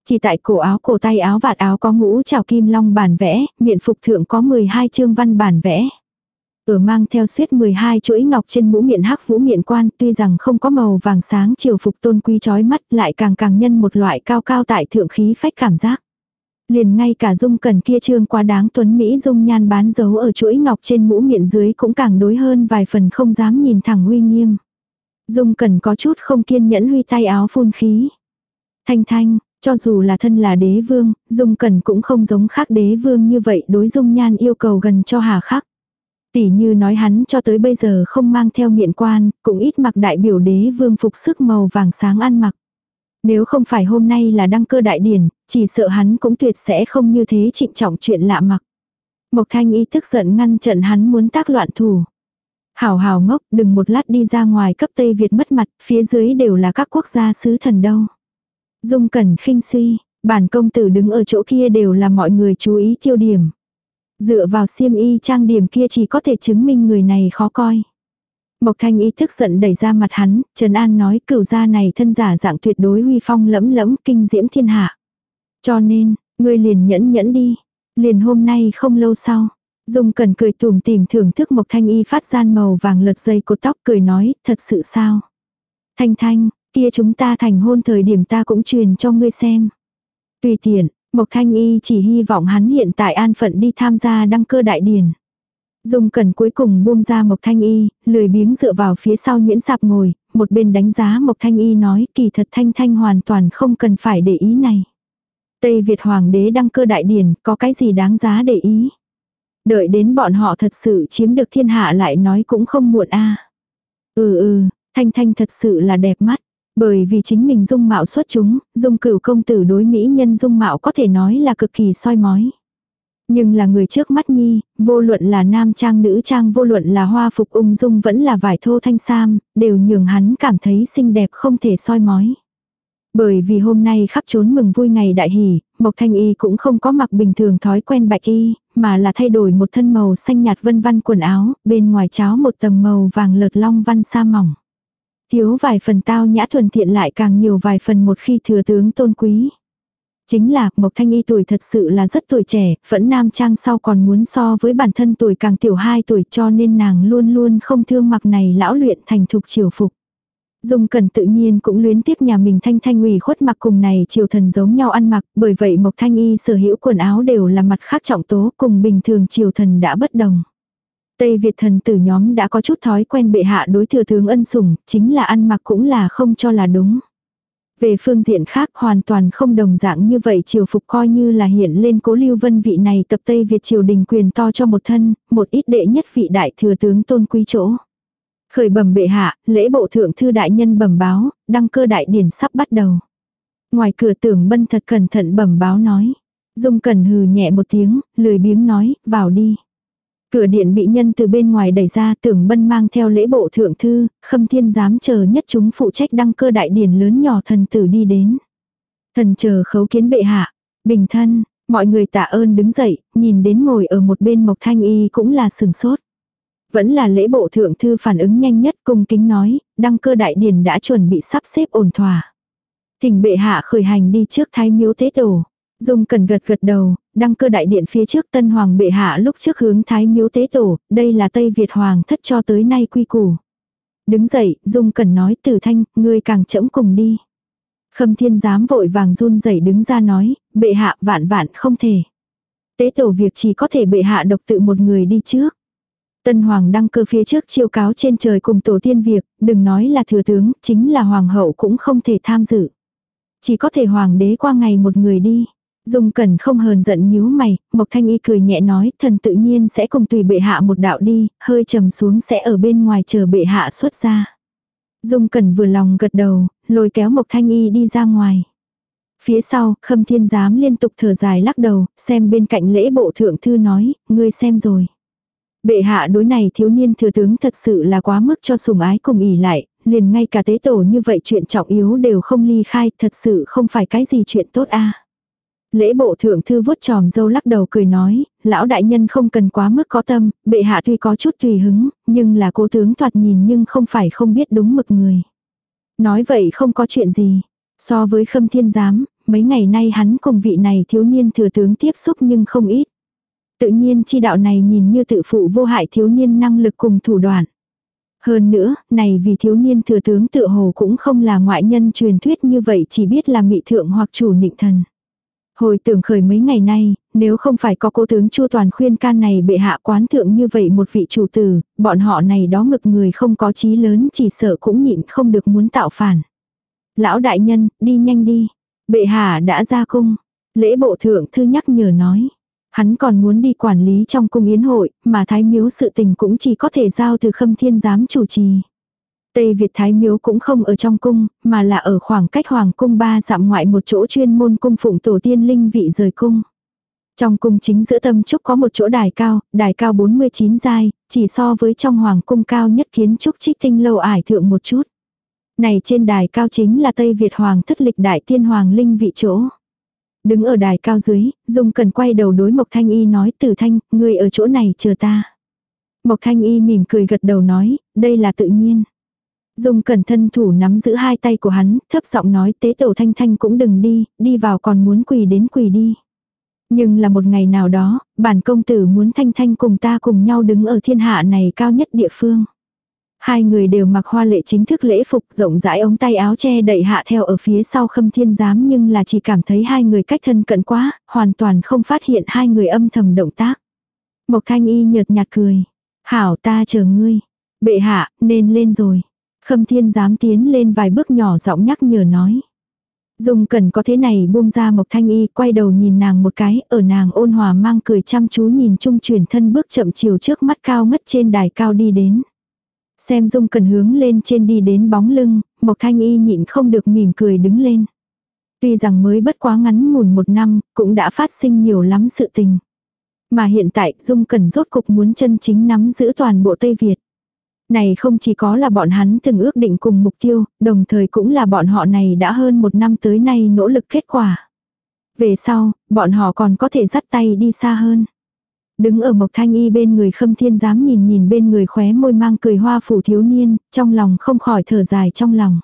Chỉ tại cổ áo cổ tay áo vạt áo có ngũ trào kim long bản vẽ, miện phục thượng có 12 chương văn bản vẽ. Ở mang theo suyết 12 chuỗi ngọc trên mũ miệng hắc vũ miệng quan tuy rằng không có màu vàng sáng chiều phục tôn quý chói mắt lại càng càng nhân một loại cao cao tại thượng khí phách cảm giác. Liền ngay cả dung cần kia trương quá đáng tuấn Mỹ dung nhan bán dấu ở chuỗi ngọc trên mũ miệng dưới cũng càng đối hơn vài phần không dám nhìn thẳng uy nghiêm. Dung cần có chút không kiên nhẫn huy tay áo phun khí. Thanh thanh, cho dù là thân là đế vương, Dung cần cũng không giống khác đế vương như vậy đối Dung nhan yêu cầu gần cho hà khắc. Tỷ như nói hắn cho tới bây giờ không mang theo miệng quan, cũng ít mặc đại biểu đế vương phục sức màu vàng sáng ăn mặc. Nếu không phải hôm nay là đăng cơ đại điển, chỉ sợ hắn cũng tuyệt sẽ không như thế trịnh trọng chuyện lạ mặc. Mộc thanh y tức giận ngăn trận hắn muốn tác loạn thủ. Hảo hảo ngốc đừng một lát đi ra ngoài cấp Tây Việt mất mặt, phía dưới đều là các quốc gia sứ thần đâu. Dung cẩn khinh suy, bản công tử đứng ở chỗ kia đều là mọi người chú ý tiêu điểm. Dựa vào xiêm y trang điểm kia chỉ có thể chứng minh người này khó coi. Mộc thanh ý thức giận đẩy ra mặt hắn, Trần An nói cửu gia này thân giả dạng tuyệt đối huy phong lẫm lẫm kinh diễm thiên hạ. Cho nên, ngươi liền nhẫn nhẫn đi. Liền hôm nay không lâu sau, Dung cần cười tùm tìm thưởng thức Mộc Thanh Y phát gian màu vàng lật dây cột tóc cười nói, thật sự sao? Thanh Thanh, kia chúng ta thành hôn thời điểm ta cũng truyền cho ngươi xem. Tùy tiện, Mộc Thanh Y chỉ hy vọng hắn hiện tại an phận đi tham gia đăng cơ đại điển. Dung cần cuối cùng buông ra Mộc Thanh Y, lười biếng dựa vào phía sau Nguyễn Sạp ngồi, một bên đánh giá Mộc Thanh Y nói kỳ thật Thanh Thanh hoàn toàn không cần phải để ý này. Tây Việt Hoàng đế đăng cơ đại điển, có cái gì đáng giá để ý. Đợi đến bọn họ thật sự chiếm được thiên hạ lại nói cũng không muộn a Ừ ừ, Thanh Thanh thật sự là đẹp mắt. Bởi vì chính mình dung mạo xuất chúng, dung cửu công tử đối mỹ nhân dung mạo có thể nói là cực kỳ soi mói. Nhưng là người trước mắt nhi, vô luận là nam trang nữ trang vô luận là hoa phục ung dung vẫn là vải thô thanh sam, đều nhường hắn cảm thấy xinh đẹp không thể soi mói. Bởi vì hôm nay khắp trốn mừng vui ngày đại hỷ, Mộc Thanh Y cũng không có mặc bình thường thói quen bạch y, mà là thay đổi một thân màu xanh nhạt vân văn quần áo, bên ngoài cháo một tầng màu vàng lợt long văn sa mỏng. Thiếu vài phần tao nhã thuần thiện lại càng nhiều vài phần một khi thừa tướng tôn quý. Chính là, Mộc Thanh Y tuổi thật sự là rất tuổi trẻ, vẫn nam trang sau còn muốn so với bản thân tuổi càng tiểu 2 tuổi cho nên nàng luôn luôn không thương mặc này lão luyện thành thục chiều phục. Dung Cẩn tự nhiên cũng luyến tiếc nhà mình thanh thanh ủy khuất mặc cùng này triều thần giống nhau ăn mặc, bởi vậy Mộc Thanh Y sở hữu quần áo đều là mặt khác trọng tố cùng bình thường triều thần đã bất đồng. Tây Việt thần tử nhóm đã có chút thói quen bệ hạ đối thừa tướng ân sủng, chính là ăn mặc cũng là không cho là đúng. Về phương diện khác hoàn toàn không đồng dạng như vậy triều phục coi như là hiện lên cố lưu vân vị này tập Tây Việt triều đình quyền to cho một thân, một ít đệ nhất vị đại thừa tướng tôn quý chỗ. Khởi bẩm bệ hạ, lễ bộ thượng thư đại nhân bẩm báo, đăng cơ đại điển sắp bắt đầu. Ngoài cửa tưởng bân thật cẩn thận bẩm báo nói. Dung cần hừ nhẹ một tiếng, lười biếng nói, vào đi. Cửa điện bị nhân từ bên ngoài đẩy ra tưởng bân mang theo lễ bộ thượng thư, khâm thiên giám chờ nhất chúng phụ trách đăng cơ đại điển lớn nhỏ thần tử đi đến. Thần chờ khấu kiến bệ hạ, bình thân, mọi người tạ ơn đứng dậy, nhìn đến ngồi ở một bên mộc thanh y cũng là sừng sốt. Vẫn là lễ bộ thượng thư phản ứng nhanh nhất cung kính nói, đăng cơ đại điển đã chuẩn bị sắp xếp ổn thỏa. Thỉnh bệ hạ khởi hành đi trước thái miếu tế tổ. Dung cần gật gật đầu, đăng cơ đại điện phía trước tân hoàng bệ hạ lúc trước hướng thái miếu tế tổ, đây là Tây Việt hoàng thất cho tới nay quy củ. Đứng dậy, Dung cần nói từ thanh, ngươi càng chậm cùng đi. Khâm thiên giám vội vàng run rẩy đứng ra nói, bệ hạ vạn vạn không thể. Tế tổ việc chỉ có thể bệ hạ độc tự một người đi trước. Tân hoàng đăng cơ phía trước chiêu cáo trên trời cùng tổ tiên việc, đừng nói là thừa tướng, chính là hoàng hậu cũng không thể tham dự. Chỉ có thể hoàng đế qua ngày một người đi. Dung Cẩn không hờn giận nhíu mày, Mộc Thanh Y cười nhẹ nói, thần tự nhiên sẽ cùng tùy bệ hạ một đạo đi, hơi trầm xuống sẽ ở bên ngoài chờ bệ hạ xuất ra. Dung Cẩn vừa lòng gật đầu, lôi kéo Mộc Thanh Y đi ra ngoài. Phía sau, Khâm Thiên Giám liên tục thở dài lắc đầu, xem bên cạnh lễ bộ thượng thư nói, ngươi xem rồi. Bệ hạ đối này thiếu niên thừa tướng thật sự là quá mức cho sùng ái cùng ỉ lại, liền ngay cả tế tổ như vậy chuyện trọng yếu đều không ly khai, thật sự không phải cái gì chuyện tốt a. Lễ bộ thượng thư vuốt tròm dâu lắc đầu cười nói, lão đại nhân không cần quá mức có tâm, bệ hạ tuy có chút tùy hứng, nhưng là cố tướng thoạt nhìn nhưng không phải không biết đúng mực người. Nói vậy không có chuyện gì. So với khâm thiên giám, mấy ngày nay hắn cùng vị này thiếu niên thừa tướng tiếp xúc nhưng không ít. Tự nhiên chi đạo này nhìn như tự phụ vô hại thiếu niên năng lực cùng thủ đoạn. Hơn nữa, này vì thiếu niên thừa tướng tự hồ cũng không là ngoại nhân truyền thuyết như vậy chỉ biết là mị thượng hoặc chủ nịnh thần. Hồi tưởng khởi mấy ngày nay, nếu không phải có cố tướng Chu Toàn khuyên can này bệ hạ quán thượng như vậy một vị chủ tử, bọn họ này đó ngực người không có chí lớn chỉ sợ cũng nhịn không được muốn tạo phản. Lão đại nhân, đi nhanh đi. Bệ hạ đã ra cung. Lễ bộ thượng thư nhắc nhở nói. Hắn còn muốn đi quản lý trong cung yến hội, mà thái miếu sự tình cũng chỉ có thể giao từ khâm thiên giám chủ trì. Tây Việt Thái Miếu cũng không ở trong cung, mà là ở khoảng cách Hoàng cung ba dặm ngoại một chỗ chuyên môn cung phụng tổ tiên linh vị rời cung. Trong cung chính giữa tâm trúc có một chỗ đài cao, đài cao 49 giai, chỉ so với trong hoàng cung cao nhất kiến trúc trích tinh lâu ải thượng một chút. Này trên đài cao chính là Tây Việt Hoàng thất lịch đại tiên hoàng linh vị chỗ. Đứng ở đài cao dưới, Dung cần quay đầu đối Mộc Thanh Y nói tử thanh, người ở chỗ này chờ ta. Mộc Thanh Y mỉm cười gật đầu nói, đây là tự nhiên. Dung cẩn thân thủ nắm giữ hai tay của hắn, thấp giọng nói tế tổ thanh thanh cũng đừng đi, đi vào còn muốn quỳ đến quỳ đi. Nhưng là một ngày nào đó, bản công tử muốn thanh thanh cùng ta cùng nhau đứng ở thiên hạ này cao nhất địa phương. Hai người đều mặc hoa lệ chính thức lễ phục rộng rãi ống tay áo che đậy hạ theo ở phía sau khâm thiên giám nhưng là chỉ cảm thấy hai người cách thân cận quá, hoàn toàn không phát hiện hai người âm thầm động tác. Mộc thanh y nhợt nhạt cười. Hảo ta chờ ngươi. Bệ hạ, nên lên rồi. Khâm thiên giám tiến lên vài bước nhỏ giọng nhắc nhở nói. Dung cần có thế này buông ra Mộc Thanh Y quay đầu nhìn nàng một cái, ở nàng ôn hòa mang cười chăm chú nhìn trung chuyển thân bước chậm chiều trước mắt cao ngất trên đài cao đi đến. Xem Dung cần hướng lên trên đi đến bóng lưng, Mộc Thanh Y nhịn không được mỉm cười đứng lên. Tuy rằng mới bất quá ngắn ngủn một năm, cũng đã phát sinh nhiều lắm sự tình. Mà hiện tại Dung cần rốt cục muốn chân chính nắm giữ toàn bộ Tây Việt. Này không chỉ có là bọn hắn từng ước định cùng mục tiêu, đồng thời cũng là bọn họ này đã hơn một năm tới nay nỗ lực kết quả. Về sau, bọn họ còn có thể dắt tay đi xa hơn. Đứng ở Mộc Thanh Y bên người khâm thiên dám nhìn nhìn bên người khóe môi mang cười hoa phủ thiếu niên, trong lòng không khỏi thở dài trong lòng.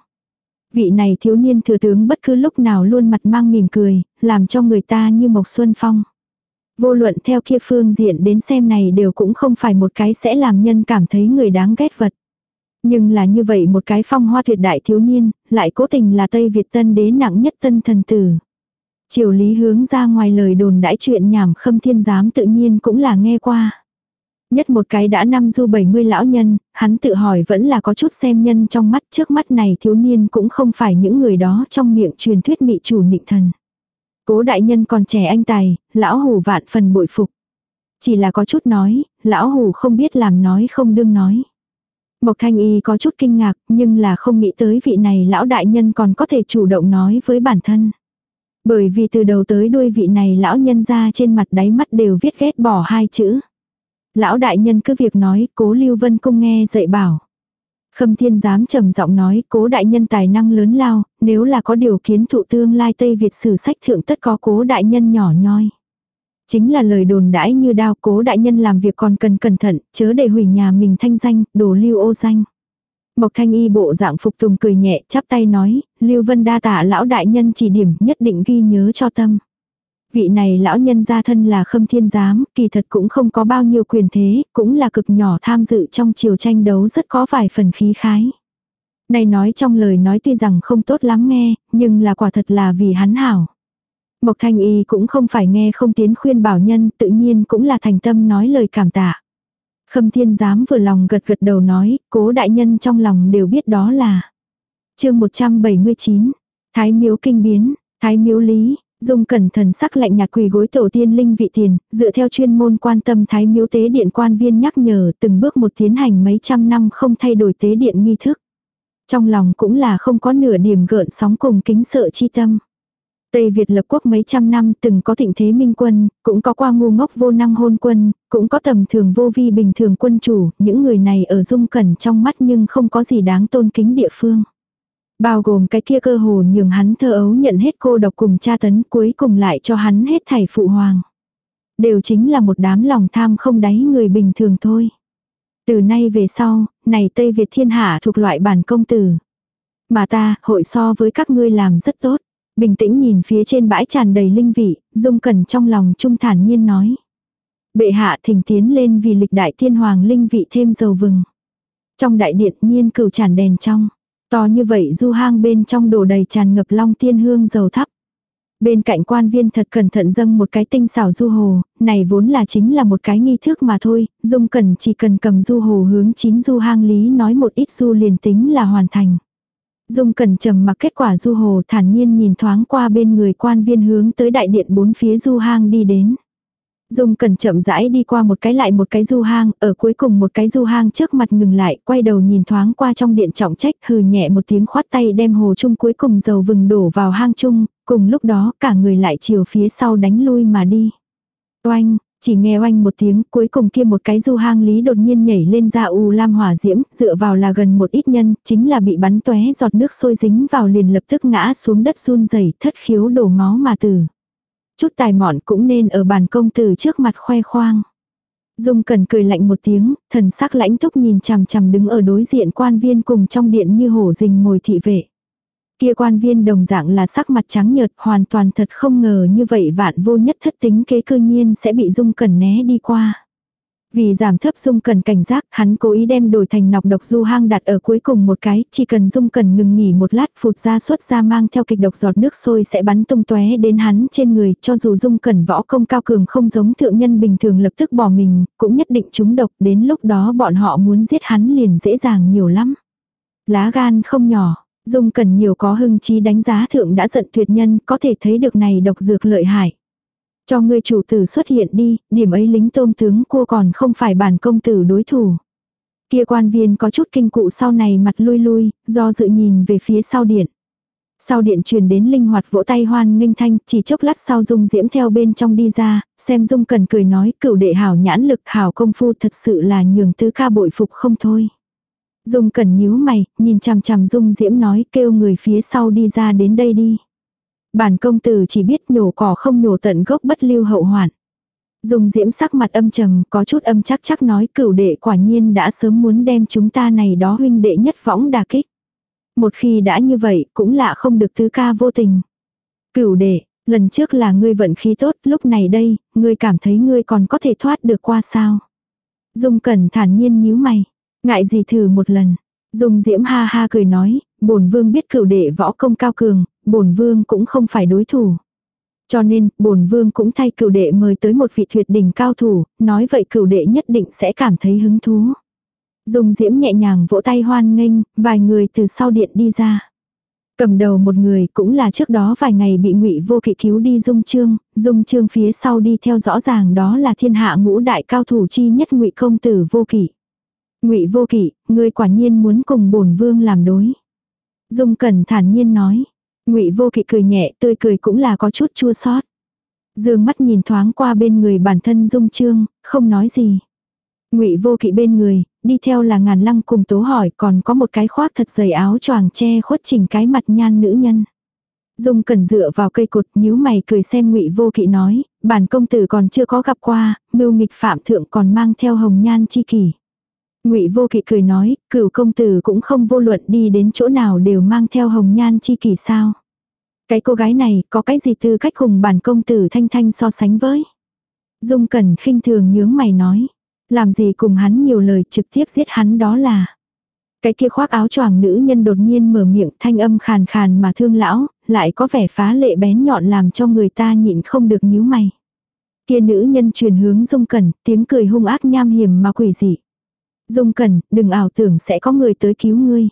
Vị này thiếu niên thừa tướng bất cứ lúc nào luôn mặt mang mỉm cười, làm cho người ta như Mộc Xuân Phong. Vô luận theo kia phương diện đến xem này đều cũng không phải một cái sẽ làm nhân cảm thấy người đáng ghét vật. Nhưng là như vậy một cái phong hoa tuyệt đại thiếu niên, lại cố tình là Tây Việt tân đế nặng nhất tân thần tử. Triều lý hướng ra ngoài lời đồn đãi chuyện nhảm khâm thiên giám tự nhiên cũng là nghe qua. Nhất một cái đã năm du 70 lão nhân, hắn tự hỏi vẫn là có chút xem nhân trong mắt trước mắt này thiếu niên cũng không phải những người đó trong miệng truyền thuyết mị chủ nịnh thần. Cố đại nhân còn trẻ anh tài, lão hủ vạn phần bội phục. Chỉ là có chút nói, lão hủ không biết làm nói không đương nói. Mộc thanh y có chút kinh ngạc, nhưng là không nghĩ tới vị này lão đại nhân còn có thể chủ động nói với bản thân. Bởi vì từ đầu tới đuôi vị này lão nhân ra trên mặt đáy mắt đều viết ghét bỏ hai chữ. Lão đại nhân cứ việc nói, cố Lưu Vân Cung nghe dạy bảo. Khâm thiên giám trầm giọng nói, cố đại nhân tài năng lớn lao, nếu là có điều kiến thụ tương lai Tây Việt sử sách thượng tất có cố đại nhân nhỏ nhoi. Chính là lời đồn đãi như đao cố đại nhân làm việc còn cần cẩn thận, chớ để hủy nhà mình thanh danh, đổ lưu ô danh. Mộc thanh y bộ dạng phục tùng cười nhẹ, chắp tay nói, lưu vân đa tạ lão đại nhân chỉ điểm nhất định ghi nhớ cho tâm. Vị này lão nhân gia thân là khâm thiên giám, kỳ thật cũng không có bao nhiêu quyền thế, cũng là cực nhỏ tham dự trong chiều tranh đấu rất có vài phần khí khái. Này nói trong lời nói tuy rằng không tốt lắm nghe, nhưng là quả thật là vì hắn hảo. Mộc thanh y cũng không phải nghe không tiến khuyên bảo nhân, tự nhiên cũng là thành tâm nói lời cảm tạ. Khâm thiên giám vừa lòng gật gật đầu nói, cố đại nhân trong lòng đều biết đó là. chương 179, Thái miếu kinh biến, Thái miếu lý, Dung cẩn thần sắc lạnh nhạt quỳ gối tổ tiên linh vị tiền, dựa theo chuyên môn quan tâm thái miếu tế điện quan viên nhắc nhở từng bước một tiến hành mấy trăm năm không thay đổi tế điện nghi thức. Trong lòng cũng là không có nửa điểm gợn sóng cùng kính sợ chi tâm. Tây Việt lập quốc mấy trăm năm từng có thịnh thế minh quân, cũng có qua ngu ngốc vô năng hôn quân, cũng có tầm thường vô vi bình thường quân chủ, những người này ở dung cẩn trong mắt nhưng không có gì đáng tôn kính địa phương. Bao gồm cái kia cơ hồ nhường hắn thơ ấu nhận hết cô độc cùng cha tấn cuối cùng lại cho hắn hết thảy phụ hoàng. Đều chính là một đám lòng tham không đáy người bình thường thôi. Từ nay về sau, này Tây Việt thiên hạ thuộc loại bản công tử. Mà ta, hội so với các ngươi làm rất tốt. Bình tĩnh nhìn phía trên bãi tràn đầy linh vị, dung cẩn trong lòng trung thản nhiên nói. Bệ hạ thỉnh tiến lên vì lịch đại thiên hoàng linh vị thêm dầu vừng. Trong đại điện nhiên cửu tràn đèn trong. To như vậy du hang bên trong đổ đầy tràn ngập long tiên hương dầu thắp. Bên cạnh quan viên thật cẩn thận dâng một cái tinh xảo du hồ, này vốn là chính là một cái nghi thức mà thôi, dung cần chỉ cần cầm du hồ hướng chín du hang lý nói một ít du liền tính là hoàn thành. Dung cẩn trầm mặc kết quả du hồ thản nhiên nhìn thoáng qua bên người quan viên hướng tới đại điện bốn phía du hang đi đến. Dung cẩn chậm rãi đi qua một cái lại một cái du hang, ở cuối cùng một cái du hang trước mặt ngừng lại, quay đầu nhìn thoáng qua trong điện trọng trách, hừ nhẹ một tiếng khoát tay đem hồ chung cuối cùng dầu vừng đổ vào hang chung, cùng lúc đó cả người lại chiều phía sau đánh lui mà đi. Oanh, chỉ nghe oanh một tiếng, cuối cùng kia một cái du hang lý đột nhiên nhảy lên ra u lam hỏa diễm, dựa vào là gần một ít nhân, chính là bị bắn tóe giọt nước sôi dính vào liền lập tức ngã xuống đất run rẩy thất khiếu đổ máu mà tử. Chút tài mọn cũng nên ở bàn công tử trước mặt khoe khoang. Dung cần cười lạnh một tiếng, thần sắc lãnh thúc nhìn chằm chằm đứng ở đối diện quan viên cùng trong điện như hổ rình mồi thị vệ. Kia quan viên đồng dạng là sắc mặt trắng nhợt hoàn toàn thật không ngờ như vậy vạn vô nhất thất tính kế cư nhiên sẽ bị dung cần né đi qua. Vì giảm thấp dung cần cảnh giác, hắn cố ý đem đổi thành nọc độc du hang đặt ở cuối cùng một cái, chỉ cần dung cần ngừng nghỉ một lát phụt ra xuất ra mang theo kịch độc giọt nước sôi sẽ bắn tung tóe đến hắn trên người, cho dù dung cần võ công cao cường không giống thượng nhân bình thường lập tức bỏ mình, cũng nhất định trúng độc, đến lúc đó bọn họ muốn giết hắn liền dễ dàng nhiều lắm. Lá gan không nhỏ, dung cần nhiều có hưng trí đánh giá thượng đã giận tuyệt nhân, có thể thấy được này độc dược lợi hại. Cho ngươi chủ tử xuất hiện đi, điểm ấy lính tôm tướng cua còn không phải bản công tử đối thủ. Kia quan viên có chút kinh cụ sau này mặt lui lui, do dự nhìn về phía sau điện. Sau điện truyền đến linh hoạt vỗ tay hoan nghênh thanh, chỉ chốc lát sau dung diễm theo bên trong đi ra, xem dung cần cười nói cửu đệ hảo nhãn lực hảo công phu thật sự là nhường tứ ca bội phục không thôi. Dung cần nhíu mày, nhìn chằm chằm dung diễm nói kêu người phía sau đi ra đến đây đi. Bản công tử chỉ biết nhổ cỏ không nhổ tận gốc bất lưu hậu hoạn. Dung diễm sắc mặt âm trầm, có chút âm chắc chắc nói cửu đệ quả nhiên đã sớm muốn đem chúng ta này đó huynh đệ nhất võng đà kích. Một khi đã như vậy, cũng lạ không được tứ ca vô tình. Cửu đệ, lần trước là ngươi vận khí tốt, lúc này đây, ngươi cảm thấy ngươi còn có thể thoát được qua sao. Dung cẩn thản nhiên nhíu mày, ngại gì thử một lần. Dung diễm ha ha cười nói, bổn vương biết cửu đệ võ công cao cường, bổn vương cũng không phải đối thủ. Cho nên, bổn vương cũng thay cửu đệ mời tới một vị tuyệt đỉnh cao thủ, nói vậy cửu đệ nhất định sẽ cảm thấy hứng thú. Dung diễm nhẹ nhàng vỗ tay hoan nghênh, vài người từ sau điện đi ra. Cầm đầu một người cũng là trước đó vài ngày bị ngụy vô kỵ cứu đi dung trương, dung trương phía sau đi theo rõ ràng đó là thiên hạ ngũ đại cao thủ chi nhất ngụy công tử vô kỵ. Ngụy vô kỵ, ngươi quả nhiên muốn cùng bổn vương làm đối. Dung cẩn thản nhiên nói, Ngụy Vô Kỵ cười nhẹ, tươi cười cũng là có chút chua xót. Dương mắt nhìn thoáng qua bên người bản thân Dung Trương, không nói gì. Ngụy Vô Kỵ bên người, đi theo là Ngàn Lăng cùng Tố hỏi, còn có một cái khoác thật dày áo choàng che khuất chỉnh cái mặt nhan nữ nhân. Dung cẩn dựa vào cây cột, nhíu mày cười xem Ngụy Vô Kỵ nói, bản công tử còn chưa có gặp qua, mưu nghịch phạm thượng còn mang theo hồng nhan chi kỷ. Ngụy Vô Kỵ cười nói, cửu công tử cũng không vô luận đi đến chỗ nào đều mang theo hồng nhan chi kỳ sao. Cái cô gái này có cái gì tư cách cùng bản công tử thanh thanh so sánh với. Dung Cẩn khinh thường nhướng mày nói, làm gì cùng hắn nhiều lời trực tiếp giết hắn đó là. Cái kia khoác áo choàng nữ nhân đột nhiên mở miệng thanh âm khàn khàn mà thương lão, lại có vẻ phá lệ bén nhọn làm cho người ta nhịn không được nhíu mày. Kia nữ nhân truyền hướng Dung Cẩn, tiếng cười hung ác nham hiểm mà quỷ dị. Dung Cẩn, đừng ảo tưởng sẽ có người tới cứu ngươi.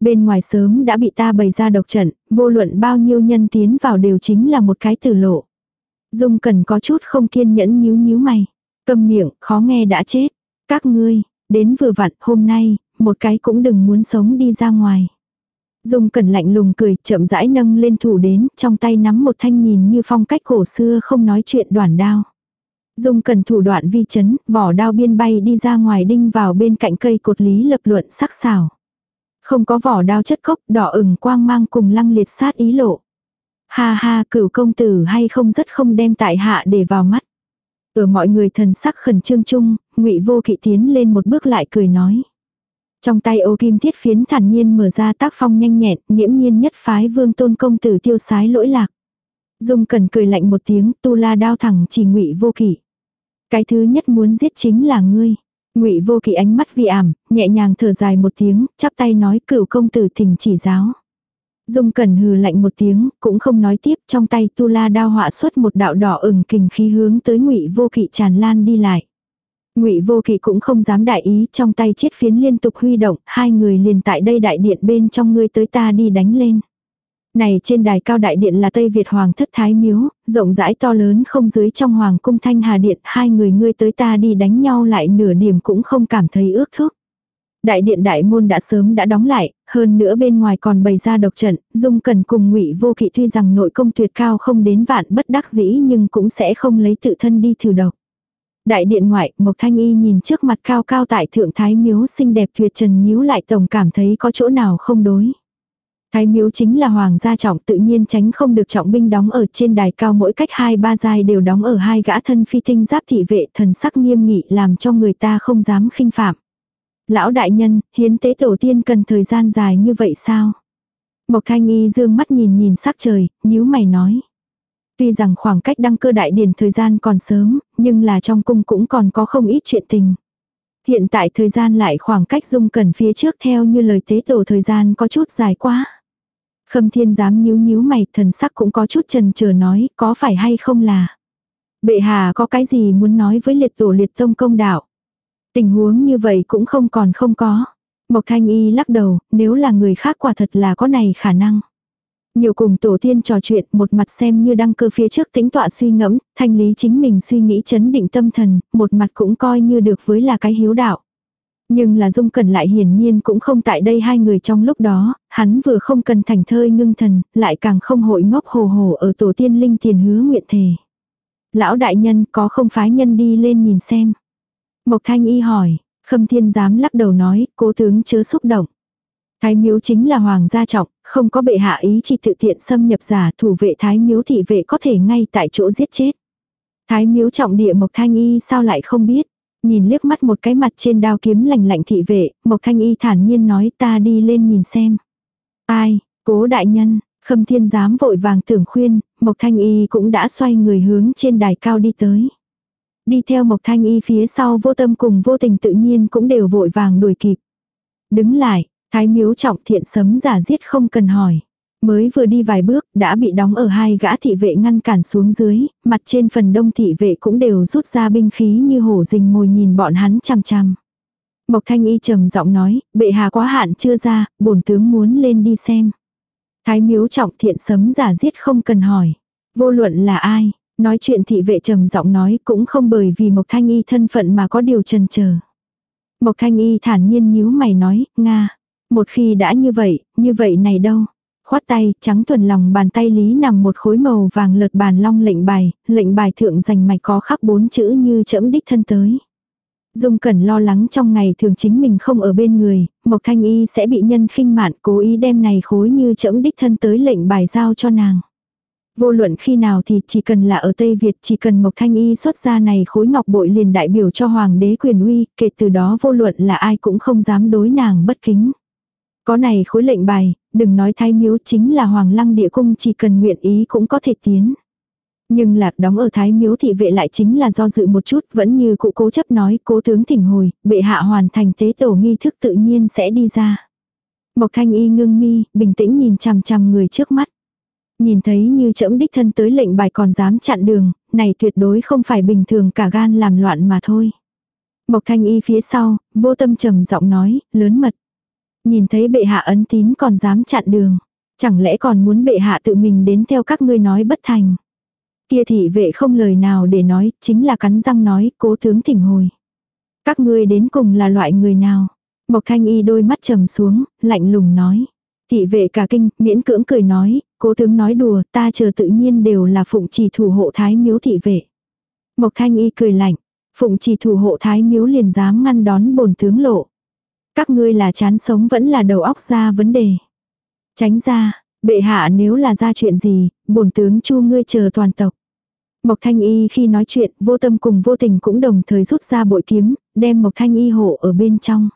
Bên ngoài sớm đã bị ta bày ra độc trận, vô luận bao nhiêu nhân tiến vào đều chính là một cái tử lộ. Dung Cẩn có chút không kiên nhẫn nhíu nhíu mày. cầm miệng, khó nghe đã chết. Các ngươi, đến vừa vặn, hôm nay, một cái cũng đừng muốn sống đi ra ngoài. Dung Cẩn lạnh lùng cười, chậm rãi nâng lên thủ đến, trong tay nắm một thanh nhìn như phong cách cổ xưa không nói chuyện đoản đao. Dung cần thủ đoạn vi chấn, vỏ đao biên bay đi ra ngoài đinh vào bên cạnh cây cột lý lập luận sắc xảo. Không có vỏ đao chất cốc đỏ ửng quang mang cùng lăng liệt sát ý lộ. Ha ha cửu công tử hay không rất không đem tại hạ để vào mắt. Ở mọi người thần sắc khẩn trương chung, ngụy vô kỵ tiến lên một bước lại cười nói. Trong tay ô kim thiết phiến thản nhiên mở ra tác phong nhanh nhẹn, nghiễm nhiên nhất phái vương tôn công tử tiêu sái lỗi lạc. Dung cần cười lạnh một tiếng, tu la đao thẳng chỉ ngụy vô kỵ. Cái thứ nhất muốn giết chính là ngươi. Ngụy Vô Kỵ ánh mắt vi ảm, nhẹ nhàng thở dài một tiếng, chắp tay nói cửu công tử thỉnh chỉ giáo. Dung Cẩn hừ lạnh một tiếng, cũng không nói tiếp, trong tay tu la đao họa xuất một đạo đỏ ửng kình khí hướng tới Ngụy Vô Kỵ tràn lan đi lại. Ngụy Vô Kỵ cũng không dám đại ý, trong tay chiết phiến liên tục huy động, hai người liền tại đây đại điện bên trong ngươi tới ta đi đánh lên. Này trên đài cao đại điện là Tây Việt Hoàng thất thái miếu, rộng rãi to lớn không dưới trong Hoàng cung Thanh Hà Điện, hai người ngươi tới ta đi đánh nhau lại nửa điểm cũng không cảm thấy ước thúc. Đại điện đại môn đã sớm đã đóng lại, hơn nữa bên ngoài còn bày ra độc trận, Dung Cần cùng Ngụy Vô Kỵ tuy rằng nội công tuyệt cao không đến vạn bất đắc dĩ nhưng cũng sẽ không lấy tự thân đi thử độc. Đại điện ngoại, Mộc Thanh Y nhìn trước mặt cao cao tại thượng thái miếu xinh đẹp tuyệt trần nhíu lại tổng cảm thấy có chỗ nào không đối. Thái miếu chính là hoàng gia trọng tự nhiên tránh không được trọng binh đóng ở trên đài cao mỗi cách hai ba giai đều đóng ở hai gã thân phi tinh giáp thị vệ thần sắc nghiêm nghị làm cho người ta không dám khinh phạm. Lão đại nhân, hiến tế tổ tiên cần thời gian dài như vậy sao? Mộc thanh y dương mắt nhìn nhìn sắc trời, nhíu mày nói. Tuy rằng khoảng cách đăng cơ đại điển thời gian còn sớm, nhưng là trong cung cũng còn có không ít chuyện tình. Hiện tại thời gian lại khoảng cách dung cần phía trước theo như lời tế tổ thời gian có chút dài quá. Khâm thiên dám nhíu nhíu mày thần sắc cũng có chút trần chờ nói có phải hay không là. Bệ hạ có cái gì muốn nói với liệt tổ liệt tông công đạo. Tình huống như vậy cũng không còn không có. Mộc thanh y lắc đầu, nếu là người khác quả thật là có này khả năng. Nhiều cùng tổ tiên trò chuyện một mặt xem như đăng cơ phía trước tĩnh tọa suy ngẫm, thanh lý chính mình suy nghĩ chấn định tâm thần, một mặt cũng coi như được với là cái hiếu đạo. Nhưng là Dung Cẩn lại hiển nhiên cũng không tại đây hai người trong lúc đó, hắn vừa không cần thành thơi ngưng thần, lại càng không hội ngốc hồ hồ ở tổ tiên linh tiền hứa nguyện thề. Lão đại nhân có không phái nhân đi lên nhìn xem. Mộc Thanh Y hỏi, Khâm Thiên dám lắc đầu nói, cố tướng chớ xúc động. Thái miếu chính là hoàng gia trọng, không có bệ hạ ý chỉ tự tiện xâm nhập giả thủ vệ thái miếu thị vệ có thể ngay tại chỗ giết chết. Thái miếu trọng địa Mộc Thanh Y sao lại không biết. Nhìn liếc mắt một cái mặt trên đao kiếm lạnh lạnh thị vệ, Mộc Thanh Y thản nhiên nói ta đi lên nhìn xem. Ai, cố đại nhân, khâm thiên giám vội vàng tưởng khuyên, Mộc Thanh Y cũng đã xoay người hướng trên đài cao đi tới. Đi theo Mộc Thanh Y phía sau vô tâm cùng vô tình tự nhiên cũng đều vội vàng đuổi kịp. Đứng lại, thái miếu trọng thiện sấm giả giết không cần hỏi. Mới vừa đi vài bước, đã bị đóng ở hai gã thị vệ ngăn cản xuống dưới, mặt trên phần đông thị vệ cũng đều rút ra binh khí như hổ rình mồi nhìn bọn hắn chằm chằm. Mộc thanh y trầm giọng nói, bệ hạ quá hạn chưa ra, bổn tướng muốn lên đi xem. Thái miếu trọng thiện sấm giả giết không cần hỏi. Vô luận là ai, nói chuyện thị vệ trầm giọng nói cũng không bởi vì Mộc thanh y thân phận mà có điều trần chờ Mộc thanh y thản nhiên nhíu mày nói, Nga. Một khi đã như vậy, như vậy này đâu. Khoát tay, trắng thuần lòng bàn tay lý nằm một khối màu vàng lợt bàn long lệnh bài, lệnh bài thượng dành mạch có khắc bốn chữ như chẫm đích thân tới. Dung Cẩn lo lắng trong ngày thường chính mình không ở bên người, Mộc Thanh Y sẽ bị nhân khinh mạn cố ý đem này khối như chẫm đích thân tới lệnh bài giao cho nàng. Vô luận khi nào thì chỉ cần là ở Tây Việt chỉ cần Mộc Thanh Y xuất ra này khối ngọc bội liền đại biểu cho Hoàng đế quyền uy, kể từ đó vô luận là ai cũng không dám đối nàng bất kính. Có này khối lệnh bài, đừng nói thái miếu chính là hoàng lăng địa cung chỉ cần nguyện ý cũng có thể tiến. Nhưng lạc đóng ở thái miếu thị vệ lại chính là do dự một chút vẫn như cụ cố chấp nói cố tướng thỉnh hồi, bệ hạ hoàn thành tế tổ nghi thức tự nhiên sẽ đi ra. Mộc thanh y ngưng mi, bình tĩnh nhìn chằm chằm người trước mắt. Nhìn thấy như trẫm đích thân tới lệnh bài còn dám chặn đường, này tuyệt đối không phải bình thường cả gan làm loạn mà thôi. Mộc thanh y phía sau, vô tâm trầm giọng nói, lớn mật. Nhìn thấy bệ hạ ấn tín còn dám chặn đường. Chẳng lẽ còn muốn bệ hạ tự mình đến theo các ngươi nói bất thành. Kia thị vệ không lời nào để nói, chính là cắn răng nói, cố tướng thỉnh hồi. Các ngươi đến cùng là loại người nào? Mộc thanh y đôi mắt trầm xuống, lạnh lùng nói. Thị vệ cả kinh, miễn cưỡng cười nói, cố tướng nói đùa, ta chờ tự nhiên đều là phụng chỉ thủ hộ thái miếu thị vệ. Mộc thanh y cười lạnh, phụng chỉ thủ hộ thái miếu liền dám ngăn đón bổn tướng lộ. Các ngươi là chán sống vẫn là đầu óc ra vấn đề. Tránh ra, bệ hạ nếu là ra chuyện gì, bổn tướng chu ngươi chờ toàn tộc. Mộc Thanh Y khi nói chuyện, vô tâm cùng vô tình cũng đồng thời rút ra bội kiếm, đem Mộc Thanh Y hộ ở bên trong.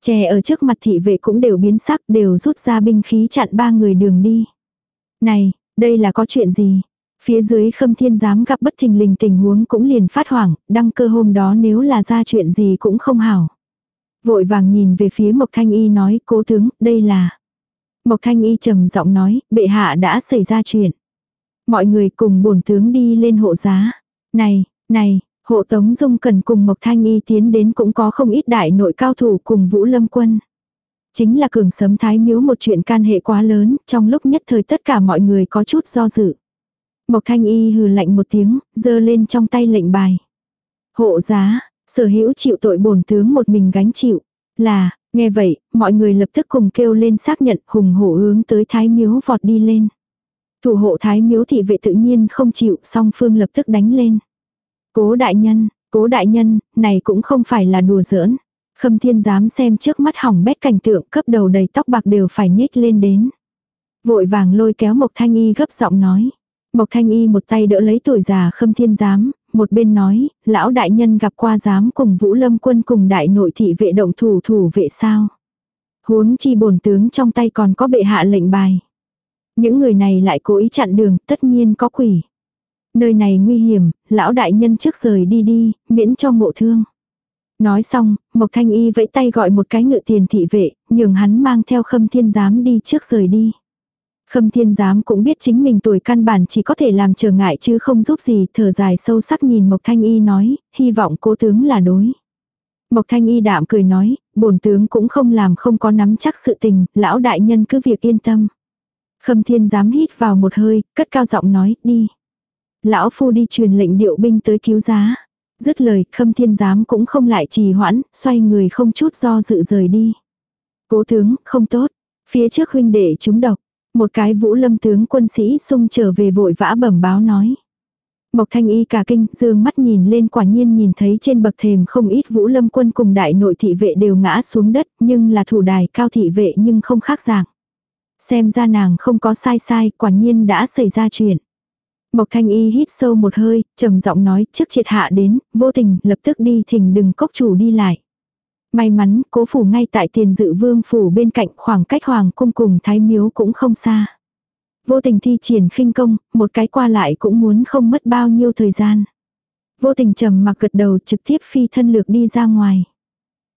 chè ở trước mặt thị vệ cũng đều biến sắc đều rút ra binh khí chặn ba người đường đi. Này, đây là có chuyện gì? Phía dưới khâm thiên giám gặp bất thình lình tình huống cũng liền phát hoảng, đăng cơ hôm đó nếu là ra chuyện gì cũng không hảo. Vội vàng nhìn về phía Mộc Thanh Y nói cố tướng, đây là. Mộc Thanh Y trầm giọng nói, bệ hạ đã xảy ra chuyện. Mọi người cùng bổn tướng đi lên hộ giá. Này, này, hộ tống dung cần cùng Mộc Thanh Y tiến đến cũng có không ít đại nội cao thủ cùng Vũ Lâm Quân. Chính là cường sấm thái miếu một chuyện can hệ quá lớn, trong lúc nhất thời tất cả mọi người có chút do dự. Mộc Thanh Y hừ lạnh một tiếng, giơ lên trong tay lệnh bài. Hộ giá, sở hữu chịu tội bổn tướng một mình gánh chịu. Là, nghe vậy, mọi người lập tức cùng kêu lên xác nhận hùng hổ hướng tới thái miếu vọt đi lên. Thủ hộ thái miếu thị vệ tự nhiên không chịu, song phương lập tức đánh lên. Cố đại nhân, cố đại nhân, này cũng không phải là đùa giỡn. Khâm thiên dám xem trước mắt hỏng bét cảnh tượng cấp đầu đầy tóc bạc đều phải nhếch lên đến. Vội vàng lôi kéo Mộc Thanh Y gấp giọng nói. Mộc Thanh Y một tay đỡ lấy tuổi già khâm thiên giám, một bên nói, lão đại nhân gặp qua giám cùng Vũ Lâm quân cùng đại nội thị vệ động thủ thủ vệ sao. Huống chi bổn tướng trong tay còn có bệ hạ lệnh bài. Những người này lại cố ý chặn đường, tất nhiên có quỷ. Nơi này nguy hiểm, lão đại nhân trước rời đi đi, miễn cho ngộ thương. Nói xong, Mộc Thanh Y vẫy tay gọi một cái ngự tiền thị vệ, nhường hắn mang theo khâm thiên giám đi trước rời đi. Khâm thiên giám cũng biết chính mình tuổi căn bản chỉ có thể làm trở ngại chứ không giúp gì, thở dài sâu sắc nhìn Mộc Thanh Y nói, hy vọng cố tướng là đối. Mộc Thanh Y đạm cười nói, bổn tướng cũng không làm không có nắm chắc sự tình, lão đại nhân cứ việc yên tâm. Khâm thiên giám hít vào một hơi, cất cao giọng nói, đi. Lão phu đi truyền lệnh điệu binh tới cứu giá. Dứt lời, khâm thiên giám cũng không lại trì hoãn, xoay người không chút do dự rời đi. Cố tướng, không tốt. Phía trước huynh đệ chúng độc. Một cái vũ lâm tướng quân sĩ sung trở về vội vã bẩm báo nói. Mộc thanh y cả kinh, dương mắt nhìn lên quả nhiên nhìn thấy trên bậc thềm không ít vũ lâm quân cùng đại nội thị vệ đều ngã xuống đất, nhưng là thủ đài cao thị vệ nhưng không khác dạng. Xem ra nàng không có sai sai, quả nhiên đã xảy ra chuyện. Mộc thanh y hít sâu một hơi, trầm giọng nói trước triệt hạ đến, vô tình, lập tức đi thỉnh đừng cốc chủ đi lại. May mắn, cố phủ ngay tại tiền dự vương phủ bên cạnh khoảng cách hoàng cung cùng thái miếu cũng không xa. Vô tình thi triển khinh công, một cái qua lại cũng muốn không mất bao nhiêu thời gian. Vô tình trầm mặc gật đầu trực tiếp phi thân lược đi ra ngoài.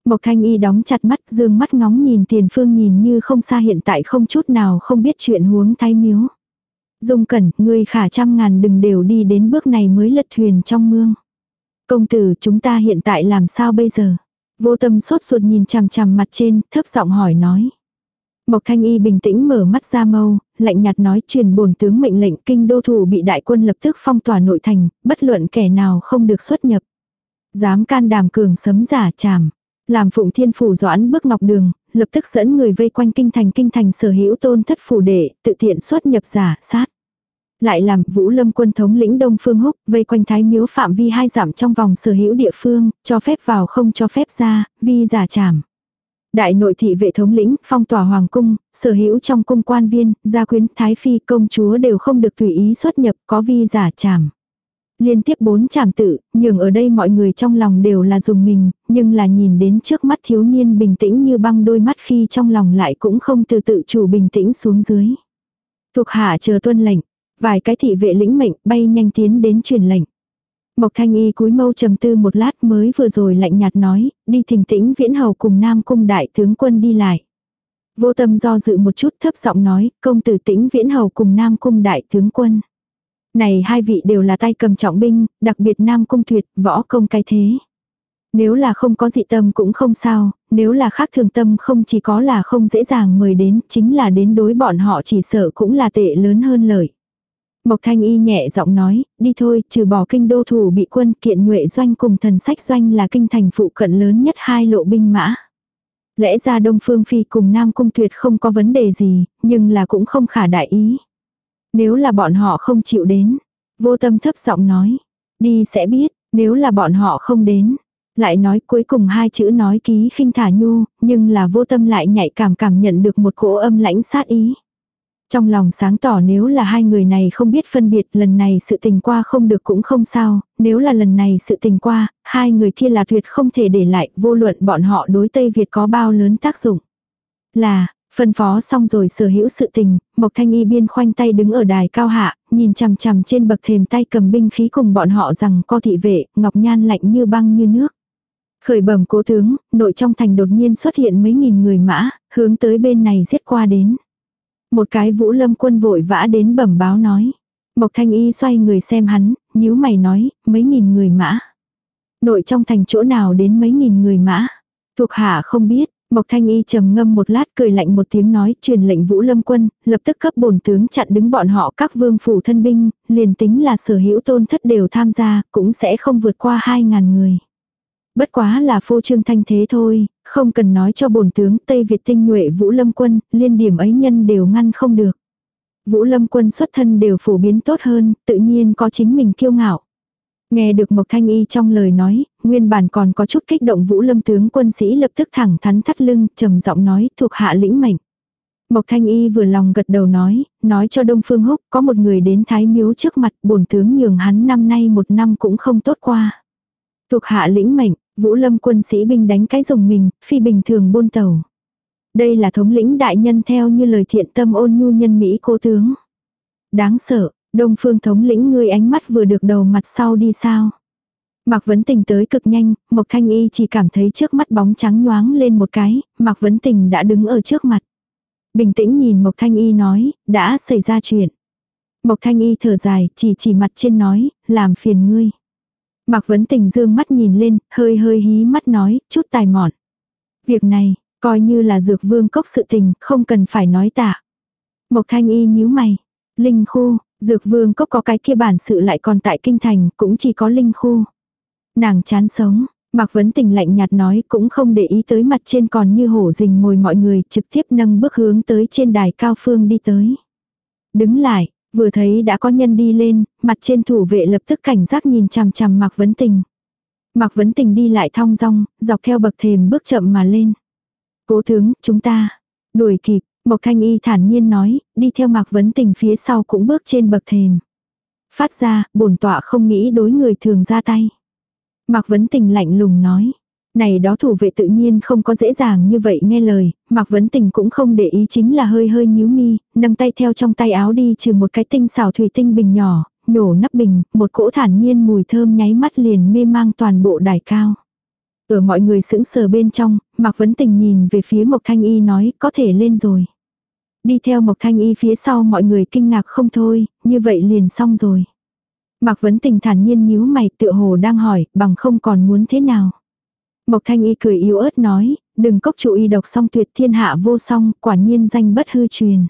Mộc thanh y đóng chặt mắt dương mắt ngóng nhìn tiền phương nhìn như không xa hiện tại không chút nào không biết chuyện huống thái miếu. Dung cẩn, ngươi khả trăm ngàn đừng đều đi đến bước này mới lật thuyền trong mương. Công tử chúng ta hiện tại làm sao bây giờ? Vô tâm sốt ruột nhìn chằm chằm mặt trên, thấp giọng hỏi nói. Mộc Thanh Y bình tĩnh mở mắt ra mâu, lạnh nhạt nói truyền bổn tướng mệnh lệnh kinh đô thủ bị đại quân lập tức phong tỏa nội thành, bất luận kẻ nào không được xuất nhập. Dám can đảm cường sấm giả chàm. Làm phụng thiên phủ doãn bước ngọc đường, lập tức dẫn người vây quanh kinh thành kinh thành sở hữu tôn thất phủ đệ, tự tiện xuất nhập giả, sát. Lại làm vũ lâm quân thống lĩnh Đông Phương Húc, vây quanh thái miếu phạm vi hai giảm trong vòng sở hữu địa phương, cho phép vào không cho phép ra, vi giả trảm. Đại nội thị vệ thống lĩnh, phong tỏa hoàng cung, sở hữu trong cung quan viên, gia quyến, thái phi, công chúa đều không được tùy ý xuất nhập, có vi giả trảm. Liên tiếp bốn trảm tự, nhường ở đây mọi người trong lòng đều là dùng mình, nhưng là nhìn đến trước mắt thiếu niên bình tĩnh như băng đôi mắt khi trong lòng lại cũng không từ tự chủ bình tĩnh xuống dưới. Thuộc hạ chờ tuân lệnh, vài cái thị vệ lĩnh mệnh bay nhanh tiến đến truyền lệnh. Mộc thanh y cúi mâu trầm tư một lát mới vừa rồi lạnh nhạt nói, đi thình tĩnh viễn hầu cùng nam cung đại tướng quân đi lại. Vô tâm do dự một chút thấp giọng nói, công tử tĩnh viễn hầu cùng nam cung đại tướng quân. Này hai vị đều là tay cầm trọng binh, đặc biệt nam cung tuyệt, võ công cái thế. Nếu là không có dị tâm cũng không sao, nếu là khác thường tâm không chỉ có là không dễ dàng mời đến, chính là đến đối bọn họ chỉ sợ cũng là tệ lớn hơn lợi. Mộc Thanh Y nhẹ giọng nói, đi thôi, trừ bỏ kinh đô thủ bị quân kiện nhuệ doanh cùng thần sách doanh là kinh thành phụ cận lớn nhất hai lộ binh mã. Lẽ ra Đông Phương Phi cùng Nam Cung Tuyệt không có vấn đề gì, nhưng là cũng không khả đại ý. Nếu là bọn họ không chịu đến, vô tâm thấp giọng nói, đi sẽ biết, nếu là bọn họ không đến. Lại nói cuối cùng hai chữ nói ký khinh thả nhu, nhưng là vô tâm lại nhạy cảm cảm nhận được một cỗ âm lãnh sát ý. Trong lòng sáng tỏ nếu là hai người này không biết phân biệt lần này sự tình qua không được cũng không sao, nếu là lần này sự tình qua, hai người kia là tuyệt không thể để lại, vô luận bọn họ đối Tây Việt có bao lớn tác dụng. Là, phân phó xong rồi sở hữu sự tình, Mộc Thanh Y biên khoanh tay đứng ở đài cao hạ, nhìn chằm chằm trên bậc thềm tay cầm binh khí cùng bọn họ rằng co thị vệ, ngọc nhan lạnh như băng như nước. Khởi bẩm cố tướng, nội trong thành đột nhiên xuất hiện mấy nghìn người mã, hướng tới bên này giết qua đến. Một cái vũ lâm quân vội vã đến bẩm báo nói. Mộc thanh y xoay người xem hắn, nhíu mày nói, mấy nghìn người mã. Nội trong thành chỗ nào đến mấy nghìn người mã. Thuộc hạ không biết, Mộc Thanh Y trầm ngâm một lát cười lạnh một tiếng nói truyền lệnh Vũ Lâm quân, lập tức cấp bổn tướng chặn đứng bọn họ các vương phủ thân binh, liền tính là sở hữu tôn thất đều tham gia, cũng sẽ không vượt qua hai ngàn người. Bất quá là phô trương thanh thế thôi, không cần nói cho bổn tướng Tây Việt tinh nhuệ Vũ Lâm quân, liên điểm ấy nhân đều ngăn không được. Vũ Lâm quân xuất thân đều phổ biến tốt hơn, tự nhiên có chính mình kiêu ngạo. Nghe được Mộc Thanh Y trong lời nói, nguyên bản còn có chút kích động Vũ Lâm tướng quân sĩ lập tức thẳng thắn thắt lưng, trầm giọng nói, thuộc hạ lĩnh mệnh. Mộc Thanh Y vừa lòng gật đầu nói, nói cho Đông Phương Húc, có một người đến Thái Miếu trước mặt, bổn tướng nhường hắn năm nay một năm cũng không tốt qua. Thuộc hạ lĩnh mệnh, Vũ Lâm quân sĩ binh đánh cái dùng mình, phi bình thường buôn tàu. Đây là thống lĩnh đại nhân theo như lời thiện tâm ôn nhu nhân Mỹ cô tướng. Đáng sợ, Đông phương thống lĩnh ngươi ánh mắt vừa được đầu mặt sau đi sao. Mạc Vấn Tình tới cực nhanh, Mộc Thanh Y chỉ cảm thấy trước mắt bóng trắng nhoáng lên một cái, Mạc Vấn Tình đã đứng ở trước mặt. Bình tĩnh nhìn Mộc Thanh Y nói, đã xảy ra chuyện. Mộc Thanh Y thở dài, chỉ chỉ mặt trên nói, làm phiền ngươi. Mạc Vấn Tình dương mắt nhìn lên, hơi hơi hí mắt nói, chút tài mọn. Việc này, coi như là dược vương cốc sự tình, không cần phải nói tạ. Mộc Thanh Y nhíu mày. Linh khu, dược vương cốc có cái kia bản sự lại còn tại kinh thành, cũng chỉ có linh khu. Nàng chán sống, Mạc Vấn Tình lạnh nhạt nói cũng không để ý tới mặt trên còn như hổ rình mồi mọi người trực tiếp nâng bước hướng tới trên đài cao phương đi tới. Đứng lại, Vừa thấy đã có nhân đi lên, mặt trên thủ vệ lập tức cảnh giác nhìn chằm chằm Mạc Vấn Tình. Mạc Vấn Tình đi lại thong dong, dọc theo bậc thềm bước chậm mà lên. Cố tướng, chúng ta. Đuổi kịp, Mộc Thanh Y thản nhiên nói, đi theo Mạc Vấn Tình phía sau cũng bước trên bậc thềm. Phát ra, bổn tọa không nghĩ đối người thường ra tay. Mạc Vấn Tình lạnh lùng nói. Này đó thủ vệ tự nhiên không có dễ dàng như vậy nghe lời, Mạc Vấn Tình cũng không để ý chính là hơi hơi nhíu mi, nâng tay theo trong tay áo đi trừ một cái tinh xảo thủy tinh bình nhỏ, nhổ nắp bình, một cỗ thản nhiên mùi thơm nháy mắt liền mê mang toàn bộ đài cao. Ở mọi người sững sờ bên trong, Mạc Vấn Tình nhìn về phía Mộc Thanh Y nói có thể lên rồi. Đi theo Mộc Thanh Y phía sau mọi người kinh ngạc không thôi, như vậy liền xong rồi. Mạc Vấn Tình thản nhiên nhíu mày tựa hồ đang hỏi bằng không còn muốn thế nào. Mộc Thanh Y cười yếu ớt nói, đừng cốc trụ y độc song tuyệt thiên hạ vô song, quả nhiên danh bất hư truyền.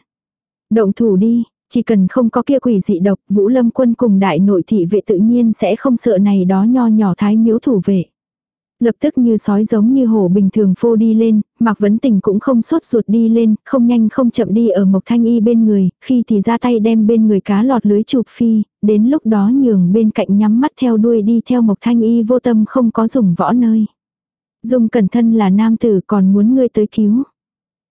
Động thủ đi, chỉ cần không có kia quỷ dị độc, Vũ Lâm quân cùng đại nội thị vệ tự nhiên sẽ không sợ này đó nho nhỏ thái miếu thủ vệ. Lập tức như sói giống như hổ bình thường phô đi lên, Mạc Vấn Tình cũng không sốt ruột đi lên, không nhanh không chậm đi ở Mộc Thanh Y bên người, khi thì ra tay đem bên người cá lọt lưới chụp phi, đến lúc đó nhường bên cạnh nhắm mắt theo đuôi đi theo Mộc Thanh Y vô tâm không có dùng võ nơi. Dung cẩn thân là nam tử còn muốn ngươi tới cứu.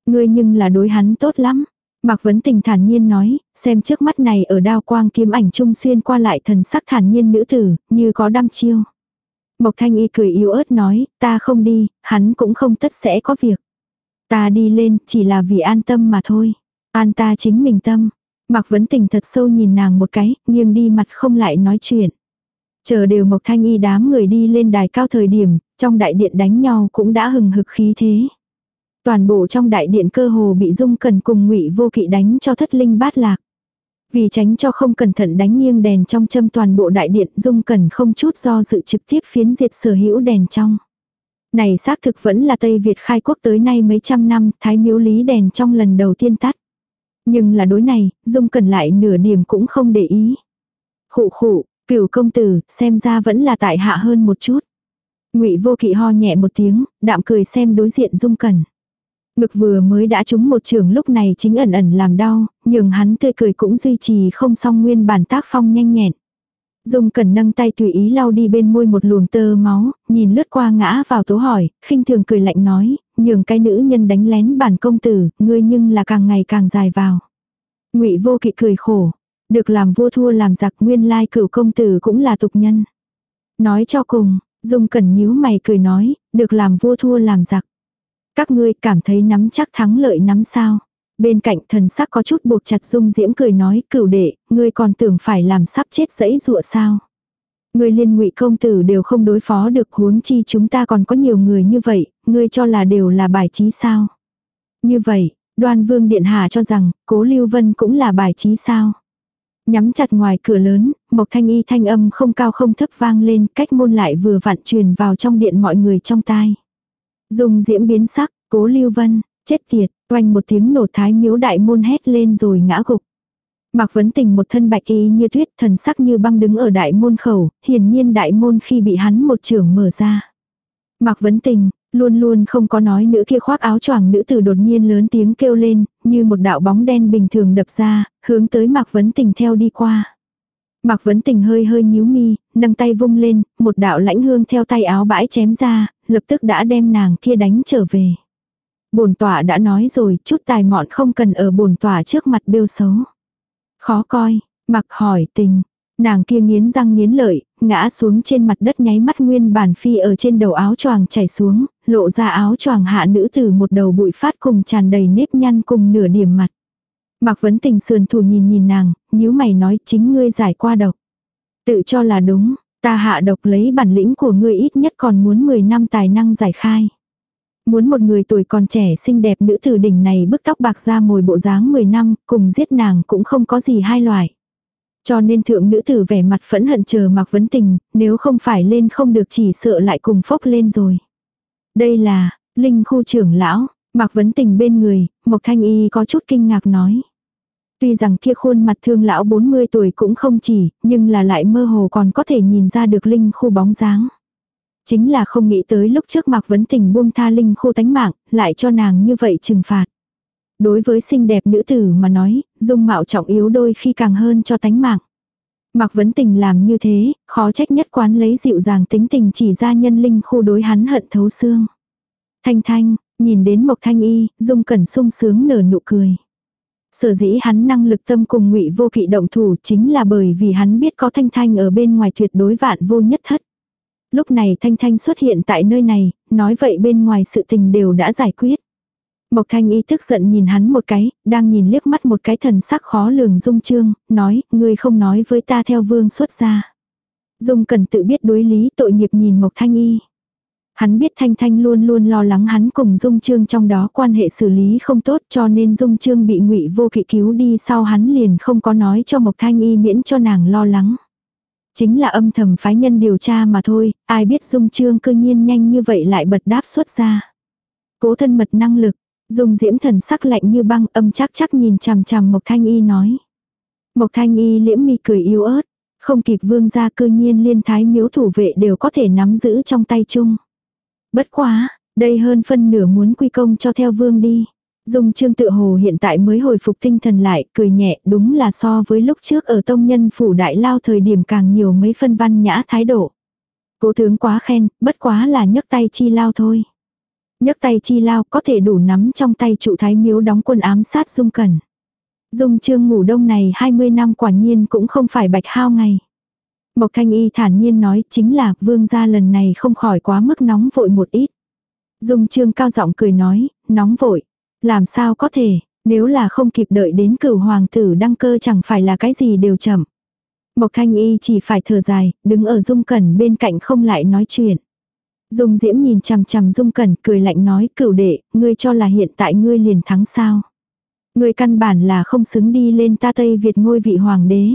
Ngươi nhưng là đối hắn tốt lắm. Mạc Vấn Tình thản nhiên nói, xem trước mắt này ở đao quang kiếm ảnh trung xuyên qua lại thần sắc thản nhiên nữ tử, như có đăm chiêu. Mộc Thanh Y cười yếu ớt nói, ta không đi, hắn cũng không tất sẽ có việc. Ta đi lên, chỉ là vì an tâm mà thôi. An ta chính mình tâm. Mạc Vấn Tình thật sâu nhìn nàng một cái, nghiêng đi mặt không lại nói chuyện. Chờ đều Mộc Thanh Y đám người đi lên đài cao thời điểm, trong đại điện đánh nhau cũng đã hừng hực khí thế. Toàn bộ trong đại điện cơ hồ bị dung cần cùng ngụy vô kỵ đánh cho thất linh bát lạc. Vì tránh cho không cẩn thận đánh nghiêng đèn trong châm toàn bộ đại điện dung cần không chút do dự trực tiếp phiến diệt sở hữu đèn trong. Này xác thực vẫn là Tây Việt khai quốc tới nay mấy trăm năm, thái miếu lý đèn trong lần đầu tiên tắt. Nhưng là đối này, dung cần lại nửa điểm cũng không để ý. Khụ khụ, cửu công tử, xem ra vẫn là tại hạ hơn một chút. Ngụy Vô Kỵ ho nhẹ một tiếng, đạm cười xem đối diện Dung Cẩn. Ngực vừa mới đã trúng một trường lúc này chính ẩn ẩn làm đau, nhưng hắn tươi cười cũng duy trì không song nguyên bản tác phong nhanh nhẹn. Dung Cẩn nâng tay tùy ý lau đi bên môi một luồng tơ máu, nhìn lướt qua ngã vào tố hỏi, khinh thường cười lạnh nói, nhường cái nữ nhân đánh lén bản công tử, ngươi nhưng là càng ngày càng dài vào. Ngụy Vô Kỵ cười khổ, được làm vua thua làm giặc nguyên lai cửu công tử cũng là tục nhân. Nói cho cùng, Dung Cẩn nhíu mày cười nói, được làm vua thua làm giặc. Các ngươi cảm thấy nắm chắc thắng lợi nắm sao. Bên cạnh thần sắc có chút buộc chặt Dung Diễm cười nói, cửu đệ, ngươi còn tưởng phải làm sắp chết dẫy dụa sao. Ngươi liên ngụy công tử đều không đối phó được huống chi chúng ta còn có nhiều người như vậy, ngươi cho là đều là bài trí sao. Như vậy, đoan vương điện hạ cho rằng, cố lưu vân cũng là bài trí sao. Nhắm chặt ngoài cửa lớn, Mộc Thanh Y thanh âm không cao không thấp vang lên, cách môn lại vừa vặn truyền vào trong điện mọi người trong tai. Dùng diễm biến sắc, cố lưu vân, chết tiệt, oanh một tiếng nổ thái miếu đại môn hét lên rồi ngã gục. Mạc Vấn Tình một thân bạch y như tuyết thần sắc như băng đứng ở đại môn khẩu, hiển nhiên đại môn khi bị hắn một trường mở ra. Mạc Vấn Tình, luôn luôn không có nói nữ kia khoác áo choàng nữ tử đột nhiên lớn tiếng kêu lên, như một đạo bóng đen bình thường đập ra, hướng tới Mạc Vấn Tình theo đi qua. Mạc Vấn Tình hơi hơi nhíu mi, nâng tay vung lên, một đạo lãnh hương theo tay áo bãi chém ra, lập tức đã đem nàng kia đánh trở về. Bổn tỏa đã nói rồi, chút tài mọn không cần ở bổn tỏa trước mặt bêu xấu. Khó coi, mặc hỏi tình. Nàng kia nghiến răng nghiến lợi, ngã xuống trên mặt đất nháy mắt nguyên bản phi ở trên đầu áo choàng chảy xuống, lộ ra áo choàng hạ nữ từ một đầu bụi phát cùng tràn đầy nếp nhăn cùng nửa điểm mặt. Mạc Vấn Tình sườn thủ nhìn nhìn nàng, nhíu mày nói chính ngươi giải qua độc. Tự cho là đúng, ta hạ độc lấy bản lĩnh của ngươi ít nhất còn muốn 10 năm tài năng giải khai. Muốn một người tuổi còn trẻ xinh đẹp nữ tử đỉnh này bức tóc bạc ra mồi bộ dáng 10 năm, cùng giết nàng cũng không có gì hai loại. Cho nên thượng nữ tử vẻ mặt phẫn hận chờ mặc vấn tình, nếu không phải lên không được chỉ sợ lại cùng phốc lên rồi. Đây là, linh khu trưởng lão, mặc vấn tình bên người, Mộc Thanh Y có chút kinh ngạc nói. Tuy rằng kia khuôn mặt thương lão 40 tuổi cũng không chỉ, nhưng là lại mơ hồ còn có thể nhìn ra được linh khu bóng dáng. Chính là không nghĩ tới lúc trước Mạc Vấn Tình buông tha linh khu tánh mạng, lại cho nàng như vậy trừng phạt. Đối với xinh đẹp nữ tử mà nói, dung mạo trọng yếu đôi khi càng hơn cho tánh mạng. Mạc Vấn Tình làm như thế, khó trách nhất quán lấy dịu dàng tính tình chỉ ra nhân linh khu đối hắn hận thấu xương. Thanh Thanh, nhìn đến Mộc Thanh Y, Dung Cẩn sung sướng nở nụ cười. Sở dĩ hắn năng lực tâm cùng ngụy vô kỵ động thủ chính là bởi vì hắn biết có Thanh Thanh ở bên ngoài tuyệt đối vạn vô nhất thất. Lúc này Thanh Thanh xuất hiện tại nơi này, nói vậy bên ngoài sự tình đều đã giải quyết. Mộc Thanh Y tức giận nhìn hắn một cái, đang nhìn liếc mắt một cái thần sắc khó lường Dung Trương, nói, ngươi không nói với ta theo vương xuất ra. Dung cần tự biết đối lý tội nghiệp nhìn Mộc Thanh Y. Hắn biết Thanh Thanh luôn luôn lo lắng hắn cùng Dung Trương trong đó quan hệ xử lý không tốt cho nên Dung Trương bị ngụy vô kỵ cứu đi sau hắn liền không có nói cho Mộc Thanh Y miễn cho nàng lo lắng. Chính là âm thầm phái nhân điều tra mà thôi, ai biết Dung Trương cư nhiên nhanh như vậy lại bật đáp xuất ra. Cố thân mật năng lực, Dung diễm thần sắc lạnh như băng âm chắc chắc nhìn chằm chằm Mộc Thanh Y nói. Mộc Thanh Y liễm mi cười yếu ớt, không kịp vương gia cư nhiên liên thái miếu thủ vệ đều có thể nắm giữ trong tay chung. Bất quá, đây hơn phân nửa muốn quy công cho theo vương đi. Dung trương tự hồ hiện tại mới hồi phục tinh thần lại, cười nhẹ, đúng là so với lúc trước ở tông nhân phủ đại lao thời điểm càng nhiều mấy phân văn nhã thái độ. Cố tướng quá khen, bất quá là nhấc tay chi lao thôi nhấc tay chi lao có thể đủ nắm trong tay trụ thái miếu đóng quân ám sát dung cẩn. Dung trương ngủ đông này 20 năm quả nhiên cũng không phải bạch hao ngày. Mộc thanh y thản nhiên nói chính là vương gia lần này không khỏi quá mức nóng vội một ít. Dung trương cao giọng cười nói, nóng vội. Làm sao có thể, nếu là không kịp đợi đến cửu hoàng tử đăng cơ chẳng phải là cái gì đều chậm. Mộc thanh y chỉ phải thở dài, đứng ở dung cẩn bên cạnh không lại nói chuyện. Dung diễm nhìn chằm chằm dung cẩn cười lạnh nói cửu đệ, ngươi cho là hiện tại ngươi liền thắng sao. Ngươi căn bản là không xứng đi lên ta Tây Việt ngôi vị hoàng đế.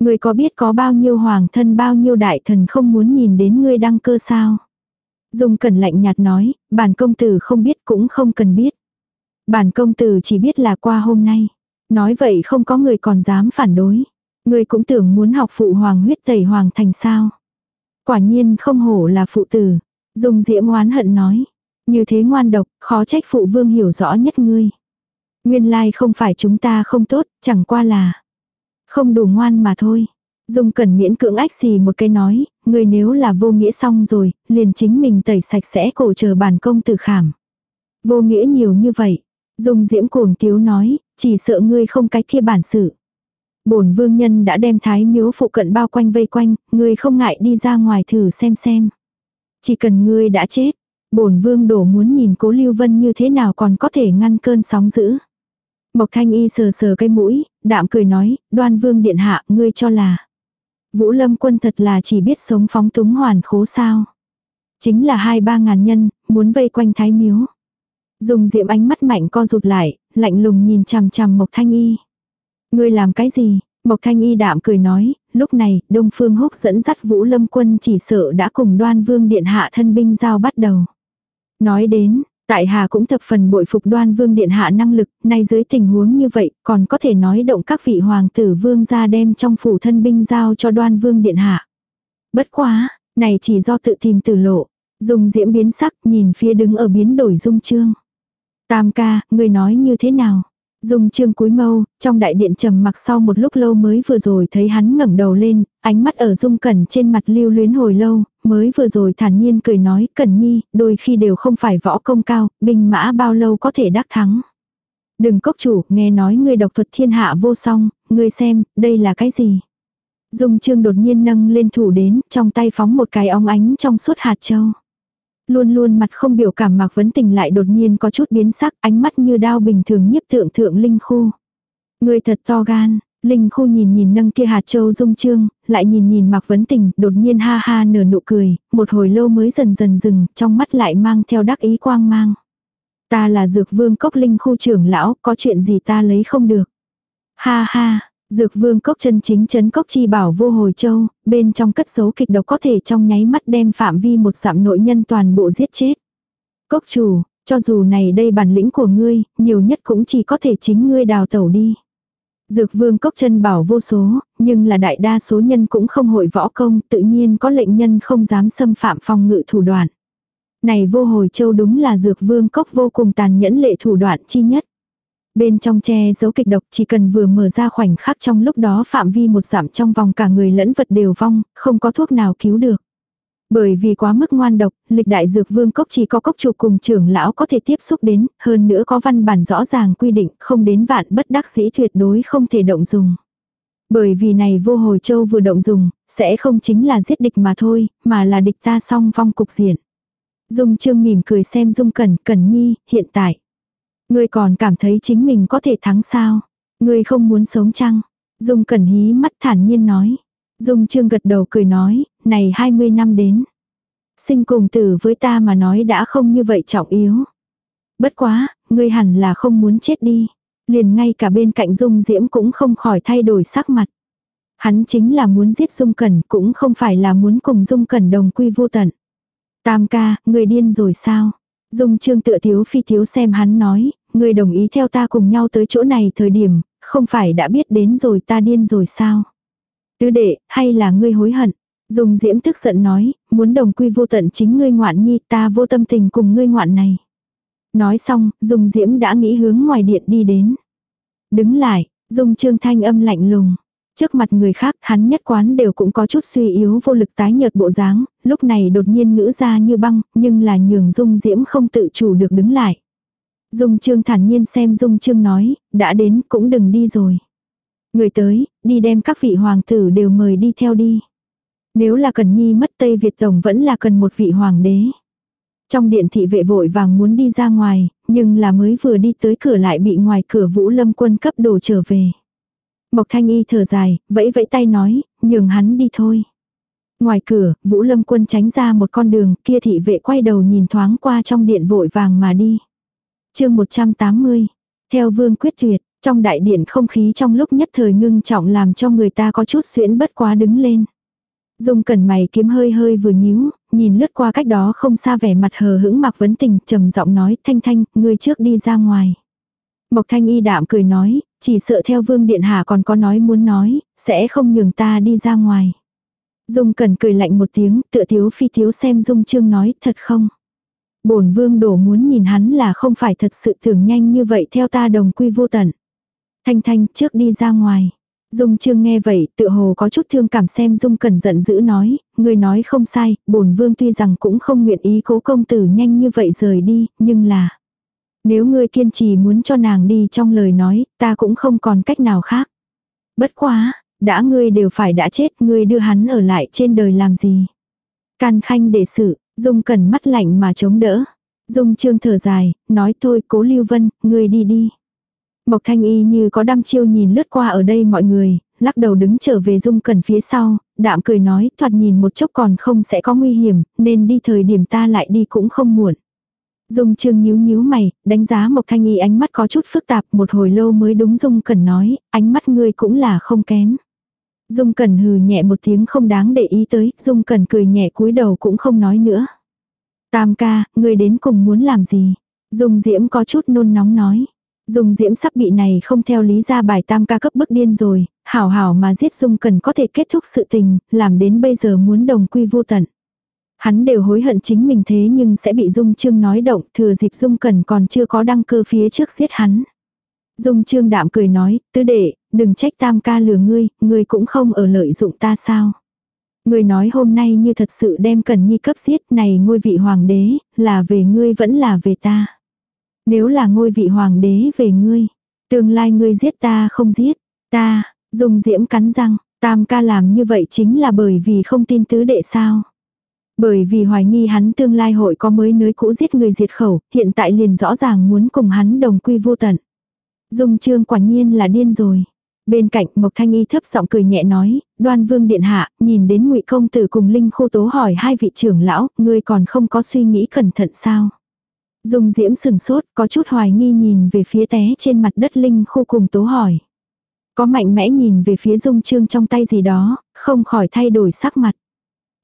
Ngươi có biết có bao nhiêu hoàng thân bao nhiêu đại thần không muốn nhìn đến ngươi đăng cơ sao? Dung cẩn lạnh nhạt nói, bản công tử không biết cũng không cần biết. Bản công tử chỉ biết là qua hôm nay. Nói vậy không có người còn dám phản đối. Ngươi cũng tưởng muốn học phụ hoàng huyết tẩy hoàng thành sao. Quả nhiên không hổ là phụ tử. Dung diễm oán hận nói. Như thế ngoan độc, khó trách phụ vương hiểu rõ nhất ngươi. Nguyên lai không phải chúng ta không tốt, chẳng qua là không đủ ngoan mà thôi. Dung cần miễn cưỡng ách xì một cái nói, người nếu là vô nghĩa xong rồi, liền chính mình tẩy sạch sẽ cổ chờ bản công tử khảm. Vô nghĩa nhiều như vậy, Dung diễm cuồng tiếu nói, chỉ sợ ngươi không cái kia bản sự. Bổn vương nhân đã đem thái miếu phụ cận bao quanh vây quanh, ngươi không ngại đi ra ngoài thử xem xem. Chỉ cần ngươi đã chết, bổn vương đổ muốn nhìn cố lưu vân như thế nào còn có thể ngăn cơn sóng dữ. Mộc thanh y sờ sờ cây mũi, đạm cười nói, đoan vương điện hạ, ngươi cho là. Vũ lâm quân thật là chỉ biết sống phóng túng hoàn khố sao. Chính là hai ba ngàn nhân, muốn vây quanh thái miếu. Dùng diệm ánh mắt mạnh co rụt lại, lạnh lùng nhìn chằm chằm Mộc Thanh Y. Ngươi làm cái gì? Mộc Thanh Y đạm cười nói, lúc này, Đông Phương Húc dẫn dắt Vũ Lâm quân chỉ sợ đã cùng đoan vương điện hạ thân binh giao bắt đầu. Nói đến, tại Hà cũng thập phần bội phục đoan vương điện hạ năng lực, nay dưới tình huống như vậy, còn có thể nói động các vị hoàng tử vương ra đem trong phủ thân binh giao cho đoan vương điện hạ. Bất quá, này chỉ do tự tìm tử lộ. Dung diễm biến sắc nhìn phía đứng ở biến đổi dung trương. Tam ca, người nói như thế nào? Dung trương cúi mâu, trong đại điện trầm mặc sau một lúc lâu mới vừa rồi thấy hắn ngẩng đầu lên, ánh mắt ở dung cẩn trên mặt lưu luyến hồi lâu, mới vừa rồi thản nhiên cười nói, cẩn nhi, đôi khi đều không phải võ công cao, binh mã bao lâu có thể đắc thắng. Đừng cốc chủ, nghe nói ngươi độc thuật thiên hạ vô song, ngươi xem, đây là cái gì? Dung trương đột nhiên nâng lên thủ đến, trong tay phóng một cái óng ánh trong suốt hạt châu. Luôn luôn mặt không biểu cảm Mạc Vấn Tình lại đột nhiên có chút biến sắc, ánh mắt như đao bình thường nhiếp thượng thượng Linh Khu. Người thật to gan, Linh Khu nhìn nhìn nâng kia hạt châu dung trương, lại nhìn nhìn Mạc Vấn Tình, đột nhiên ha ha nở nụ cười, một hồi lâu mới dần dần dừng, trong mắt lại mang theo đắc ý quang mang. Ta là dược vương cốc Linh Khu trưởng lão, có chuyện gì ta lấy không được. Ha ha, Dược vương cốc chân chính chấn cốc chi bảo vô hồi châu, bên trong cất dấu kịch độc có thể trong nháy mắt đem phạm vi một sạm nội nhân toàn bộ giết chết. Cốc chủ, cho dù này đây bản lĩnh của ngươi, nhiều nhất cũng chỉ có thể chính ngươi đào tẩu đi. Dược vương cốc chân bảo vô số, nhưng là đại đa số nhân cũng không hội võ công, tự nhiên có lệnh nhân không dám xâm phạm phòng ngự thủ đoạn. Này vô hồi châu đúng là dược vương cốc vô cùng tàn nhẫn lệ thủ đoạn chi nhất. Bên trong che giấu kịch độc chỉ cần vừa mở ra khoảnh khắc trong lúc đó phạm vi một giảm trong vòng cả người lẫn vật đều vong, không có thuốc nào cứu được. Bởi vì quá mức ngoan độc, lịch đại dược vương cốc chỉ có cốc chủ cùng trưởng lão có thể tiếp xúc đến, hơn nữa có văn bản rõ ràng quy định không đến vạn bất đắc dĩ tuyệt đối không thể động dùng. Bởi vì này vô hồi châu vừa động dùng, sẽ không chính là giết địch mà thôi, mà là địch ta song vong cục diện. Dung trương mỉm cười xem Dung Cẩn, Cẩn Nhi, hiện tại. Ngươi còn cảm thấy chính mình có thể thắng sao? Ngươi không muốn sống chăng? Dung Cẩn hí mắt thản nhiên nói. Dung Trương gật đầu cười nói, này 20 năm đến. Sinh cùng tử với ta mà nói đã không như vậy trọng yếu. Bất quá, ngươi hẳn là không muốn chết đi. Liền ngay cả bên cạnh Dung Diễm cũng không khỏi thay đổi sắc mặt. Hắn chính là muốn giết Dung Cẩn cũng không phải là muốn cùng Dung Cẩn đồng quy vô tận. Tam ca, người điên rồi sao? Dung trương tựa thiếu phi thiếu xem hắn nói, người đồng ý theo ta cùng nhau tới chỗ này thời điểm, không phải đã biết đến rồi ta điên rồi sao? Tứ đệ, hay là ngươi hối hận? Dung diễm tức giận nói, muốn đồng quy vô tận chính ngươi ngoạn nhi ta vô tâm tình cùng ngươi ngoạn này. Nói xong, Dung diễm đã nghĩ hướng ngoài điện đi đến. Đứng lại, Dung trương thanh âm lạnh lùng. Trước mặt người khác hắn nhất quán đều cũng có chút suy yếu vô lực tái nhợt bộ dáng, lúc này đột nhiên ngữ ra như băng, nhưng là nhường dung diễm không tự chủ được đứng lại. Dung trương thản nhiên xem dung trương nói, đã đến cũng đừng đi rồi. Người tới, đi đem các vị hoàng tử đều mời đi theo đi. Nếu là cần nhi mất Tây Việt Tổng vẫn là cần một vị hoàng đế. Trong điện thị vệ vội vàng muốn đi ra ngoài, nhưng là mới vừa đi tới cửa lại bị ngoài cửa vũ lâm quân cấp đồ trở về. Mộc Thanh Y thở dài, vẫy vẫy tay nói, nhường hắn đi thôi. Ngoài cửa, Vũ Lâm Quân tránh ra một con đường, kia thị vệ quay đầu nhìn thoáng qua trong điện vội vàng mà đi chương 180. Theo vương quyết tuyệt, trong đại điện không khí trong lúc nhất thời ngưng trọng làm cho người ta có chút xuyễn bất quá đứng lên. Dung cẩn mày kiếm hơi hơi vừa nhíu, nhìn lướt qua cách đó không xa vẻ mặt hờ hững mặc vấn tình, trầm giọng nói, thanh thanh, ngươi trước đi ra ngoài. Mộc thanh y đạm cười nói, chỉ sợ theo vương điện hạ còn có nói muốn nói, sẽ không nhường ta đi ra ngoài. Dung cẩn cười lạnh một tiếng, tựa thiếu phi thiếu xem Dung trương nói, thật không? Bổn vương đổ muốn nhìn hắn là không phải thật sự thường nhanh như vậy theo ta đồng quy vô tận. Thanh thanh trước đi ra ngoài. Dung trương nghe vậy, tự hồ có chút thương cảm xem Dung cần giận dữ nói, người nói không sai, bổn vương tuy rằng cũng không nguyện ý cố công tử nhanh như vậy rời đi, nhưng là... Nếu ngươi kiên trì muốn cho nàng đi trong lời nói, ta cũng không còn cách nào khác. Bất quá, đã ngươi đều phải đã chết, ngươi đưa hắn ở lại trên đời làm gì? Can khanh để sự, Dung cần mắt lạnh mà chống đỡ. Dung trương thở dài, nói thôi cố Lưu Vân, ngươi đi đi. Mộc thanh y như có đăm chiêu nhìn lướt qua ở đây mọi người, lắc đầu đứng trở về dung cần phía sau, đạm cười nói thoạt nhìn một chốc còn không sẽ có nguy hiểm, nên đi thời điểm ta lại đi cũng không muộn. Dung trương nhíu nhíu mày, đánh giá Mộc Thanh Y ánh mắt có chút phức tạp một hồi lâu mới đúng Dung Cẩn nói, ánh mắt ngươi cũng là không kém. Dung cần hừ nhẹ một tiếng không đáng để ý tới, Dung cần cười nhẹ cúi đầu cũng không nói nữa. Tam ca, ngươi đến cùng muốn làm gì? Dung Diễm có chút nôn nóng nói. Dung Diễm sắp bị này không theo lý ra bài tam ca cấp bức điên rồi, hảo hảo mà giết Dung Cần có thể kết thúc sự tình, làm đến bây giờ muốn đồng quy vô tận. Hắn đều hối hận chính mình thế nhưng sẽ bị Dung Trương nói động, thừa dịp Dung Cần còn chưa có đăng cơ phía trước giết hắn. Dung Trương đạm cười nói, tứ đệ, đừng trách tam ca lừa ngươi, ngươi cũng không ở lợi dụng ta sao. Ngươi nói hôm nay như thật sự đem Cần Nhi cấp giết này ngôi vị hoàng đế, là về ngươi vẫn là về ta. Nếu là ngôi vị hoàng đế về ngươi, tương lai ngươi giết ta không giết, ta, Dung Diễm cắn răng, tam ca làm như vậy chính là bởi vì không tin tứ đệ sao. Bởi vì hoài nghi hắn tương lai hội có mới nới cũ giết người diệt khẩu, hiện tại liền rõ ràng muốn cùng hắn đồng quy vô tận. Dung trương quả nhiên là điên rồi. Bên cạnh Mộc Thanh Y thấp giọng cười nhẹ nói, đoan vương điện hạ, nhìn đến ngụy công tử cùng Linh Khô Tố hỏi hai vị trưởng lão, ngươi còn không có suy nghĩ cẩn thận sao? Dung diễm sừng sốt, có chút hoài nghi nhìn về phía té trên mặt đất Linh Khô cùng Tố hỏi. Có mạnh mẽ nhìn về phía dung trương trong tay gì đó, không khỏi thay đổi sắc mặt.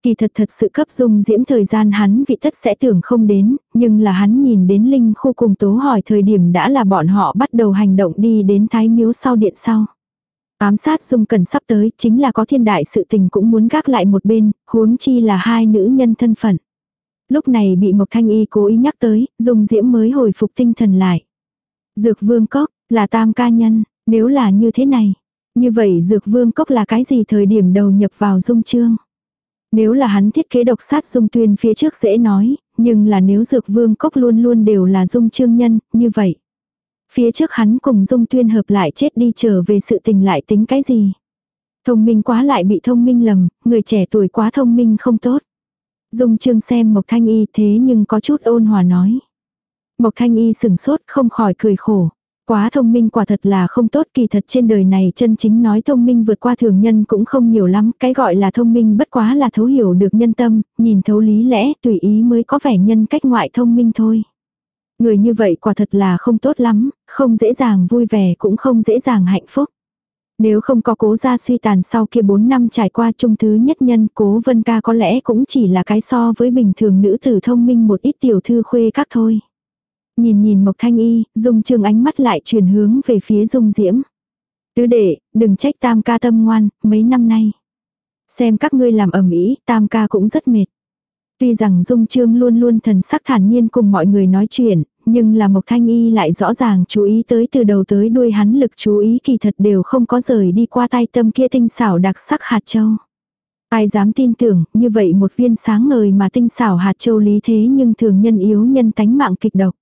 Kỳ thật thật sự cấp dung diễm thời gian hắn vị thất sẽ tưởng không đến, nhưng là hắn nhìn đến Linh khu cùng tố hỏi thời điểm đã là bọn họ bắt đầu hành động đi đến thái miếu sau điện sau. Ám sát dung cần sắp tới chính là có thiên đại sự tình cũng muốn gác lại một bên, huống chi là hai nữ nhân thân phận. Lúc này bị Mộc Thanh Y cố ý nhắc tới, dung diễm mới hồi phục tinh thần lại. Dược vương cốc, là tam ca nhân, nếu là như thế này, như vậy dược vương cốc là cái gì thời điểm đầu nhập vào dung trương? Nếu là hắn thiết kế độc sát dung tuyên phía trước dễ nói, nhưng là nếu dược vương cốc luôn luôn đều là dung trương nhân, như vậy. Phía trước hắn cùng dung tuyên hợp lại chết đi trở về sự tình lại tính cái gì. Thông minh quá lại bị thông minh lầm, người trẻ tuổi quá thông minh không tốt. Dung trương xem Mộc Thanh Y thế nhưng có chút ôn hòa nói. Mộc Thanh Y sừng sốt không khỏi cười khổ. Quá thông minh quả thật là không tốt kỳ thật trên đời này chân chính nói thông minh vượt qua thường nhân cũng không nhiều lắm. Cái gọi là thông minh bất quá là thấu hiểu được nhân tâm, nhìn thấu lý lẽ tùy ý mới có vẻ nhân cách ngoại thông minh thôi. Người như vậy quả thật là không tốt lắm, không dễ dàng vui vẻ cũng không dễ dàng hạnh phúc. Nếu không có cố gia suy tàn sau kia 4 năm trải qua trung thứ nhất nhân cố vân ca có lẽ cũng chỉ là cái so với bình thường nữ tử thông minh một ít tiểu thư khuê các thôi. Nhìn nhìn Mộc Thanh Y, Dung Trương ánh mắt lại chuyển hướng về phía Dung Diễm. Tứ đệ, đừng trách tam ca tâm ngoan, mấy năm nay. Xem các ngươi làm ẩm ý, tam ca cũng rất mệt. Tuy rằng Dung Trương luôn luôn thần sắc thản nhiên cùng mọi người nói chuyện, nhưng là Mộc Thanh Y lại rõ ràng chú ý tới từ đầu tới đuôi hắn lực chú ý kỳ thật đều không có rời đi qua tay tâm kia tinh xảo đặc sắc hạt châu. Ai dám tin tưởng, như vậy một viên sáng ngời mà tinh xảo hạt châu lý thế nhưng thường nhân yếu nhân tánh mạng kịch độc.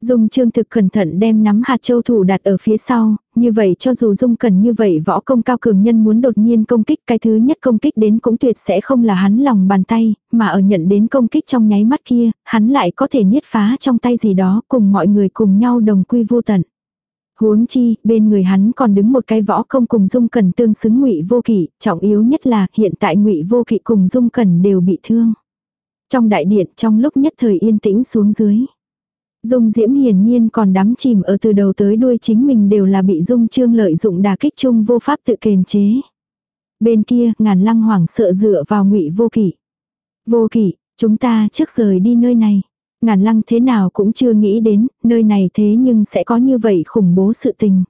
Dung trương thực cẩn thận đem nắm hạt châu thủ đặt ở phía sau, như vậy cho dù dung cần như vậy võ công cao cường nhân muốn đột nhiên công kích cái thứ nhất công kích đến cũng tuyệt sẽ không là hắn lòng bàn tay, mà ở nhận đến công kích trong nháy mắt kia, hắn lại có thể niết phá trong tay gì đó cùng mọi người cùng nhau đồng quy vô tận. Huống chi, bên người hắn còn đứng một cái võ công cùng dung cần tương xứng ngụy vô kỵ, trọng yếu nhất là hiện tại ngụy vô kỵ cùng dung cần đều bị thương. Trong đại điện trong lúc nhất thời yên tĩnh xuống dưới. Dung Diễm hiển nhiên còn đắm chìm ở từ đầu tới đuôi chính mình đều là bị Dung Trương lợi dụng đả kích chung vô pháp tự kềm chế. Bên kia, ngàn lăng hoảng sợ dựa vào ngụy vô kỷ. Vô kỷ, chúng ta trước rời đi nơi này. Ngàn lăng thế nào cũng chưa nghĩ đến, nơi này thế nhưng sẽ có như vậy khủng bố sự tình.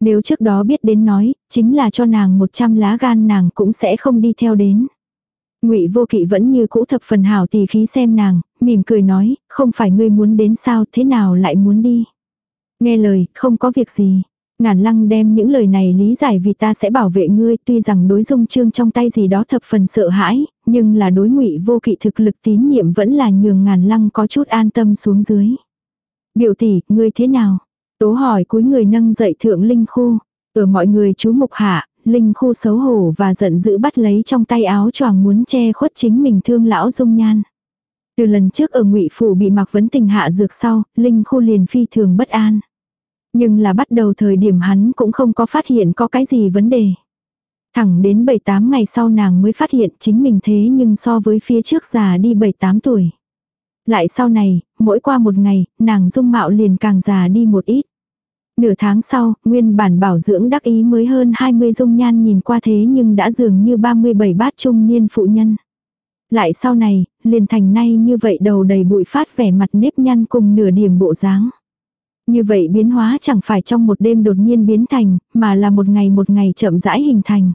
Nếu trước đó biết đến nói, chính là cho nàng 100 lá gan nàng cũng sẽ không đi theo đến. Ngụy Vô Kỵ vẫn như cũ thập phần hảo tỳ khí xem nàng, mỉm cười nói, không phải ngươi muốn đến sao, thế nào lại muốn đi? Nghe lời, không có việc gì. Ngàn lăng đem những lời này lý giải vì ta sẽ bảo vệ ngươi, tuy rằng đối dung trương trong tay gì đó thập phần sợ hãi, nhưng là đối ngụy vô kỵ thực lực tín nhiệm vẫn là nhường ngàn lăng có chút an tâm xuống dưới. Biểu tỷ, ngươi thế nào? Tố hỏi cuối người nâng dậy thượng Linh Khu. Ở mọi người chú mục hạ, Linh Khu xấu hổ và giận dữ bắt lấy trong tay áo choàng muốn che khuất chính mình thương lão dung nhan. Từ lần trước ở ngụy Phủ bị mặc vấn tình hạ dược sau, Linh Khu liền phi thường bất an. Nhưng là bắt đầu thời điểm hắn cũng không có phát hiện có cái gì vấn đề. Thẳng đến 7-8 ngày sau nàng mới phát hiện chính mình thế nhưng so với phía trước già đi 7-8 tuổi. Lại sau này, mỗi qua một ngày, nàng dung mạo liền càng già đi một ít. Nửa tháng sau, nguyên bản bảo dưỡng đắc ý mới hơn 20 dung nhan nhìn qua thế nhưng đã dường như 37 bát trung niên phụ nhân. Lại sau này, liền thành nay như vậy đầu đầy bụi phát vẻ mặt nếp nhăn cùng nửa điểm bộ dáng. Như vậy biến hóa chẳng phải trong một đêm đột nhiên biến thành, mà là một ngày một ngày chậm rãi hình thành.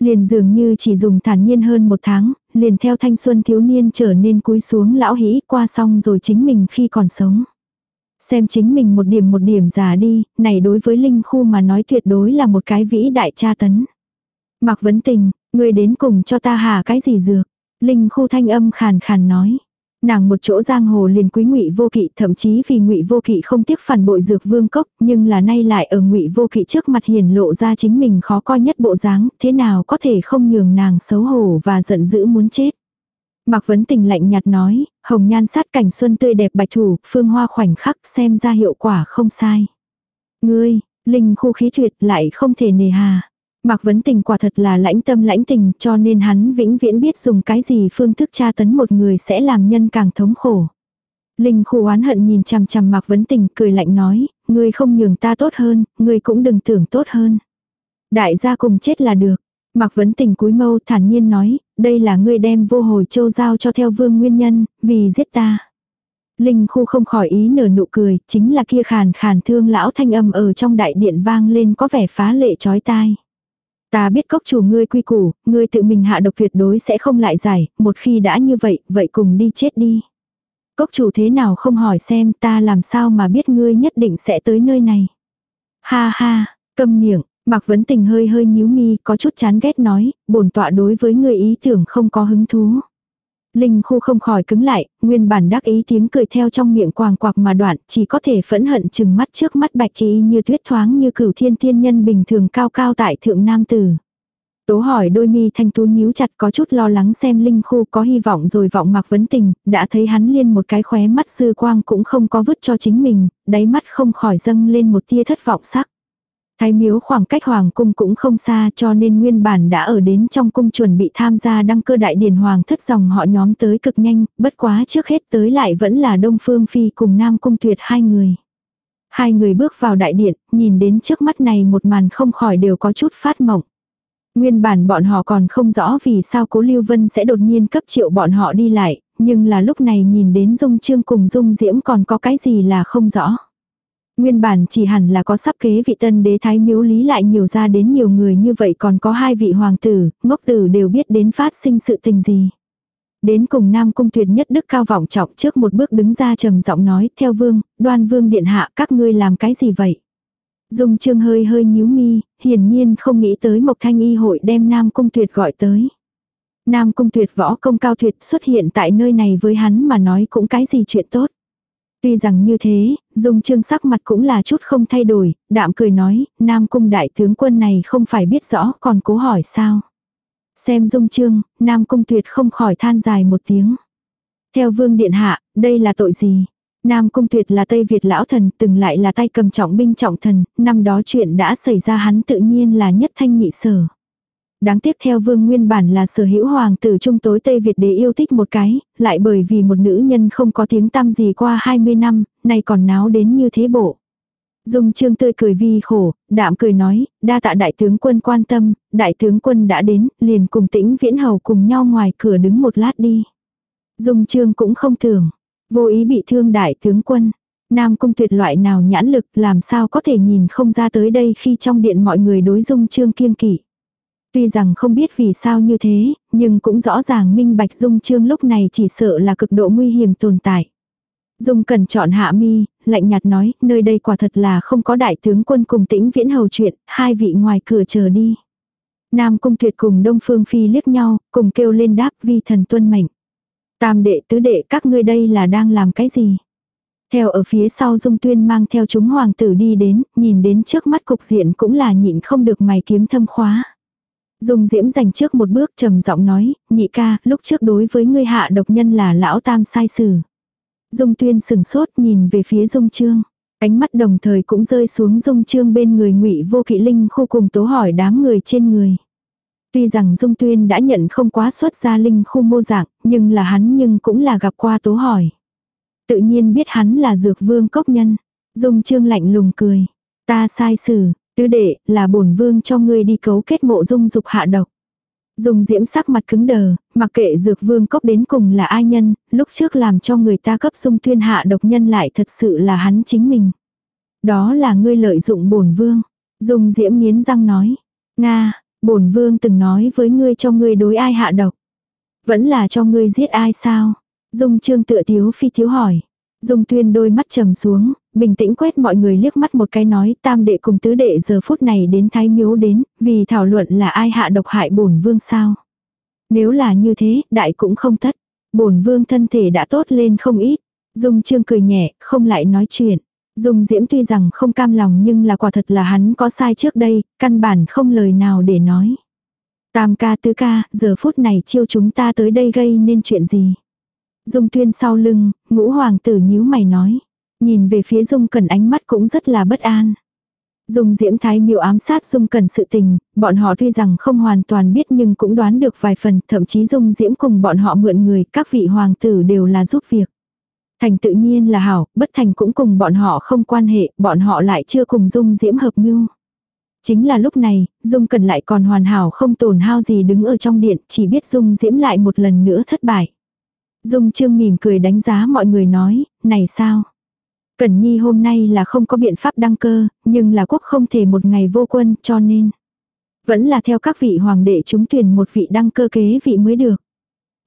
Liền dường như chỉ dùng thản nhiên hơn một tháng, liền theo thanh xuân thiếu niên trở nên cúi xuống lão hĩ qua xong rồi chính mình khi còn sống. Xem chính mình một điểm một điểm già đi, này đối với Linh Khu mà nói tuyệt đối là một cái vĩ đại tra tấn. Mặc vấn tình, người đến cùng cho ta hà cái gì dược. Linh Khu thanh âm khàn khàn nói. Nàng một chỗ giang hồ liền quý ngụy vô kỵ thậm chí vì ngụy vô kỵ không tiếc phản bội dược vương cốc nhưng là nay lại ở ngụy vô kỵ trước mặt hiển lộ ra chính mình khó coi nhất bộ dáng thế nào có thể không nhường nàng xấu hổ và giận dữ muốn chết. Mạc Vấn Tình lạnh nhạt nói, hồng nhan sát cảnh xuân tươi đẹp bạch thủ, phương hoa khoảnh khắc xem ra hiệu quả không sai. Ngươi, linh khu khí tuyệt lại không thể nề hà. Mạc Vấn Tình quả thật là lãnh tâm lãnh tình cho nên hắn vĩnh viễn biết dùng cái gì phương thức tra tấn một người sẽ làm nhân càng thống khổ. Linh khu oán hận nhìn chằm chằm Mạc Vấn Tình cười lạnh nói, ngươi không nhường ta tốt hơn, ngươi cũng đừng tưởng tốt hơn. Đại gia cùng chết là được. Mạc Vấn Tình cúi mâu thản nhiên nói, đây là ngươi đem vô hồi châu giao cho theo vương nguyên nhân, vì giết ta. Linh khu không khỏi ý nở nụ cười, chính là kia khàn khàn thương lão thanh âm ở trong đại điện vang lên có vẻ phá lệ chói tai. Ta biết cốc chủ ngươi quy củ, ngươi tự mình hạ độc tuyệt đối sẽ không lại giải, một khi đã như vậy, vậy cùng đi chết đi. Cốc chủ thế nào không hỏi xem ta làm sao mà biết ngươi nhất định sẽ tới nơi này. Ha ha, câm miệng, Mạc Vấn Tình hơi hơi nhíu mi, có chút chán ghét nói, bổn tọa đối với người ý tưởng không có hứng thú. Linh khu không khỏi cứng lại, nguyên bản đắc ý tiếng cười theo trong miệng quàng quạc mà đoạn, chỉ có thể phẫn hận chừng mắt trước mắt bạch ý như tuyết thoáng như cửu thiên tiên nhân bình thường cao cao tại thượng nam tử. Tố hỏi đôi mi thanh tú nhíu chặt có chút lo lắng xem Linh khu có hy vọng rồi vọng mặc vấn tình, đã thấy hắn liên một cái khóe mắt dư quang cũng không có vứt cho chính mình, đáy mắt không khỏi dâng lên một tia thất vọng sắc. Thái miếu khoảng cách hoàng cung cũng không xa cho nên nguyên bản đã ở đến trong cung chuẩn bị tham gia đăng cơ đại điển hoàng thất dòng họ nhóm tới cực nhanh, bất quá trước hết tới lại vẫn là Đông Phương Phi cùng Nam Cung Tuyệt hai người. Hai người bước vào đại điện, nhìn đến trước mắt này một màn không khỏi đều có chút phát mộng. Nguyên bản bọn họ còn không rõ vì sao cố Lưu Vân sẽ đột nhiên cấp triệu bọn họ đi lại, nhưng là lúc này nhìn đến Dung Trương cùng Dung Diễm còn có cái gì là không rõ. Nguyên bản chỉ hẳn là có sắp kế vị tân đế thái miếu lý lại nhiều ra đến nhiều người như vậy còn có hai vị hoàng tử, ngốc tử đều biết đến phát sinh sự tình gì. Đến cùng Nam Cung tuyệt nhất đức cao vọng trọng trước một bước đứng ra trầm giọng nói theo vương, đoan vương điện hạ các ngươi làm cái gì vậy. Dung trương hơi hơi nhíu mi, hiển nhiên không nghĩ tới Mộc Thanh Y hội đem Nam Cung tuyệt gọi tới. Nam Cung tuyệt võ công cao tuyệt xuất hiện tại nơi này với hắn mà nói cũng cái gì chuyện tốt. Tuy rằng như thế, Dung Trương sắc mặt cũng là chút không thay đổi, đạm cười nói, Nam Cung đại tướng quân này không phải biết rõ còn cố hỏi sao. Xem Dung Trương, Nam Cung tuyệt không khỏi than dài một tiếng. Theo Vương Điện Hạ, đây là tội gì? Nam Cung Tuyệt là Tây Việt lão thần, từng lại là tay cầm trọng binh trọng thần, năm đó chuyện đã xảy ra hắn tự nhiên là nhất thanh nhị sở. Đáng tiếc theo vương nguyên bản là sở hữu hoàng tử trung tối Tây Việt đế yêu thích một cái, lại bởi vì một nữ nhân không có tiếng tăm gì qua 20 năm, nay còn náo đến như thế bộ. Dung trương tươi cười vi khổ, đạm cười nói, đa tạ đại tướng quân quan tâm, đại tướng quân đã đến, liền cùng tĩnh viễn hầu cùng nhau ngoài cửa đứng một lát đi. Dung trương cũng không tưởng, vô ý bị thương đại tướng quân. Nam cung tuyệt loại nào nhãn lực làm sao có thể nhìn không ra tới đây khi trong điện mọi người đối dung trương kiêng kỵ. Tuy rằng không biết vì sao như thế, nhưng cũng rõ ràng minh bạch Dung Trương lúc này chỉ sợ là cực độ nguy hiểm tồn tại. Dung cần chọn hạ mi, lạnh nhạt nói, nơi đây quả thật là không có đại tướng quân cùng tĩnh viễn hầu chuyện, hai vị ngoài cửa chờ đi. Nam cung tuyệt cùng Đông Phương Phi liếc nhau, cùng kêu lên đáp vi thần tuân mệnh. Tam đệ tứ đệ các ngươi đây là đang làm cái gì? Theo ở phía sau Dung Tuyên mang theo chúng hoàng tử đi đến, nhìn đến trước mắt cục diện cũng là nhịn không được mày kiếm thâm khóa. Dung Diễm dành trước một bước trầm giọng nói, nhị ca, lúc trước đối với ngươi hạ độc nhân là lão tam sai xử. Dung Tuyên sừng sốt nhìn về phía Dung Trương. Ánh mắt đồng thời cũng rơi xuống Dung Trương bên người ngụy vô kỵ linh khu cùng tố hỏi đám người trên người. Tuy rằng Dung Tuyên đã nhận không quá xuất ra linh khu mô dạng, nhưng là hắn nhưng cũng là gặp qua tố hỏi. Tự nhiên biết hắn là dược vương cốc nhân. Dung Trương lạnh lùng cười. Ta sai xử, tứ đệ, là bổn vương cho ngươi đi cấu kết mộ dung dục hạ độc. Dung diễm sắc mặt cứng đờ, mặc kệ dược vương cốc đến cùng là ai nhân, lúc trước làm cho người ta cấp dung tuyên hạ độc nhân lại thật sự là hắn chính mình. Đó là ngươi lợi dụng bổn vương. Dung diễm nghiến răng nói. Nga, bổn vương từng nói với ngươi cho ngươi đối ai hạ độc. Vẫn là cho ngươi giết ai sao? Dung trương tựa thiếu phi thiếu hỏi. Dung tuyên đôi mắt trầm xuống, bình tĩnh quét mọi người liếc mắt một cái nói tam đệ cùng tứ đệ giờ phút này đến thái miếu đến, vì thảo luận là ai hạ độc hại bổn vương sao. Nếu là như thế, đại cũng không tất. Bổn vương thân thể đã tốt lên không ít. Dung trương cười nhẹ, không lại nói chuyện. Dung diễm tuy rằng không cam lòng nhưng là quả thật là hắn có sai trước đây, căn bản không lời nào để nói. Tam ca tứ ca, giờ phút này chiêu chúng ta tới đây gây nên chuyện gì? Dung tuyên sau lưng, ngũ hoàng tử nhíu mày nói. Nhìn về phía Dung Cần ánh mắt cũng rất là bất an. Dung Diễm Thái miệu ám sát Dung Cần sự tình, bọn họ tuy rằng không hoàn toàn biết nhưng cũng đoán được vài phần, thậm chí Dung Diễm cùng bọn họ mượn người, các vị hoàng tử đều là giúp việc. Thành tự nhiên là hảo, bất thành cũng cùng bọn họ không quan hệ, bọn họ lại chưa cùng Dung Diễm hợp mưu. Chính là lúc này, Dung Cần lại còn hoàn hảo không tổn hao gì đứng ở trong điện, chỉ biết Dung Diễm lại một lần nữa thất bại. Dung Trương mỉm cười đánh giá mọi người nói, này sao? Cẩn Nhi hôm nay là không có biện pháp đăng cơ, nhưng là quốc không thể một ngày vô quân cho nên. Vẫn là theo các vị hoàng đệ chúng tuyển một vị đăng cơ kế vị mới được.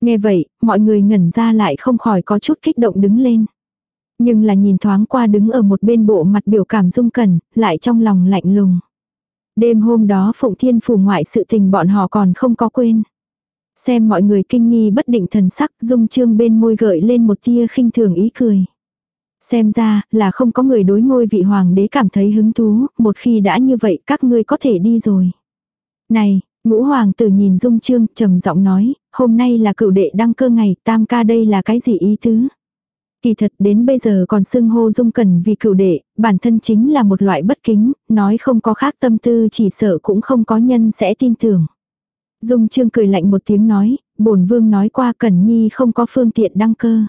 Nghe vậy, mọi người ngẩn ra lại không khỏi có chút kích động đứng lên. Nhưng là nhìn thoáng qua đứng ở một bên bộ mặt biểu cảm dung cẩn, lại trong lòng lạnh lùng. Đêm hôm đó Phụng Thiên phủ ngoại sự tình bọn họ còn không có quên. Xem mọi người kinh nghi bất định thần sắc, dung trương bên môi gợi lên một tia khinh thường ý cười. Xem ra, là không có người đối ngôi vị hoàng đế cảm thấy hứng thú, một khi đã như vậy các ngươi có thể đi rồi. Này, ngũ hoàng tử nhìn dung trương, trầm giọng nói, hôm nay là cựu đệ đăng cơ ngày, tam ca đây là cái gì ý tứ? Kỳ thật đến bây giờ còn xưng hô dung cần vì cựu đệ, bản thân chính là một loại bất kính, nói không có khác tâm tư chỉ sợ cũng không có nhân sẽ tin tưởng. Dung Trương cười lạnh một tiếng nói, bổn vương nói qua Cẩn Nhi không có phương tiện đăng cơ.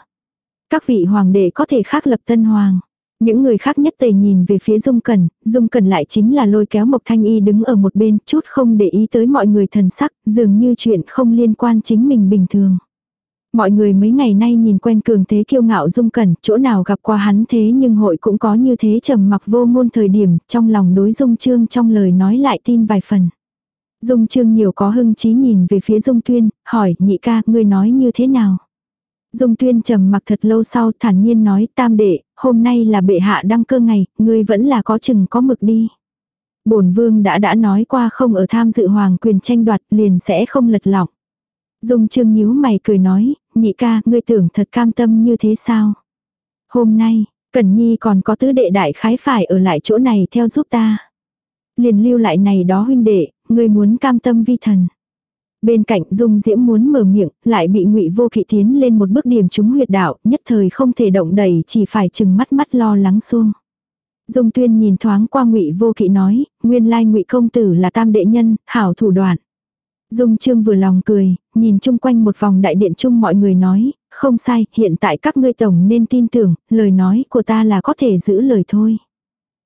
Các vị hoàng đệ có thể khác lập tân hoàng. Những người khác nhất tề nhìn về phía Dung Cẩn, Dung Cẩn lại chính là lôi kéo Mộc Thanh Y đứng ở một bên, chút không để ý tới mọi người thần sắc, dường như chuyện không liên quan chính mình bình thường. Mọi người mấy ngày nay nhìn quen cường thế kiêu ngạo Dung Cẩn, chỗ nào gặp qua hắn thế nhưng hội cũng có như thế trầm mặc vô ngôn thời điểm, trong lòng đối Dung Trương trong lời nói lại tin vài phần. Dung Trương nhiều có hưng trí nhìn về phía Dung Tuyên, hỏi, nhị ca, ngươi nói như thế nào? Dung Tuyên trầm mặc thật lâu sau thản nhiên nói, tam đệ, hôm nay là bệ hạ đăng cơ ngày, ngươi vẫn là có chừng có mực đi. bổn vương đã đã nói qua không ở tham dự hoàng quyền tranh đoạt liền sẽ không lật lọng. Dung Trương nhíu mày cười nói, nhị ca, ngươi tưởng thật cam tâm như thế sao? Hôm nay, Cẩn Nhi còn có tứ đệ đại khái phải ở lại chỗ này theo giúp ta. Liền lưu lại này đó huynh đệ, ngươi muốn cam tâm vi thần. Bên cạnh Dung Diễm muốn mở miệng, lại bị Ngụy Vô Kỵ tiến lên một bước điểm trúng huyệt đạo, nhất thời không thể động đẩy, chỉ phải chừng mắt mắt lo lắng xuông. Dung Tuyên nhìn thoáng qua Ngụy Vô Kỵ nói, nguyên lai Ngụy công tử là tam đệ nhân, hảo thủ đoạn. Dung Trương vừa lòng cười, nhìn chung quanh một vòng đại điện chung mọi người nói, không sai, hiện tại các ngươi tổng nên tin tưởng, lời nói của ta là có thể giữ lời thôi.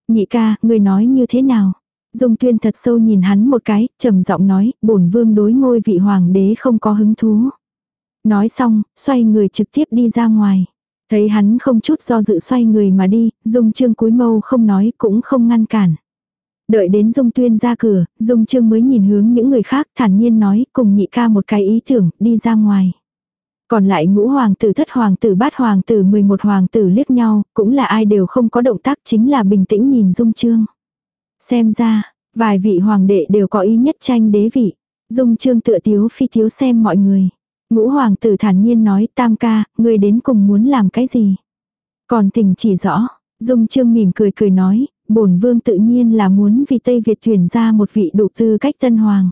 Nhị ca, ngươi nói như thế nào? Dung Tuyên thật sâu nhìn hắn một cái, trầm giọng nói, bổn vương đối ngôi vị hoàng đế không có hứng thú. Nói xong, xoay người trực tiếp đi ra ngoài. Thấy hắn không chút do dự xoay người mà đi, Dung Trương cúi mâu không nói cũng không ngăn cản. Đợi đến Dung Tuyên ra cửa, Dung Trương mới nhìn hướng những người khác thản nhiên nói cùng nhị ca một cái ý tưởng, đi ra ngoài. Còn lại ngũ hoàng tử thất hoàng tử bát hoàng tử 11 hoàng tử liếc nhau, cũng là ai đều không có động tác chính là bình tĩnh nhìn Dung Trương. Xem ra, vài vị hoàng đệ đều có ý nhất tranh đế vị. Dung trương tựa tiếu phi tiếu xem mọi người. Ngũ hoàng tử thản nhiên nói tam ca, người đến cùng muốn làm cái gì? Còn tình chỉ rõ, Dung Trương mỉm cười cười nói, bổn vương tự nhiên là muốn vì Tây Việt tuyển ra một vị đủ tư cách tân hoàng.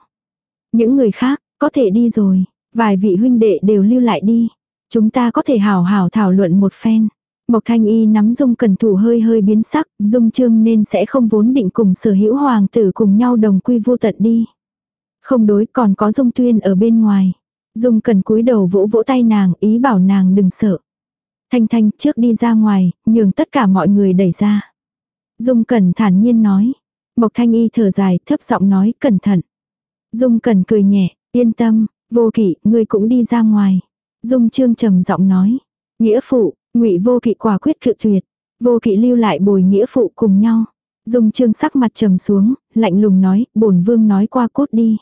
Những người khác, có thể đi rồi, vài vị huynh đệ đều lưu lại đi. Chúng ta có thể hào hào thảo luận một phen. Mộc Thanh Y nắm Dung Cẩn Thủ hơi hơi biến sắc, Dung Trương nên sẽ không vốn định cùng sở hữu hoàng tử cùng nhau đồng quy vô tận đi. Không đối còn có Dung Tuyên ở bên ngoài. Dung Cẩn cúi đầu vỗ vỗ tay nàng ý bảo nàng đừng sợ. Thanh Thanh trước đi ra ngoài, nhường tất cả mọi người đẩy ra. Dung Cẩn thản nhiên nói. Mộc Thanh Y thở dài, thấp giọng nói, cẩn thận. Dung Cẩn cười nhẹ, yên tâm, vô kỷ ngươi cũng đi ra ngoài. Dung Trương trầm giọng nói. Nghĩa phụ, ngụy vô kỵ quả quyết cự tuyệt. Vô kỵ lưu lại bồi nghĩa phụ cùng nhau. Dung Trương sắc mặt trầm xuống, lạnh lùng nói, bổn vương nói qua cốt đi.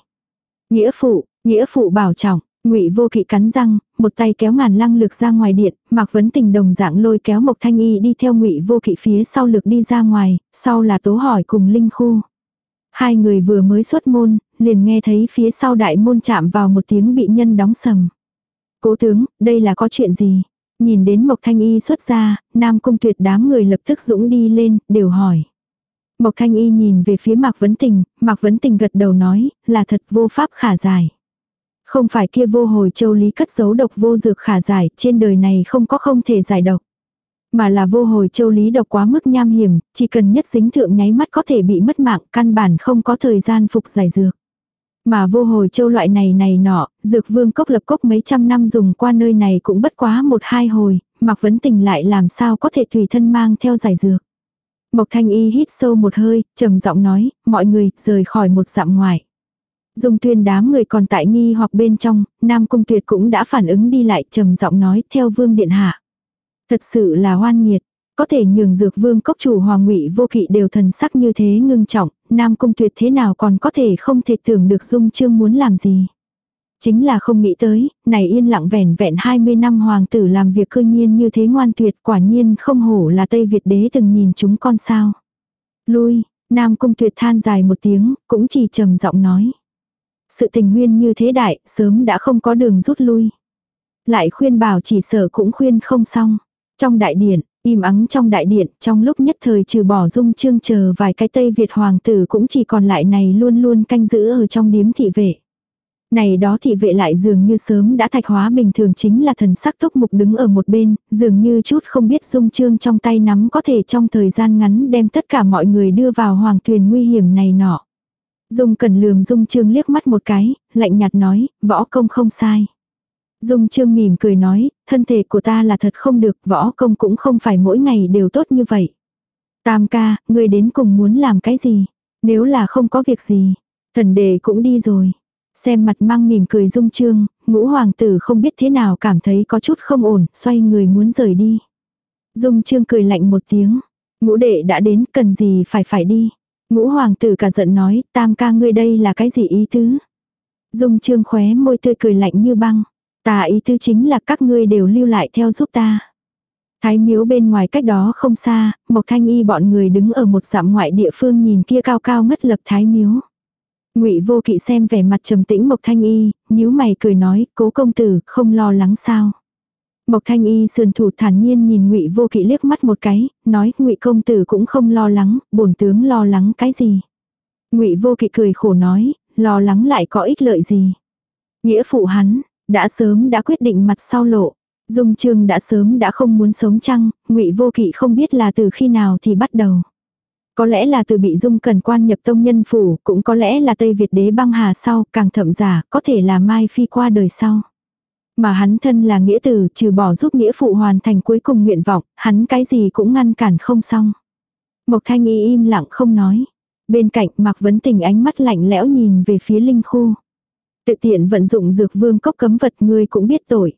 Nghĩa phụ, nghĩa phụ bảo trọng, Ngụy Vô Kỵ cắn răng, một tay kéo ngàn lăng lực ra ngoài điện, Mạc Vấn Tình đồng dạng lôi kéo Mộc Thanh Y đi theo Ngụy Vô Kỵ phía sau lực đi ra ngoài, sau là Tố hỏi cùng Linh Khu. Hai người vừa mới xuất môn, liền nghe thấy phía sau đại môn chạm vào một tiếng bị nhân đóng sầm. Cố tướng, đây là có chuyện gì? Nhìn đến Mộc Thanh Y xuất ra, Nam Cung Tuyệt đám người lập tức dũng đi lên, đều hỏi. Mộc Thanh Y nhìn về phía Mạc Vấn Tình, Mạc Vấn Tình gật đầu nói, là thật vô pháp khả giải. Không phải kia vô hồi châu lý cất giấu độc vô dược khả giải, trên đời này không có không thể giải độc. Mà là vô hồi châu lý độc quá mức nham hiểm, chỉ cần nhất dính thượng nháy mắt có thể bị mất mạng, căn bản không có thời gian phục giải dược. Mà vô hồi châu loại này này nọ, dược vương cốc lập cốc mấy trăm năm dùng qua nơi này cũng bất quá một hai hồi, mặc vấn tình lại làm sao có thể tùy thân mang theo giải dược. Mộc thanh y hít sâu một hơi, trầm giọng nói, mọi người rời khỏi một dặm ngoài. Dung tuyên đám người còn tại nghi hoặc bên trong, Nam Cung Tuyệt cũng đã phản ứng đi lại trầm giọng nói theo vương điện hạ. Thật sự là hoan nghiệt, có thể nhường dược vương cốc chủ hoàng ngụy vô kỵ đều thần sắc như thế ngưng trọng, Nam Cung Tuyệt thế nào còn có thể không thể tưởng được Dung Trương muốn làm gì. Chính là không nghĩ tới, này yên lặng vẻn vẹn 20 năm hoàng tử làm việc cư nhiên như thế ngoan tuyệt quả nhiên không hổ là Tây Việt đế từng nhìn chúng con sao. Lui, Nam Cung Tuyệt than dài một tiếng, cũng chỉ trầm giọng nói. Sự tình huyên như thế đại, sớm đã không có đường rút lui. Lại khuyên bảo chỉ sợ cũng khuyên không xong. Trong đại điện, im ắng trong đại điện, trong lúc nhất thời trừ bỏ dung trương chờ vài cái Tây Việt hoàng tử cũng chỉ còn lại này luôn luôn canh giữ ở trong điếm thị vệ. Này đó thị vệ lại dường như sớm đã thạch hóa bình thường chính là thần sắc tốc mục đứng ở một bên, dường như chút không biết dung trương trong tay nắm có thể trong thời gian ngắn đem tất cả mọi người đưa vào hoàng thuyền nguy hiểm này nọ. Dung cần lườm Dung Trương liếc mắt một cái, lạnh nhạt nói, võ công không sai. Dung Trương mỉm cười nói, thân thể của ta là thật không được, võ công cũng không phải mỗi ngày đều tốt như vậy. Tam ca, ngươi đến cùng muốn làm cái gì? Nếu là không có việc gì, thần đề cũng đi rồi. Xem mặt mang mỉm cười Dung Trương, ngũ hoàng tử không biết thế nào cảm thấy có chút không ổn, xoay người muốn rời đi. Dung Trương cười lạnh một tiếng, ngũ đệ đã đến, cần gì phải phải đi. Ngũ hoàng tử cả giận nói, tam ca ngươi đây là cái gì ý tứ? Dung trương khóe môi tươi cười lạnh như băng. Ta ý tư chính là các ngươi đều lưu lại theo giúp ta. Thái miếu bên ngoài cách đó không xa, Mộc Thanh Y bọn người đứng ở một dặm ngoại địa phương nhìn kia cao cao ngất lập thái miếu. Ngụy Vô Kỵ xem vẻ mặt trầm tĩnh Mộc Thanh Y, nhíu mày cười nói, "Cố công tử, không lo lắng sao?" Mộc Thanh Y sườn thủ thản nhiên nhìn Ngụy Vô Kỵ liếc mắt một cái, nói, "Ngụy công tử cũng không lo lắng, bổn tướng lo lắng cái gì?" Ngụy Vô Kỵ cười khổ nói, "Lo lắng lại có ích lợi gì?" Nghĩa phụ hắn đã sớm đã quyết định mặt sau lộ. Dung Trương đã sớm đã không muốn sống chăng, Ngụy Vô Kỵ không biết là từ khi nào thì bắt đầu. Có lẽ là từ bị Dung Cần quan nhập tông nhân phủ, cũng có lẽ là Tây Việt đế băng hà sau, càng thậm giả, có thể là Mai Phi qua đời sau. Mà hắn thân là nghĩa tử, trừ bỏ giúp nghĩa phụ hoàn thành cuối cùng nguyện vọng, hắn cái gì cũng ngăn cản không xong. Mộc thanh y im lặng không nói. Bên cạnh Mạc Vấn Tình ánh mắt lạnh lẽo nhìn về phía Linh Khu. Tự tiện vận dụng dược vương cốc cấm vật ngươi cũng biết tội.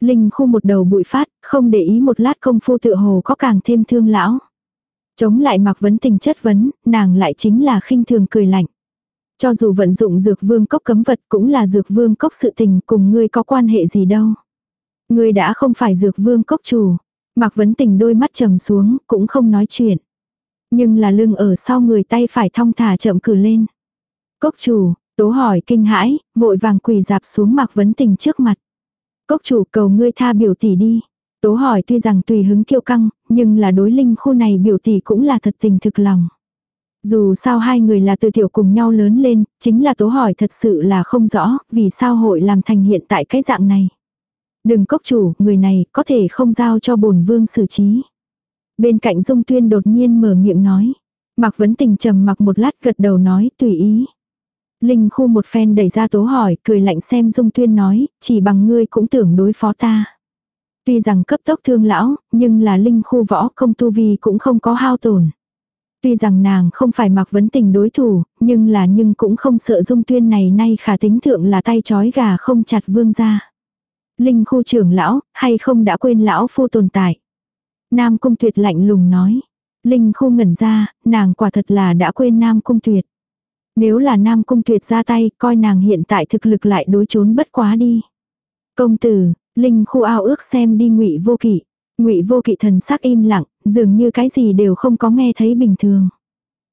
Linh Khu một đầu bụi phát, không để ý một lát công phu tự hồ có càng thêm thương lão. Chống lại mặc Vấn Tình chất vấn, nàng lại chính là khinh thường cười lạnh. Cho dù vận dụng dược vương cốc cấm vật cũng là dược vương cốc sự tình cùng ngươi có quan hệ gì đâu. Ngươi đã không phải dược vương cốc chủ. Mạc Vấn Tình đôi mắt trầm xuống, cũng không nói chuyện. Nhưng là lưng ở sau người tay phải thong thả chậm cử lên. Cốc chủ, tố hỏi kinh hãi, vội vàng quỳ dạp xuống Mạc Vấn Tình trước mặt. Cốc chủ cầu ngươi tha biểu tỷ đi. Tố hỏi tuy rằng tùy hứng kiêu căng, nhưng là đối linh khu này biểu tỷ cũng là thật tình thực lòng. Dù sao hai người là từ tiểu cùng nhau lớn lên, chính là tố hỏi thật sự là không rõ, vì sao hội làm thành hiện tại cái dạng này. Đừng cốc chủ, người này có thể không giao cho bổn vương xử trí. Bên cạnh Dung Tuyên đột nhiên mở miệng nói. Mạc Vấn Tình trầm mặc một lát gật đầu nói tùy ý. Linh khu một phen đẩy ra tố hỏi, cười lạnh xem Dung Tuyên nói, chỉ bằng ngươi cũng tưởng đối phó ta. Tuy rằng cấp tốc thương lão, nhưng là Linh khu võ không tu vi cũng không có hao tổn. Tuy rằng nàng không phải mặc vấn tình đối thủ, nhưng là nhưng cũng không sợ Dung Tuyên này nay khả tính thượng là tay chói gà không chặt vương ra. Linh khu trưởng lão, hay không đã quên lão phu tồn tại. Nam Cung Tuyệt lạnh lùng nói. Linh khu ngẩn ra, nàng quả thật là đã quên Nam Cung Tuyệt. Nếu là Nam Cung Tuyệt ra tay, coi nàng hiện tại thực lực lại đối trốn bất quá đi. Công tử, Linh khu ao ước xem đi ngụy vô kỵ. Ngụy vô kỵ thần sắc im lặng, dường như cái gì đều không có nghe thấy bình thường.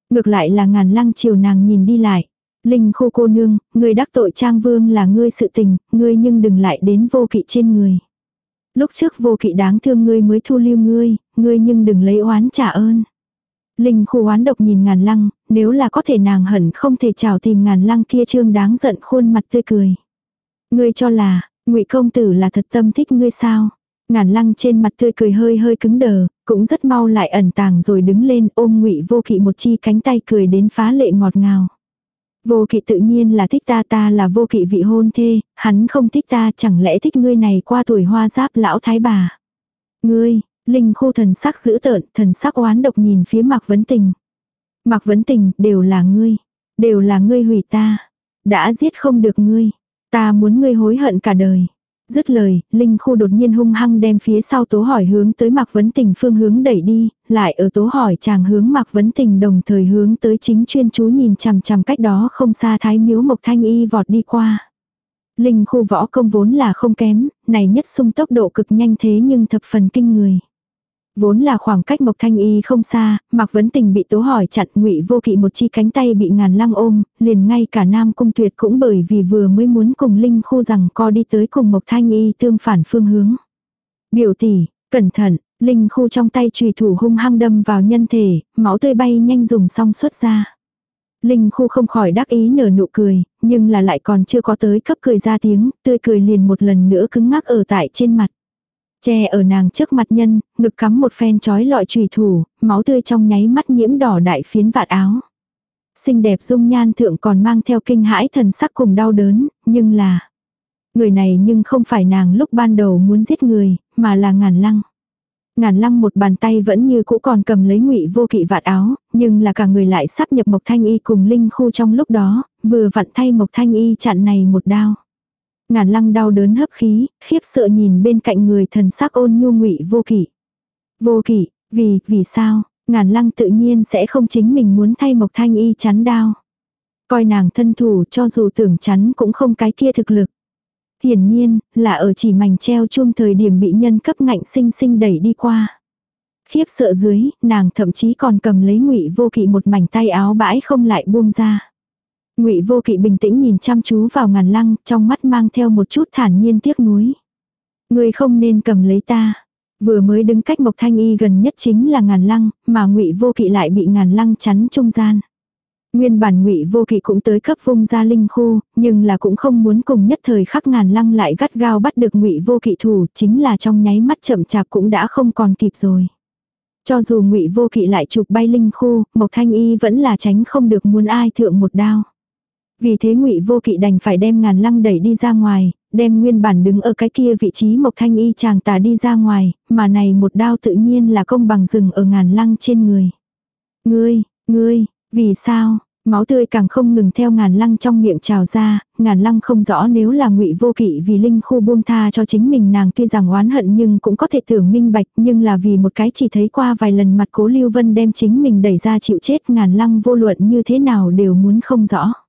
Ngược lại là ngàn lăng chiều nàng nhìn đi lại. Linh khu cô nương, người đắc tội trang vương là ngươi sự tình, ngươi nhưng đừng lại đến vô kỵ trên người. Lúc trước vô kỵ đáng thương ngươi mới thu lưu ngươi, ngươi nhưng đừng lấy oán trả ơn. Linh khu oán độc nhìn ngàn lăng, nếu là có thể nàng hẳn không thể chào tìm ngàn lăng kia trương đáng giận khuôn mặt tươi cười. Ngươi cho là, ngụy công tử là thật tâm thích ngươi sao? Ngàn lăng trên mặt tươi cười hơi hơi cứng đờ, cũng rất mau lại ẩn tàng rồi đứng lên ôm ngụy vô kỵ một chi cánh tay cười đến phá lệ ngọt ngào. Vô kỵ tự nhiên là thích ta ta là vô kỵ vị hôn thê, hắn không thích ta chẳng lẽ thích ngươi này qua tuổi hoa giáp lão thái bà. Ngươi, linh khu thần sắc dữ tợn, thần sắc oán độc nhìn phía mạc vấn tình. Mạc vấn tình, đều là ngươi, đều là ngươi hủy ta. Đã giết không được ngươi, ta muốn ngươi hối hận cả đời. Dứt lời, Linh Khu đột nhiên hung hăng đem phía sau tố hỏi hướng tới Mạc Vấn Tình phương hướng đẩy đi, lại ở tố hỏi chàng hướng Mạc Vấn Tình đồng thời hướng tới chính chuyên chú nhìn chằm chằm cách đó không xa thái miếu Mộc Thanh Y vọt đi qua. Linh Khu võ công vốn là không kém, này nhất sung tốc độ cực nhanh thế nhưng thập phần kinh người. Vốn là khoảng cách Mộc Thanh Y không xa, Mạc Vấn Tình bị tố hỏi chặt ngụy vô kỵ một chi cánh tay bị ngàn lăng ôm, liền ngay cả Nam Cung Tuyệt cũng bởi vì vừa mới muốn cùng Linh Khu rằng co đi tới cùng Mộc Thanh Y tương phản phương hướng. Biểu tỷ, cẩn thận, Linh Khu trong tay trùy thủ hung hăng đâm vào nhân thể, máu tươi bay nhanh dùng xong xuất ra. Linh Khu không khỏi đắc ý nở nụ cười, nhưng là lại còn chưa có tới cấp cười ra tiếng, tươi cười liền một lần nữa cứng ngắc ở tại trên mặt. Che ở nàng trước mặt nhân, ngực cắm một phen chói lọi trùy thủ, máu tươi trong nháy mắt nhiễm đỏ đại phiến vạt áo. Xinh đẹp dung nhan thượng còn mang theo kinh hãi thần sắc cùng đau đớn, nhưng là... Người này nhưng không phải nàng lúc ban đầu muốn giết người, mà là ngàn lăng. Ngàn lăng một bàn tay vẫn như cũ còn cầm lấy ngụy vô kỵ vạt áo, nhưng là cả người lại sắp nhập Mộc Thanh Y cùng Linh Khu trong lúc đó, vừa vặn thay Mộc Thanh Y chặn này một đao. Ngàn lăng đau đớn hấp khí, khiếp sợ nhìn bên cạnh người thần sắc ôn nhu ngụy vô kỷ. Vô kỷ, vì, vì sao, ngàn lăng tự nhiên sẽ không chính mình muốn thay mộc thanh y chắn đao. Coi nàng thân thủ cho dù tưởng chắn cũng không cái kia thực lực. Hiển nhiên, là ở chỉ mảnh treo chuông thời điểm bị nhân cấp ngạnh sinh sinh đẩy đi qua. Khiếp sợ dưới, nàng thậm chí còn cầm lấy ngụy vô kỵ một mảnh tay áo bãi không lại buông ra. Ngụy Vô Kỵ bình tĩnh nhìn chăm chú vào ngàn lăng, trong mắt mang theo một chút thản nhiên tiếc nuối. Ngươi không nên cầm lấy ta. Vừa mới đứng cách Mộc Thanh Y gần nhất chính là ngàn lăng, mà Ngụy Vô Kỵ lại bị ngàn lăng chắn trung gian. Nguyên bản Ngụy Vô Kỵ cũng tới cấp vung ra linh khu, nhưng là cũng không muốn cùng nhất thời khắc ngàn lăng lại gắt gao bắt được Ngụy Vô Kỵ thủ, chính là trong nháy mắt chậm chạp cũng đã không còn kịp rồi. Cho dù Ngụy Vô Kỵ lại chụp bay linh khu, Mộc Thanh Y vẫn là tránh không được muốn ai thượng một đao. Vì thế ngụy vô kỵ đành phải đem ngàn lăng đẩy đi ra ngoài, đem nguyên bản đứng ở cái kia vị trí mộc thanh y chàng tà đi ra ngoài, mà này một đao tự nhiên là công bằng rừng ở ngàn lăng trên người. Ngươi, ngươi, vì sao? Máu tươi càng không ngừng theo ngàn lăng trong miệng trào ra, ngàn lăng không rõ nếu là ngụy vô kỵ vì linh khu buông tha cho chính mình nàng tuy rằng oán hận nhưng cũng có thể tưởng minh bạch nhưng là vì một cái chỉ thấy qua vài lần mặt cố lưu vân đem chính mình đẩy ra chịu chết ngàn lăng vô luận như thế nào đều muốn không rõ.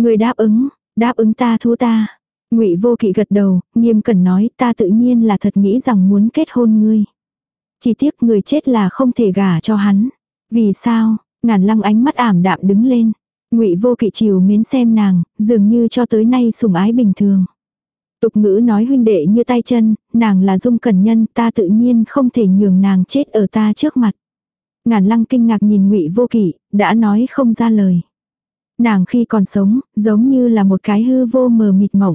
Người đáp ứng, đáp ứng ta thú ta. Ngụy Vô Kỵ gật đầu, nghiêm cẩn nói, ta tự nhiên là thật nghĩ rằng muốn kết hôn ngươi. Chỉ tiếc người chết là không thể gả cho hắn. Vì sao? Ngàn Lăng ánh mắt ảm đạm đứng lên. Ngụy Vô Kỵ chiều mến xem nàng, dường như cho tới nay sủng ái bình thường. Tục ngữ nói huynh đệ như tay chân, nàng là dung cẩn nhân, ta tự nhiên không thể nhường nàng chết ở ta trước mặt. Ngàn lăng kinh ngạc nhìn ngụy vô kỵ, đã nói không ra lời. Nàng khi còn sống, giống như là một cái hư vô mờ mịt mộng.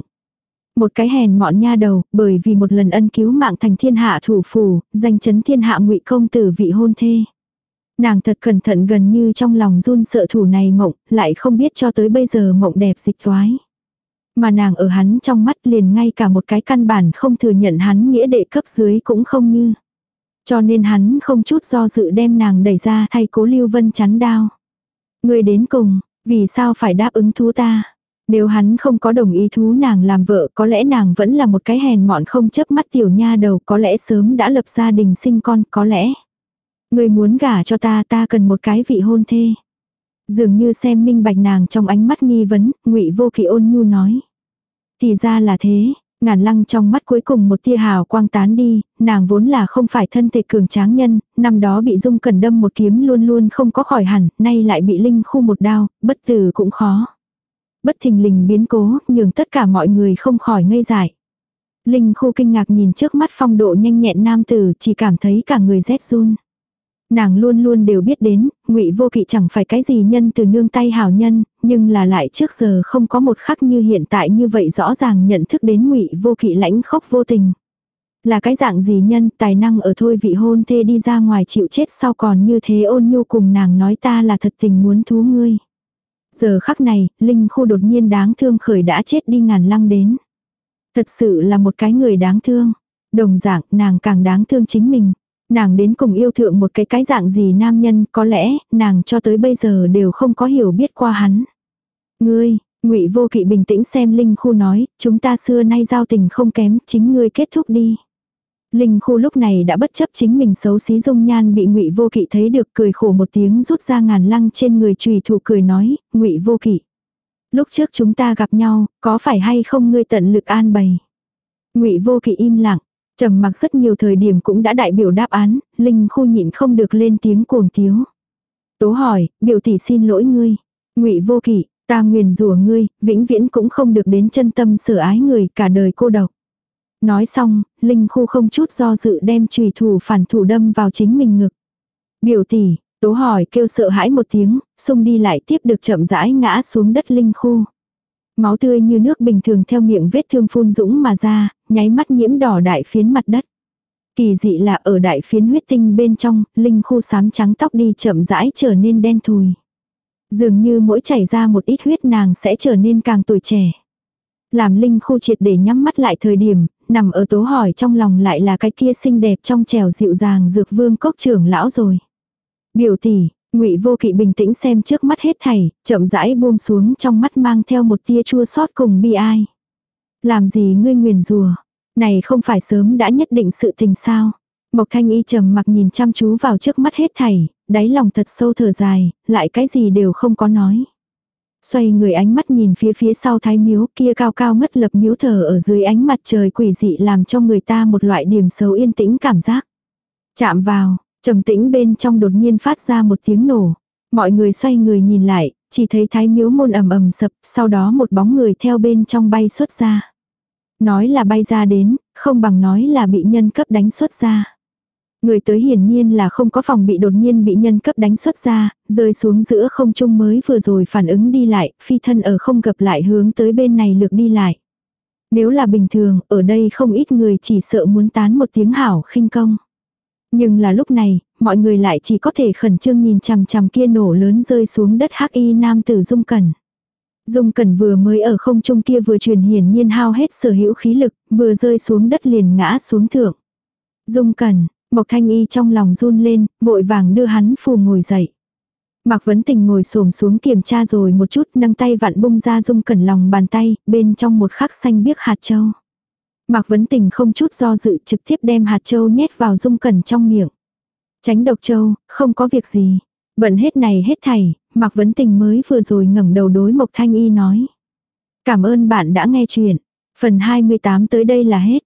Một cái hèn mọn nha đầu, bởi vì một lần ân cứu mạng thành thiên hạ thủ phủ, danh chấn thiên hạ ngụy công tử vị hôn thê. Nàng thật cẩn thận gần như trong lòng run sợ thủ này mộng, lại không biết cho tới bây giờ mộng đẹp dịch toái. Mà nàng ở hắn trong mắt liền ngay cả một cái căn bản không thừa nhận hắn nghĩa đệ cấp dưới cũng không như. Cho nên hắn không chút do dự đem nàng đẩy ra thay cố lưu vân chắn đao. Người đến cùng, vì sao phải đáp ứng thú ta? Nếu hắn không có đồng ý thú nàng làm vợ có lẽ nàng vẫn là một cái hèn mọn không chấp mắt tiểu nha đầu có lẽ sớm đã lập gia đình sinh con có lẽ. Người muốn gả cho ta ta cần một cái vị hôn thê. Dường như xem minh bạch nàng trong ánh mắt nghi vấn, ngụy vô kỳ ôn nhu nói. Thì ra là thế, ngàn lăng trong mắt cuối cùng một tia hào quang tán đi, nàng vốn là không phải thân thể cường tráng nhân, năm đó bị dung cần đâm một kiếm luôn luôn không có khỏi hẳn, nay lại bị linh khu một đao, bất tử cũng khó. Bất thình lình biến cố, nhường tất cả mọi người không khỏi ngây dại. Linh khu kinh ngạc nhìn trước mắt phong độ nhanh nhẹn nam tử, chỉ cảm thấy cả người rét run. Nàng luôn luôn đều biết đến, ngụy vô kỵ chẳng phải cái gì nhân từ nương tay hảo nhân, nhưng là lại trước giờ không có một khắc như hiện tại như vậy rõ ràng nhận thức đến ngụy vô kỵ lãnh khốc vô tình. Là cái dạng gì nhân tài năng ở thôi vị hôn thê đi ra ngoài chịu chết sau còn như thế ôn nhu cùng nàng nói ta là thật tình muốn thú ngươi. Giờ khắc này, Linh khu đột nhiên đáng thương khởi đã chết đi ngàn lăng đến. Thật sự là một cái người đáng thương. Đồng dạng, nàng càng đáng thương chính mình. Nàng đến cùng yêu thượng một cái cái dạng gì nam nhân, có lẽ, nàng cho tới bây giờ đều không có hiểu biết qua hắn. Ngươi, ngụy vô kỵ bình tĩnh xem Linh Khu nói, chúng ta xưa nay giao tình không kém, chính ngươi kết thúc đi. Linh Khu lúc này đã bất chấp chính mình xấu xí dung nhan bị ngụy vô kỵ thấy được cười khổ một tiếng rút ra ngàn lăng trên người trùy thủ cười nói, ngụy vô kỵ. Lúc trước chúng ta gặp nhau, có phải hay không ngươi tận lực an bày. ngụy vô kỵ im lặng, trầm mặc rất nhiều thời điểm cũng đã đại biểu đáp án, Linh Khu nhịn không được lên tiếng cuồng tiếu. Tố hỏi, biểu tỷ xin lỗi ngươi. ngụy vô kỵ, Ta nguyền rủa ngươi, vĩnh viễn cũng không được đến chân tâm sở ái người cả đời cô độc. Nói xong, Linh Khu không chút do dự đem trùy thủ phản thủ đâm vào chính mình ngực. Biểu tỷ, tố hỏi kêu sợ hãi một tiếng, xung đi lại tiếp được chậm rãi ngã xuống đất Linh Khu. Máu tươi như nước bình thường theo miệng vết thương phun dũng mà ra, nháy mắt nhiễm đỏ đại phiến mặt đất. Kỳ dị là ở đại phiến huyết tinh bên trong, Linh Khu sám trắng tóc đi chậm rãi trở nên đen thùi. Dường như mỗi chảy ra một ít huyết nàng sẽ trở nên càng tuổi trẻ. Làm Linh khu triệt để nhắm mắt lại thời điểm, nằm ở tố hỏi trong lòng lại là cái kia xinh đẹp trong trèo dịu dàng dược vương cốc trưởng lão rồi. Biểu tỷ, ngụy vô kỵ bình tĩnh xem trước mắt hết thảy, chậm rãi buông xuống trong mắt mang theo một tia chua xót cùng bi ai. Làm gì ngươi nguyền rùa? Này không phải sớm đã nhất định sự tình sao? Mộc thanh y trầm mặc nhìn chăm chú vào trước mắt hết thảy, đáy lòng thật sâu thở dài, lại cái gì đều không có nói. Xoay người ánh mắt nhìn phía phía sau thái miếu kia cao cao ngất lập miếu thờ ở dưới ánh mặt trời quỷ dị làm cho người ta một loại điểm xấu yên tĩnh cảm giác. Chạm vào, trầm tĩnh bên trong đột nhiên phát ra một tiếng nổ. Mọi người xoay người nhìn lại, chỉ thấy thái miếu môn ầm ầm sập, sau đó một bóng người theo bên trong bay xuất ra. Nói là bay ra đến, không bằng nói là bị nhân cấp đánh xuất ra. Người tới hiển nhiên là không có phòng bị đột nhiên bị nhân cấp đánh xuất ra, rơi xuống giữa không trung mới vừa rồi phản ứng đi lại, phi thân ở không gặp lại hướng tới bên này lược đi lại. Nếu là bình thường, ở đây không ít người chỉ sợ muốn tán một tiếng hảo khinh công. Nhưng là lúc này, mọi người lại chỉ có thể khẩn trương nhìn chằm chằm kia nổ lớn rơi xuống đất hắc y nam tử Dung Cẩn. Dung Cẩn vừa mới ở không trung kia vừa truyền hiển nhiên hao hết sở hữu khí lực, vừa rơi xuống đất liền ngã xuống thượng. Dung Cẩn, Mộc Thanh Y trong lòng run lên, vội vàng đưa hắn phù ngồi dậy. Mạc Vấn Tình ngồi xổm xuống kiểm tra rồi một chút nâng tay vặn bung ra dung cẩn lòng bàn tay, bên trong một khắc xanh biếc hạt châu. Mạc Vấn Tình không chút do dự trực tiếp đem hạt châu nhét vào dung cẩn trong miệng. Tránh độc châu, không có việc gì. Bận hết này hết thảy, Mạc Vấn Tình mới vừa rồi ngẩng đầu đối Mộc Thanh Y nói. Cảm ơn bạn đã nghe chuyện. Phần 28 tới đây là hết.